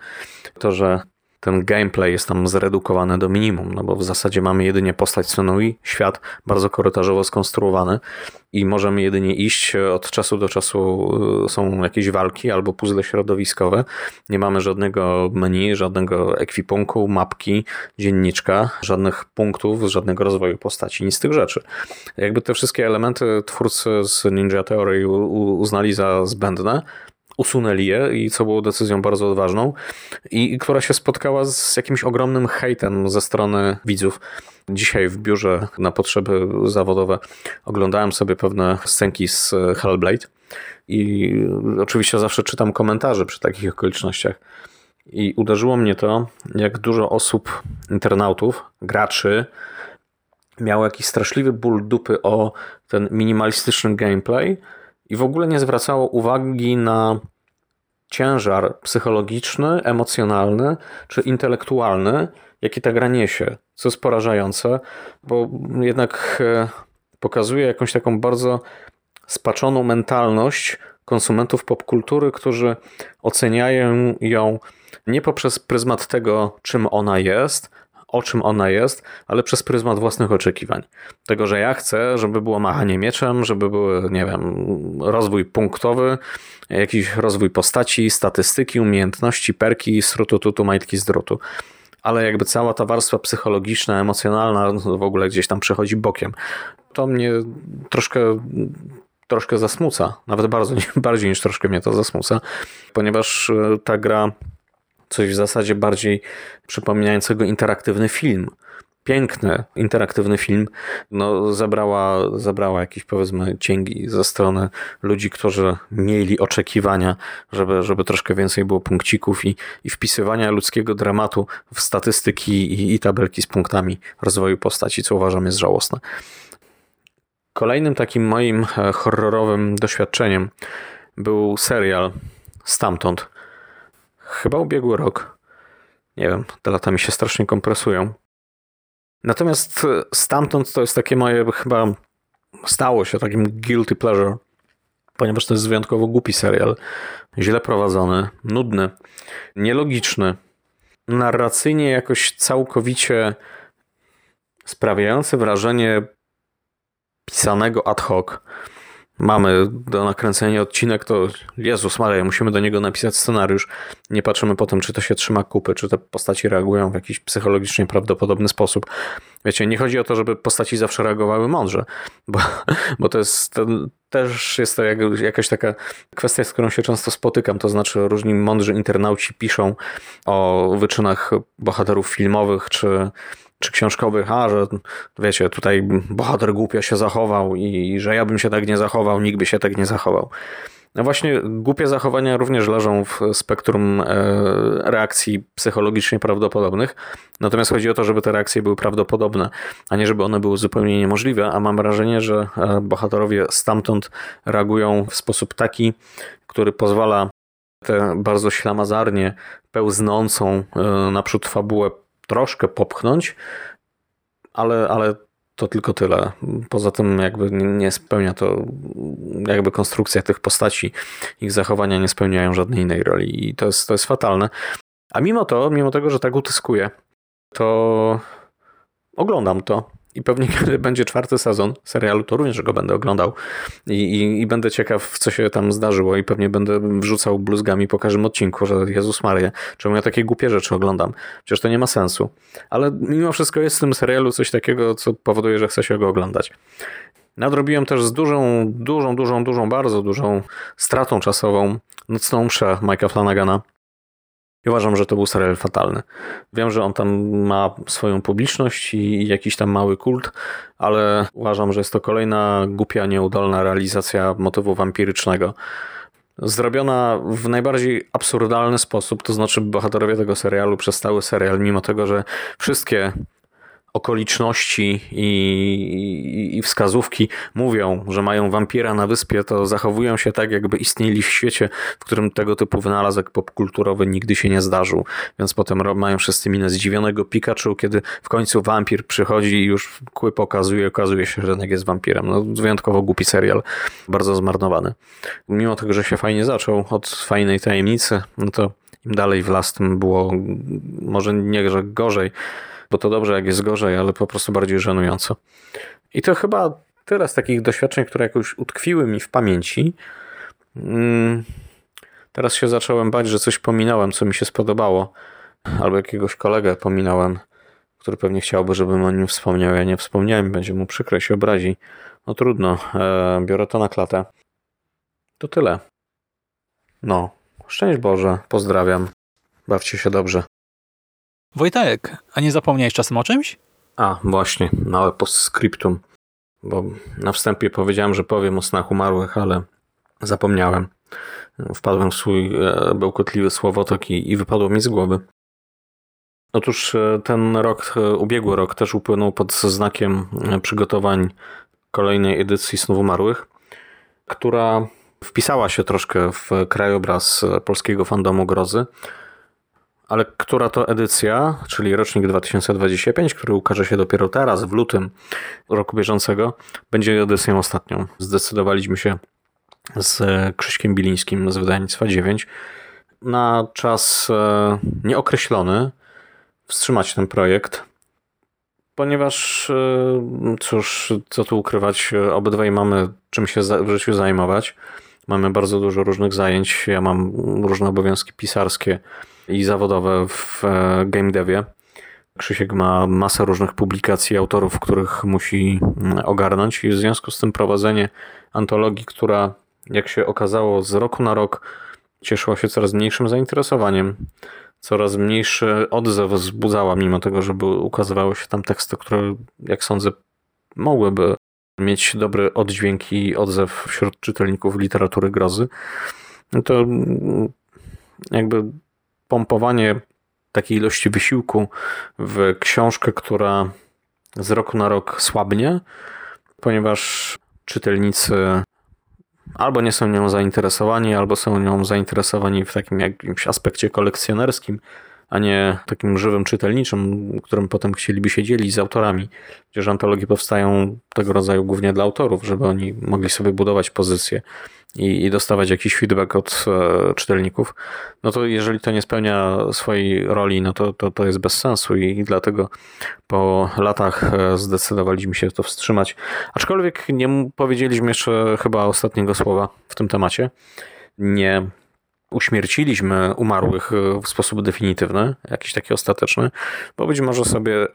Speaker 10: to, że ten gameplay jest tam zredukowany do minimum, no bo w zasadzie mamy jedynie postać Senui, świat bardzo korytarzowo skonstruowany i możemy jedynie iść od czasu do czasu y, są jakieś walki albo puzzle środowiskowe. Nie mamy żadnego menu, żadnego ekwipunku, mapki, dzienniczka, żadnych punktów, żadnego rozwoju postaci, nic z tych rzeczy. Jakby te wszystkie elementy twórcy z Ninja Theory uznali za zbędne, usunęli je i co było decyzją bardzo odważną i, która się spotkała z jakimś ogromnym hejtem ze strony widzów. Dzisiaj w biurze na potrzeby zawodowe oglądałem sobie pewne scenki z Hellblade i oczywiście zawsze czytam komentarze przy takich okolicznościach. I uderzyło mnie to, jak dużo osób, internautów, graczy, miało jakiś straszliwy ból dupy o ten minimalistyczny gameplay, i w ogóle nie zwracało uwagi na ciężar psychologiczny, emocjonalny czy intelektualny, jaki ta gra niesie, co jest porażające, bo jednak e, pokazuje jakąś taką bardzo spaczoną mentalność konsumentów popkultury, którzy oceniają ją nie poprzez pryzmat tego, czym ona jest, o czym ona jest, ale przez pryzmat własnych oczekiwań. Tego, że ja chcę, żeby było machanie mieczem, żeby był, nie wiem, rozwój punktowy, jakiś rozwój postaci, statystyki, umiejętności, perki, strutututu, majtki z drutu. Ale jakby cała ta warstwa psychologiczna, emocjonalna w ogóle gdzieś tam przechodzi bokiem. To mnie troszkę troszkę zasmuca, nawet bardzo, bardziej niż troszkę mnie to zasmuca, ponieważ e, ta gra coś w zasadzie bardziej przypominającego interaktywny film. Piękny, interaktywny film, no, zabrała, zabrała jakieś powiedzmy cięgi ze strony ludzi, którzy mieli oczekiwania, żeby, żeby troszkę więcej było punkcików i, i wpisywania ludzkiego dramatu w statystyki i, i tabelki z punktami rozwoju postaci, co uważam jest żałosne. Kolejnym takim moim e, horrorowym doświadczeniem był serial Stamtąd chyba ubiegły rok. Nie wiem, te lata mi się strasznie kompresują. Natomiast e, stamtąd to jest takie moje, chyba stało się takim guilty pleasure, ponieważ to jest wyjątkowo głupi serial. Źle prowadzony, nudny, nielogiczny, narracyjnie jakoś całkowicie sprawiający wrażenie pisanego ad hoc. Mamy do nakręcenia odcinek, to Jezus Maria, musimy do niego napisać scenariusz. Nie patrzymy potem, czy to się trzyma kupy, czy te postaci reagują w jakiś psychologicznie prawdopodobny sposób. Wiecie, nie chodzi o to, żeby postaci zawsze reagowały mądrze, bo, bo to jest to też jest to jak, jakaś taka kwestia, z którą się często spotykam. To znaczy, różni mądrzy internauci piszą o wyczynach bohaterów filmowych czy czy książkowych, a że wiecie, tutaj bohater głupio się zachował i, że ja bym się tak nie zachował, nikt by się tak nie zachował. No właśnie, głupie zachowania również leżą w spektrum e, reakcji psychologicznie prawdopodobnych. Natomiast chodzi o to, żeby te reakcje były prawdopodobne, a nie żeby one były zupełnie niemożliwe. A mam wrażenie, że e, bohaterowie stamtąd reagują w sposób taki, który pozwala tę bardzo ślamazarnie pełznącą e, naprzód fabułę troszkę popchnąć, ale, ale to tylko tyle. Poza tym jakby nie spełnia to, jakby konstrukcja tych postaci, ich zachowania nie spełniają żadnej innej roli i to jest, to jest fatalne. A mimo to, mimo tego, że tak utyskuję, to oglądam to i pewnie kiedy będzie czwarty sezon serialu, to również go będę oglądał I, i, i, będę ciekaw, co się tam zdarzyło i pewnie będę wrzucał bluzgami po każdym odcinku, że Jezus Maria, czemu ja takie głupie rzeczy oglądam? Przecież to nie ma sensu. Ale mimo wszystko jest w tym serialu coś takiego, co powoduje, że chcę się go oglądać. Nadrobiłem też z dużą, dużą, dużą, dużą, bardzo dużą stratą czasową Nocną mszę Mike'a Flanagana. I uważam, że to był serial fatalny. Wiem, że on tam ma swoją publiczność i jakiś tam mały kult, ale uważam, że jest to kolejna głupia, nieudolna realizacja motywu wampirycznego. Zrobiona w najbardziej absurdalny sposób, to znaczy bohaterowie tego serialu przez cały serial, mimo tego, że wszystkie okoliczności i, i, wskazówki mówią, że mają wampira na wyspie, to zachowują się tak, jakby istnieli w świecie, w którym tego typu wynalazek popkulturowy nigdy się nie zdarzył. Więc potem mają wszyscy minę zdziwionego Pikachu, kiedy w końcu wampir przychodzi i już kły pokazuje, okazuje się, że jednak jest wampirem. No, wyjątkowo głupi serial, bardzo zmarnowany. Mimo tego, że się fajnie zaczął od fajnej tajemnicy, no to im dalej w las, tym było może nie, że gorzej, bo to dobrze, jak jest gorzej, ale po prostu bardziej żenująco. I to chyba tyle z takich doświadczeń, które jakoś utkwiły mi w pamięci. Mm, teraz się zacząłem bać, że coś pominąłem, co mi się spodobało, albo jakiegoś kolegę pominąłem, który pewnie chciałby, żebym o nim wspomniał. Ja nie wspomniałem, będzie mu przykro, się obrazi. No trudno, e, biorę to na klatę. To tyle. No, szczęść Boże, pozdrawiam. Bawcie się dobrze.
Speaker 1: Wojtek, a nie zapomniałeś czasem o czymś?
Speaker 10: A, właśnie, małe postscriptum, bo na wstępie powiedziałem, że powiem o snach umarłych, ale zapomniałem. Wpadłem w swój e, bełkotliwy słowotok i, i wypadło mi z głowy. Otóż e, ten rok, e, ubiegły rok też upłynął pod znakiem przygotowań kolejnej edycji Snów Umarłych, która wpisała się troszkę w krajobraz polskiego fandomu grozy ale która to edycja, czyli rocznik 2025, który ukaże się dopiero teraz, w lutym roku bieżącego, będzie edycją ostatnią. Zdecydowaliśmy się z Krzyśkiem Bilińskim z wydawnictwa 9 na czas e, nieokreślony wstrzymać ten projekt, ponieważ e, cóż, co tu ukrywać, obydwaj mamy czym się w życiu zajmować. Mamy bardzo dużo różnych zajęć. Ja mam różne obowiązki pisarskie i zawodowe w e, game devie. Krzysiek ma masę różnych publikacji autorów, których musi mm, ogarnąć i w związku z tym prowadzenie antologii, która jak się okazało z roku na rok cieszyła się coraz mniejszym zainteresowaniem, coraz mniejszy odzew wzbudzała, mimo tego, że ukazywały się tam teksty, które jak sądzę mogłyby mieć dobry oddźwięk i odzew wśród czytelników literatury grozy, no to mm, jakby pompowanie takiej ilości wysiłku w książkę, która z roku na rok słabnie, ponieważ czytelnicy albo nie są nią zainteresowani, albo są nią zainteresowani w takim jakimś aspekcie kolekcjonerskim, a nie takim żywym czytelniczym, którym potem chcieliby się dzielić z autorami. Przecież antologie powstają tego rodzaju głównie dla autorów, żeby oni mogli sobie budować pozycje i, i dostawać jakiś feedback od e, czytelników, no to jeżeli to nie spełnia swojej roli, no to, to, to jest bez sensu i, i dlatego po latach e, zdecydowaliśmy się to wstrzymać. Aczkolwiek nie powiedzieliśmy jeszcze chyba ostatniego słowa w tym temacie. Nie uśmierciliśmy umarłych e, w sposób definitywny, jakiś taki ostateczny, bo być może sobie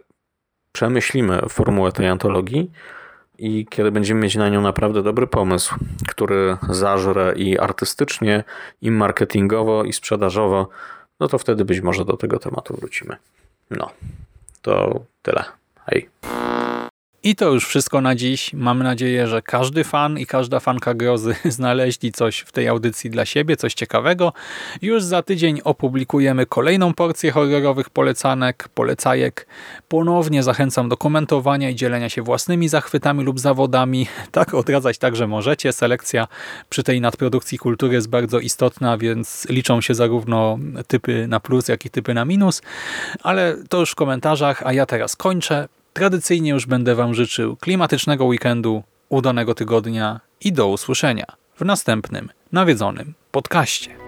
Speaker 10: przemyślimy formułę tej antologii i kiedy będziemy mieć na nią naprawdę dobry pomysł, który zażre i artystycznie, i marketingowo, i sprzedażowo, no to wtedy być może do tego tematu wrócimy. No, to tyle. Hej.
Speaker 1: I to już wszystko na dziś. Mam nadzieję, że każdy fan i każda fanka grozy znaleźli coś w tej audycji dla siebie, coś ciekawego. Już za tydzień opublikujemy kolejną porcję horrorowych polecanek, polecajek. Ponownie zachęcam do komentowania i dzielenia się własnymi zachwytami lub zawodami. Tak odradzać także możecie. Selekcja przy tej nadprodukcji kultury jest bardzo istotna, więc liczą się zarówno typy na plus, jak i typy na minus. Ale to już w komentarzach, a ja teraz kończę. Tradycyjnie już będę Wam życzył klimatycznego weekendu, udanego tygodnia i do usłyszenia w następnym nawiedzonym podcaście.